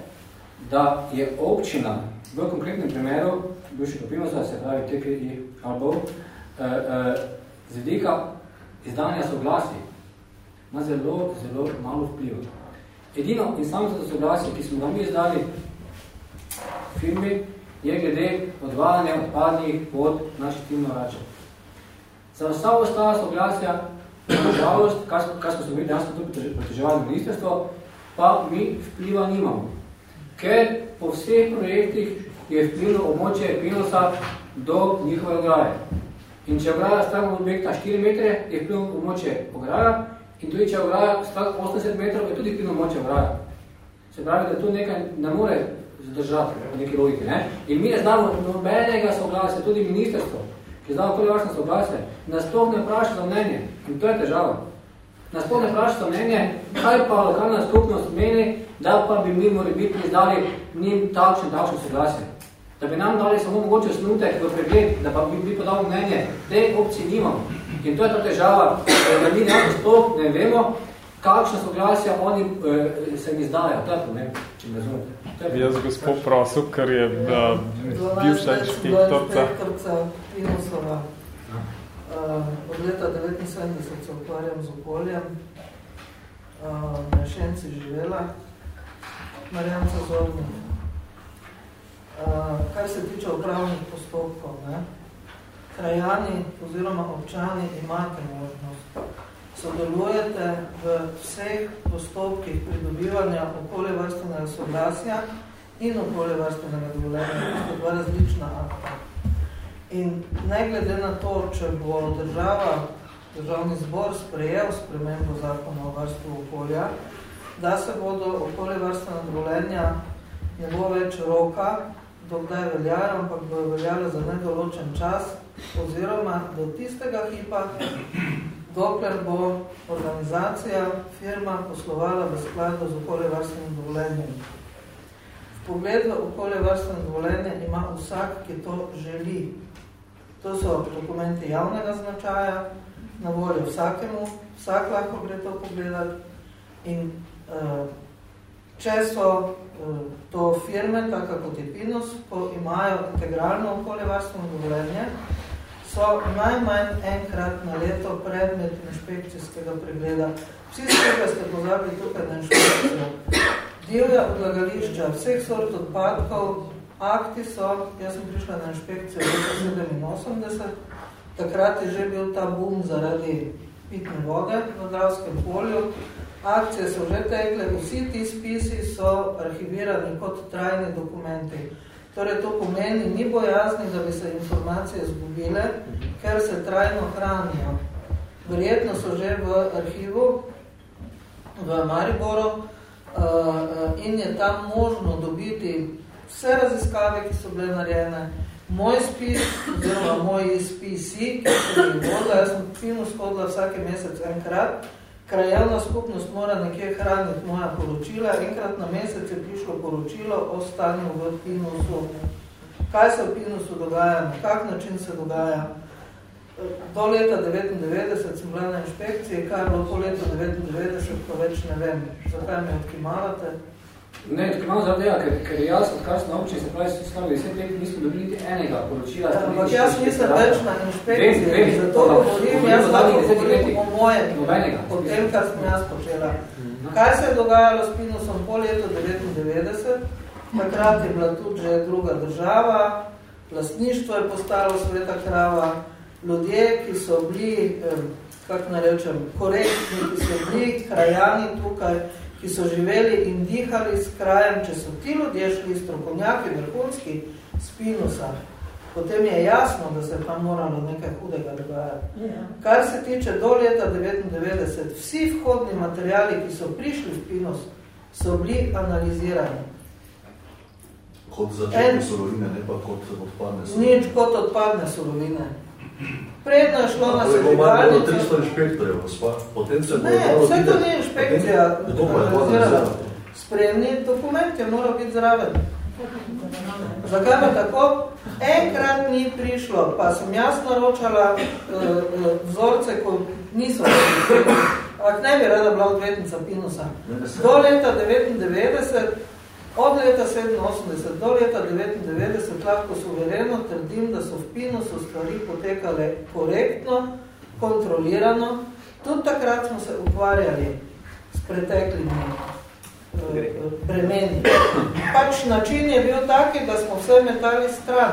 da je občina v konkretnem primeru bivši Kopinosa, se pravi TPI Albov, uh, uh, z vidika izdanja soglasi ima zelo, zelo malo vpliv. Edino in samo za soglasje, ki smo ga mi izdali firmi, je glede odvajanja odpadnih pod naših timno rače. Za vsa ostala soglasja, na žalost, kar, kar smo se videli, da smo tudi proteževali ministrstvo, pa mi vpliva nimamo. Ker po vseh projektih je vplivno območje Pinosa do njihove ograje. In če ograja stavimo objekta 4 metre, je vplivno območje ograja, in tudi če ograja stavimo 80 metrov, je tudi vplivno območje ograja. Se pravi, da tu nekaj ne more zadržati v neki logiki. Ne? In mi ne znamo nobenega soglasja, tudi ministrstvo, koli vašno soglasje, nas to ne vpraša za mnenje. In to je težava. Nas to ne vpraša za mnenje, kaj pa lokalna skupnost meni, da pa bi mi morali biti izdali njim takšen, takšen soglasje da bi nam dali samo mogoče snutek v pregled, da pa bi bi podal mnenje, te opcije nimamo. In to je ta težava, da mi nekako sploh ne vemo, kakšna soglasja oni eh, se mi zdajo. To je problem, če me razumete. Jaz gospod prosil, ker je bivša inšpektorca. Pinoslova. Uh, od leta 1979 se ukvarjam z okoljem. Uh, na Šenci živela. Marjanca Zornik. Eh, kar se tiče upravnih postopkov, ne, krajani oziroma občani imate možnost. Sodelujete v vseh postopkih pridobivanja okoljevarstvenega soglasja in okoljevarstvenega dovoljenja. To so dva različna akta. In ne glede na to, če bo država, državni zbor sprejel spremembo zakona o varstvu okolja, da se bodo okoljevarstvena dovoljenja ne bo več roka, dokdaj veljajo, ampak bo veljalo za nedoločen čas, oziroma do tistega hipa, dokler bo organizacija, firma poslovala v skladu z okoljevarstvenim dovoljenjem. V pogledu okoljevarstveno dovoljenje ima vsak, ki to želi. To so dokumenti javnega značaja, na voljo vsakemu, vsak lahko gre to pogledati in uh, če so to firme, tako kot je Pinus, ko imajo integralno okoljevarstveno dovoljenje, so najmanj enkrat na leto predmet inšpekcijskega pregleda. Vsi skupaj ste pozabili tukaj na inšpekcijo. Divja odlagališča vseh sort odpadkov, akti so, jaz sem prišla na inšpekcijo leta 87, takrat je že bil ta boom zaradi pitne vode v Dravskem polju, akcije so že tekle, vsi ti spisi so arhivirani kot trajni dokumenti. Torej, to pomeni, ni bojazni, da bi se informacije zgubile, ker se trajno hranijo. Verjetno so že v arhivu, v Mariboru, uh, in je tam možno dobiti vse raziskave, ki so bile narejene. Moj spis, oziroma moji spisi, ki so bili vodila, jaz sem fino shodila vsake mesec enkrat, krajevna skupnost mora nekje hraniti moja poročila, enkrat na mesec je prišlo poročilo o stanju v Pinusu. Kaj se v Pinusu dogaja, na kak način se dogaja, do leta 99 sem bila na inšpekciji, kaj je bilo po leta 99, pa več ne vem. Zakaj me odkimavate? Ne, odkimamo zaradi tega, ker, ker jaz, odkar sem na občini, se pravi, stavili, vse let nismo dobili niti enega poročila. Ja, ampak jaz nisem več na inšpekciji, vem, vem, zato govorim, jaz govorim o mojem, Nobenega. o tem, kar sem jaz počela. Mhm. Kaj se je dogajalo s Pinusom po letu 99? Takrat je bila tudi že druga država, lastništvo je postalo sveta krava, ljudje, ki so bili, kako narečem, korektni, ki so bili krajani tukaj, ki so živeli in dihali s krajem, če so ti ljudje šli strokovnjaki, vrhunski spinusa, potem je jasno, da se tam moralo nekaj hudega dogajati. Ja. Kar se tiče do leta 99, vsi vhodni materiali, ki so prišli v Pinus, so bili analizirani. Kot začetne surovine, ne pa kot odpadne surovine. Nič kot odpadne surovine. Predno je šlo na sežigalnico. To je 300 inšpektorjev, gospa. Potem se ne, vse to ni inšpekcija. Kdo pa je Spremni dokument je moral biti zraven. Zakaj me tako? Enkrat ni prišlo, pa sem jaz naročala uh, uh, vzorce, ko niso Ampak ne bi rada bila odvetnica Pinusa. Do leta 99 Od leta 87 do leta 99 lahko suvereno trdim, da so v Pinusu stvari potekale korektno, kontrolirano. Tudi takrat smo se ukvarjali s preteklimi eh, bremeni. Pač način je bil taki, da smo vse metali stran.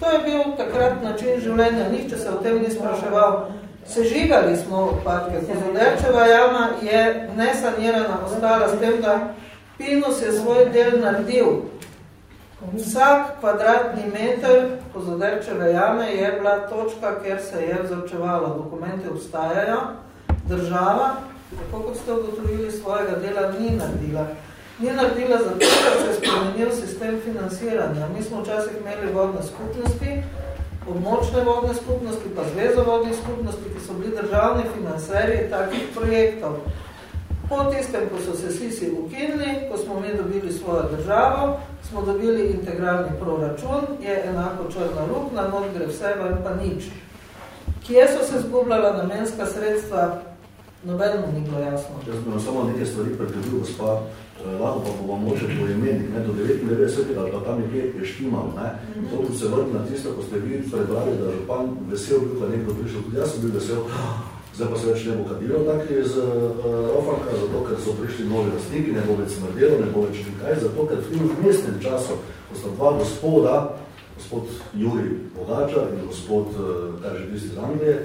To je bil takrat način življenja, nihče se o tem ni spraševal. Sežigali smo odpadke. Kozoderčeva jama je nesanirana ostala s tem, da Pinus je svoj del naredil. Vsak kvadratni meter pozoderčeve jame je bila točka, kjer se je vzorčevalo. Dokumenti obstajajo. Država, tako kot ste ugotovili, svojega dela ni naredila. Ni naredila zato, ker se je spremenil sistem financiranja. Mi smo včasih imeli vodne skupnosti, območne vodne skupnosti, pa zvezo vodnih skupnosti, ki so bili državni financerji takih projektov. Po tistem, ko so se sisi ukinili, ko smo mi dobili svojo državo, smo dobili integralni proračun, je enako črna lukna, not gre vse, ven pa nič. Kje so se zgubljala namenska sredstva, nobenemu ni bilo jasno. Jaz bi samo nekaj stvari predvidil, gospa, eh, lahko pa bomo moče po imenih, ne, do 99 ali pa tam je kje je štimal, ne. Mm -hmm. To se vrti na tisto, ko ste vi prebrali, da župan vesel bil, da nekdo prišel, tudi jaz sem bil vesel, Zdaj pa se več ne bo kadilo tako iz uh, Ofanka, zato ker so prišli novi lastniki, ne bo več smrdelo, ne bo več nikaj, zato ker v mestnem času, ko sta dva gospoda, gospod Juri Bogača in gospod, uh, kaj že tisti iz Anglije,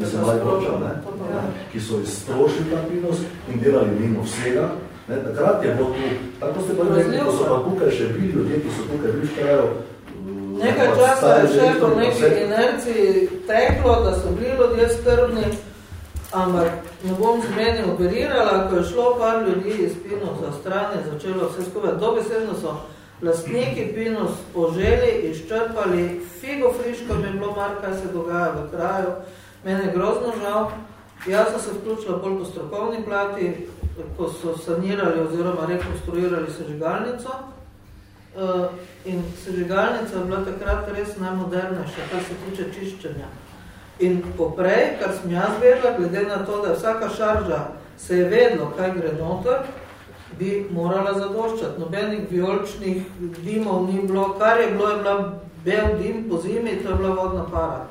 mislim, mali Boča, ne, ne, ki so izstrošili ta pinos in delali mimo vsega, ne, takrat je bilo tu, tako ste pa rekli, ko so pa tukaj še bili ljudje, ki so tukaj bili štrajo, Nekaj časa je še po neki inerciji teklo, da so bili ljudje skrbni, Ampak ne bom zmeni operirala, ko je šlo par ljudi iz Pinosa strani, začelo vse skupaj. Dobesedno so lastniki Pinos poželi, izčrpali, figo friško bi bilo mar, kaj se dogaja v kraju. Mene je grozno žal. Jaz sem se vključila bolj po strokovni plati, ko so sanirali oziroma rekonstruirali sežigalnico. Uh, in sežigalnica je bila takrat res najmodernejša, kar se tiče čiščenja. In poprej, kar sem jaz vedela, glede na to, da vsaka šarža se je vedlo, kaj gre noter, bi morala zadoščati. Nobenih violčnih dimov ni bilo, kar je bilo, je bila bel dim po zimi, to je bila vodna para.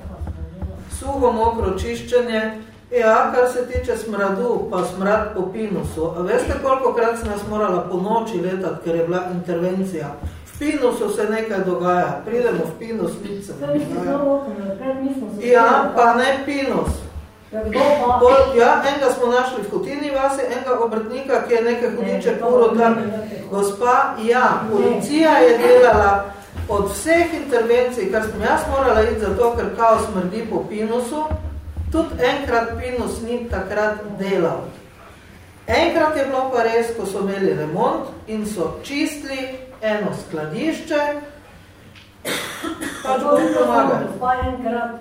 Suho, mokro čiščenje, ja, kar se tiče smradu, pa smrad po pinusu. A veste, koliko krat sem nas morala po noči letati, ker je bila intervencija? V pinusu se nekaj dogaja, pridemo v pinus, se ne dogaja. Ja, pa ne pinus. Pol, ja, enega smo našli v Hotini vasi, enega obrtnika, ki je nekaj hudiče puro tam. Gospa, ja, policija je delala od vseh intervencij, kar sem jaz morala iti zato, ker kao smrdi po pinusu, tudi enkrat pinus ni takrat delal. Enkrat je bilo pa res, ko so imeli remont in so čistili eno skladišče, pač bo pomagali.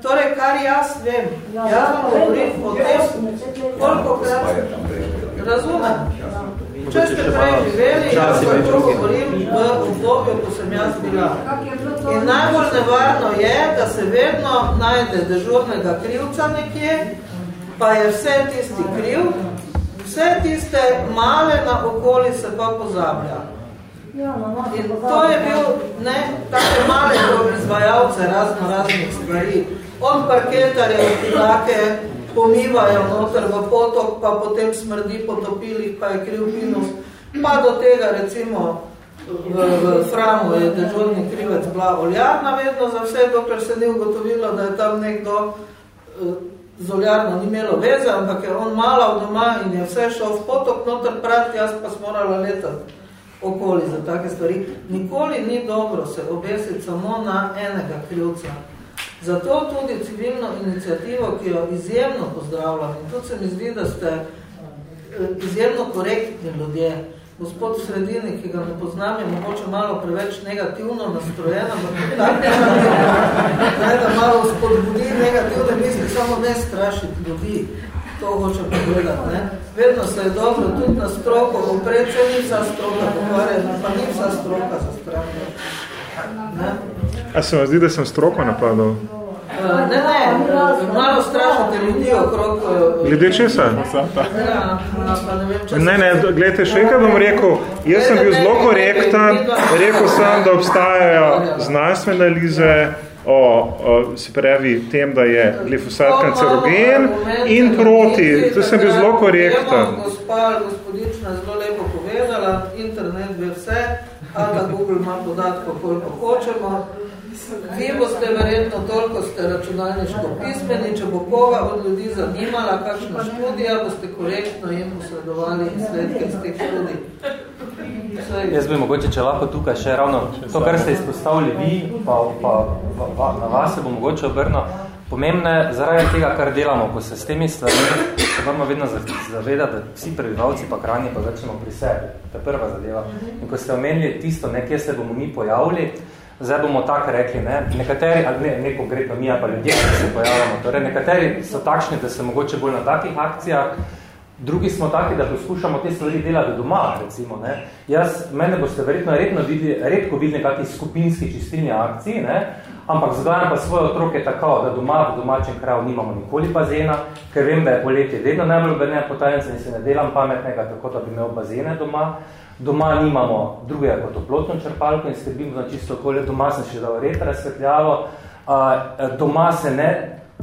Torej, kar jaz vem, jaz vam govorim o tem, koliko krat razumem. Če ste prej živeli, jaz vam to govorim v obdobju, ko sem jaz bila. In najbolj nevarno je, da se vedno najde dežurnega krivca nekje, pa je vse tisti kriv, vse tiste male na okoli se pa pozablja. In to je bil, ne, take male izvajalce razno raznih stvari. Od parketarjev, ki take pomivajo noter v potok, pa potem smrdi potopilih, pa je kriv pinus. Pa do tega, recimo, v, v Framu je dežurni krivec bila oljarna vedno za vse, dokler se ni ugotovilo, da je tam nekdo z oljarno ni imelo veze, ampak je on malal doma in je vse šel v potok noter prati, jaz pa smo morala letati okoli za take stvari. Nikoli ni dobro se obesiti samo na enega krivca. Zato tudi civilno inicijativo, ki jo izjemno pozdravljam, in tudi se mi zdi, da ste izjemno korektni ljudje. Gospod v sredini, ki ga ne poznam, je mogoče malo preveč negativno nastrojen, ampak tako da malo spodbudi negativne misli, samo ne strašiti ljudi. To hoče povedati. Ne? Vedno se je dobro tudi na stroko upreti, če ni vsa stroka pokvarjena, pa ni vsa stroka za stranje. A se vam zdi, da sem stroko napadal? Ne, ne, malo strašate ljudi okrog... Glede česa? Ja, pa ne vem, če Ne, ne, gledajte, še enkrat bom rekel, jaz sem bil zelo korektan, rekel sem, da obstajajo znanstvene analize o, o, se pravi, tem, da je glifosat kancerogen in proti, to sem bil zelo korektan. Gospa, gospodična, zelo lepo povedala, internet ve vse, ali da Google ima podatko, koliko hočemo, Vi boste verjetno toliko ste računalniško pismeni, če bo koga od ljudi zanimala, kakšna študija, boste korektno jim posredovali izsledke iz teh študij. Jaz bi mogoče, če lahko tukaj še ravno to, kar ste izpostavili vi, pa, pa, pa, pa na vas se bo mogoče obrno, pomembno je zaradi tega, kar delamo, ko se s temi stvarmi, se moramo vedno zavedati, da vsi prebivalci pa kranje pa začnemo pri sebi. To je prva zadeva. In ko ste omenili tisto, nekje se bomo mi pojavili, Zdaj bomo tako rekli, ne? nekateri, ali ne, ne konkretno mi, pa ljudje, ki se pojavljamo, torej nekateri so takšni, da se mogoče bolj na takih akcijah, drugi smo taki, da poskušamo te stvari delati doma, recimo. Ne? Jaz, mene boste verjetno redno videli, redko videli kakih skupinski čistilni akciji, ne? ampak zadajam pa svoje otroke tako, da doma v domačem kraju nimamo nikoli bazena, ker vem, da je poletje vedno najbolj obrnjena potajnica in se ne delam pametnega, tako da bi imel bazene doma. Doma nimamo drugega kot toplotno črpalko in skrbimo za čisto okolje. Doma sem še dal red razsvetljalo. Doma se ne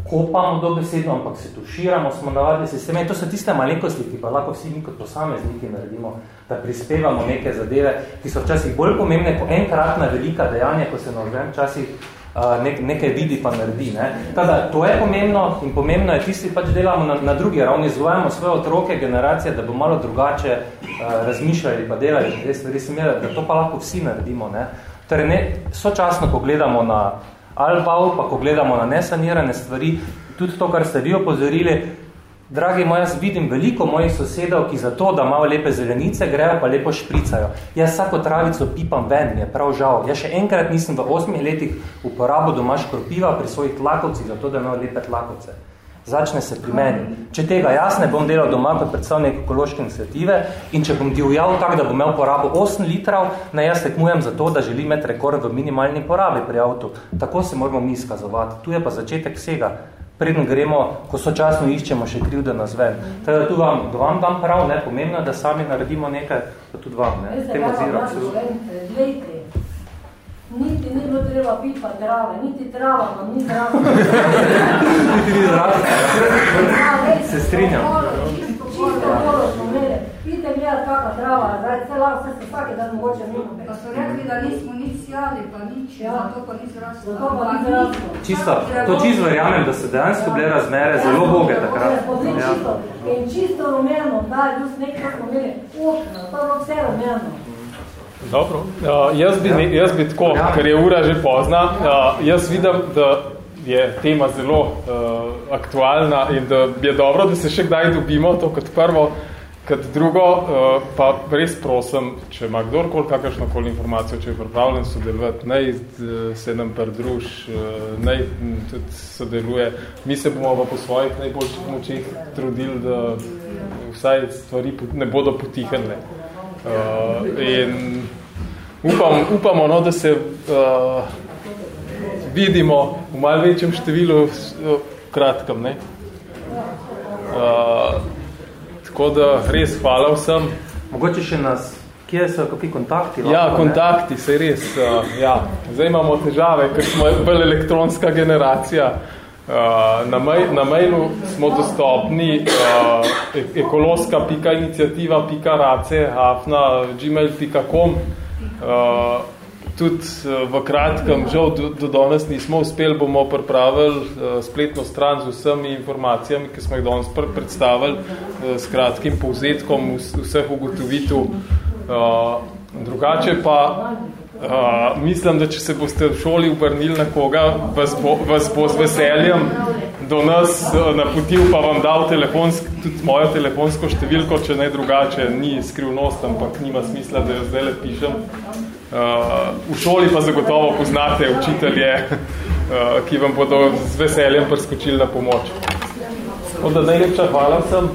kopamo dobesedno, ampak se tuširamo, smo navadili sisteme. In to so tiste malenkosti, ki pa lahko vsi mi kot posamezniki naredimo, da prispevamo neke zadeve, ki so včasih bolj pomembne kot enkratna velika dejanja, ko se navžem včasih nek, nekaj vidi pa naredi. Ne. Tada, to je pomembno in pomembno je tisti pač delamo na, na drugi ravni, zvojamo svoje otroke, generacije, da bo malo drugače uh, razmišljali pa delali. Res, res imeli, da to pa lahko vsi naredimo. Ne. Torej, ne, sočasno, ko gledamo na Albav, pa ko gledamo na nesanirane stvari, tudi to, kar ste vi opozorili, Dragi moj, jaz vidim veliko mojih sosedov, ki za to, da imajo lepe zelenice, grejo pa lepo špricajo. Jaz vsako travico pipam ven, je prav žal. Jaz še enkrat nisem v osmih letih uporabo doma škropiva pri svojih tlakovcih, zato da imajo lepe tlakovce. Začne se pri meni. Če tega jaz ne bom delal doma, pa predvsem neke ekološke iniciative, in če bom divjal tako, da bom imel porabo 8 litrov, ne jaz tekmujem za to, da želim imeti rekord v minimalni porabi pri avtu. Tako se moramo mi izkazovati. Tu je pa začetek vsega preden gremo, ko sočasno iščemo še krivde na zven. Tako da tu vam, da vam dam prav, ne, pomembno, da sami naredimo nekaj, pa tudi vam, ne, tem ozirom. niti ni bilo treba piti pa trave, niti trava vam ni zdrava. niti ni zdrava. Se strinjam. Čisto dobro smo imeli. Pite gledati kakva trava, zdaj cela vse se vsake dan mogoče mimo. Pa so rekli, da nismo nič sjali, pa nič, ja. zato pa ni zraslo. Zato pa ni zraslo. Čisto, to čisto verjamem, da so dejansko bile razmere zelo boge takrat. Ja. In čisto rumeno, da je bil sneg, ko smo imeli okna, to je vse rumeno. Dobro, uh, jaz, bi, ne, jaz bi tako, ker je ura že pozna, uh, jaz vidim, da je tema zelo uh, aktualna in da je dobro, da se še kdaj dobimo, to kot prvo, kot drugo, uh, pa res prosim, če ima kdorkoli kakršnokoli informacijo, če je pripravljen sodelovati, naj se nam pridruž, uh, naj tudi sodeluje. Mi se bomo pa po svojih najboljših močeh trudili, da vsaj stvari ne bodo potihnile. In upam, upamo, no, da se uh, vidimo v malo večjem številu v kratkem. Ne? Uh, tako da res hvala vsem. Mogoče še nas, kje so kakvi kontakti? Ja, lahko, kontakti, se res. Uh, ja. Zdaj imamo težave, ker smo bolj elektronska generacija. Uh, na, maj, na mailu smo dostopni uh, ekoloska.iniciativa.race hafna gmail.com uh, tudi uh, v kratkem, žal do, do danes nismo uspeli, bomo pripravili uh, spletno stran z vsemi informacijami, ki smo jih danes pr predstavili uh, s kratkim povzetkom vseh ugotovitev. Drugače pa mislim, da če se boste v šoli obrnili na koga, vas bo, vas bo z veseljem do nas napotil, pa vam dal telefonsk, tudi mojo telefonsko številko, če ne drugače, ni skrivnost, ampak nima smisla, da jo zdaj le pišem. Uh, v šoli pa zagotovo poznate učitelje, uh, ki vam bodo z veseljem preskočili na pomoč. Onda najlepša hvala vsem.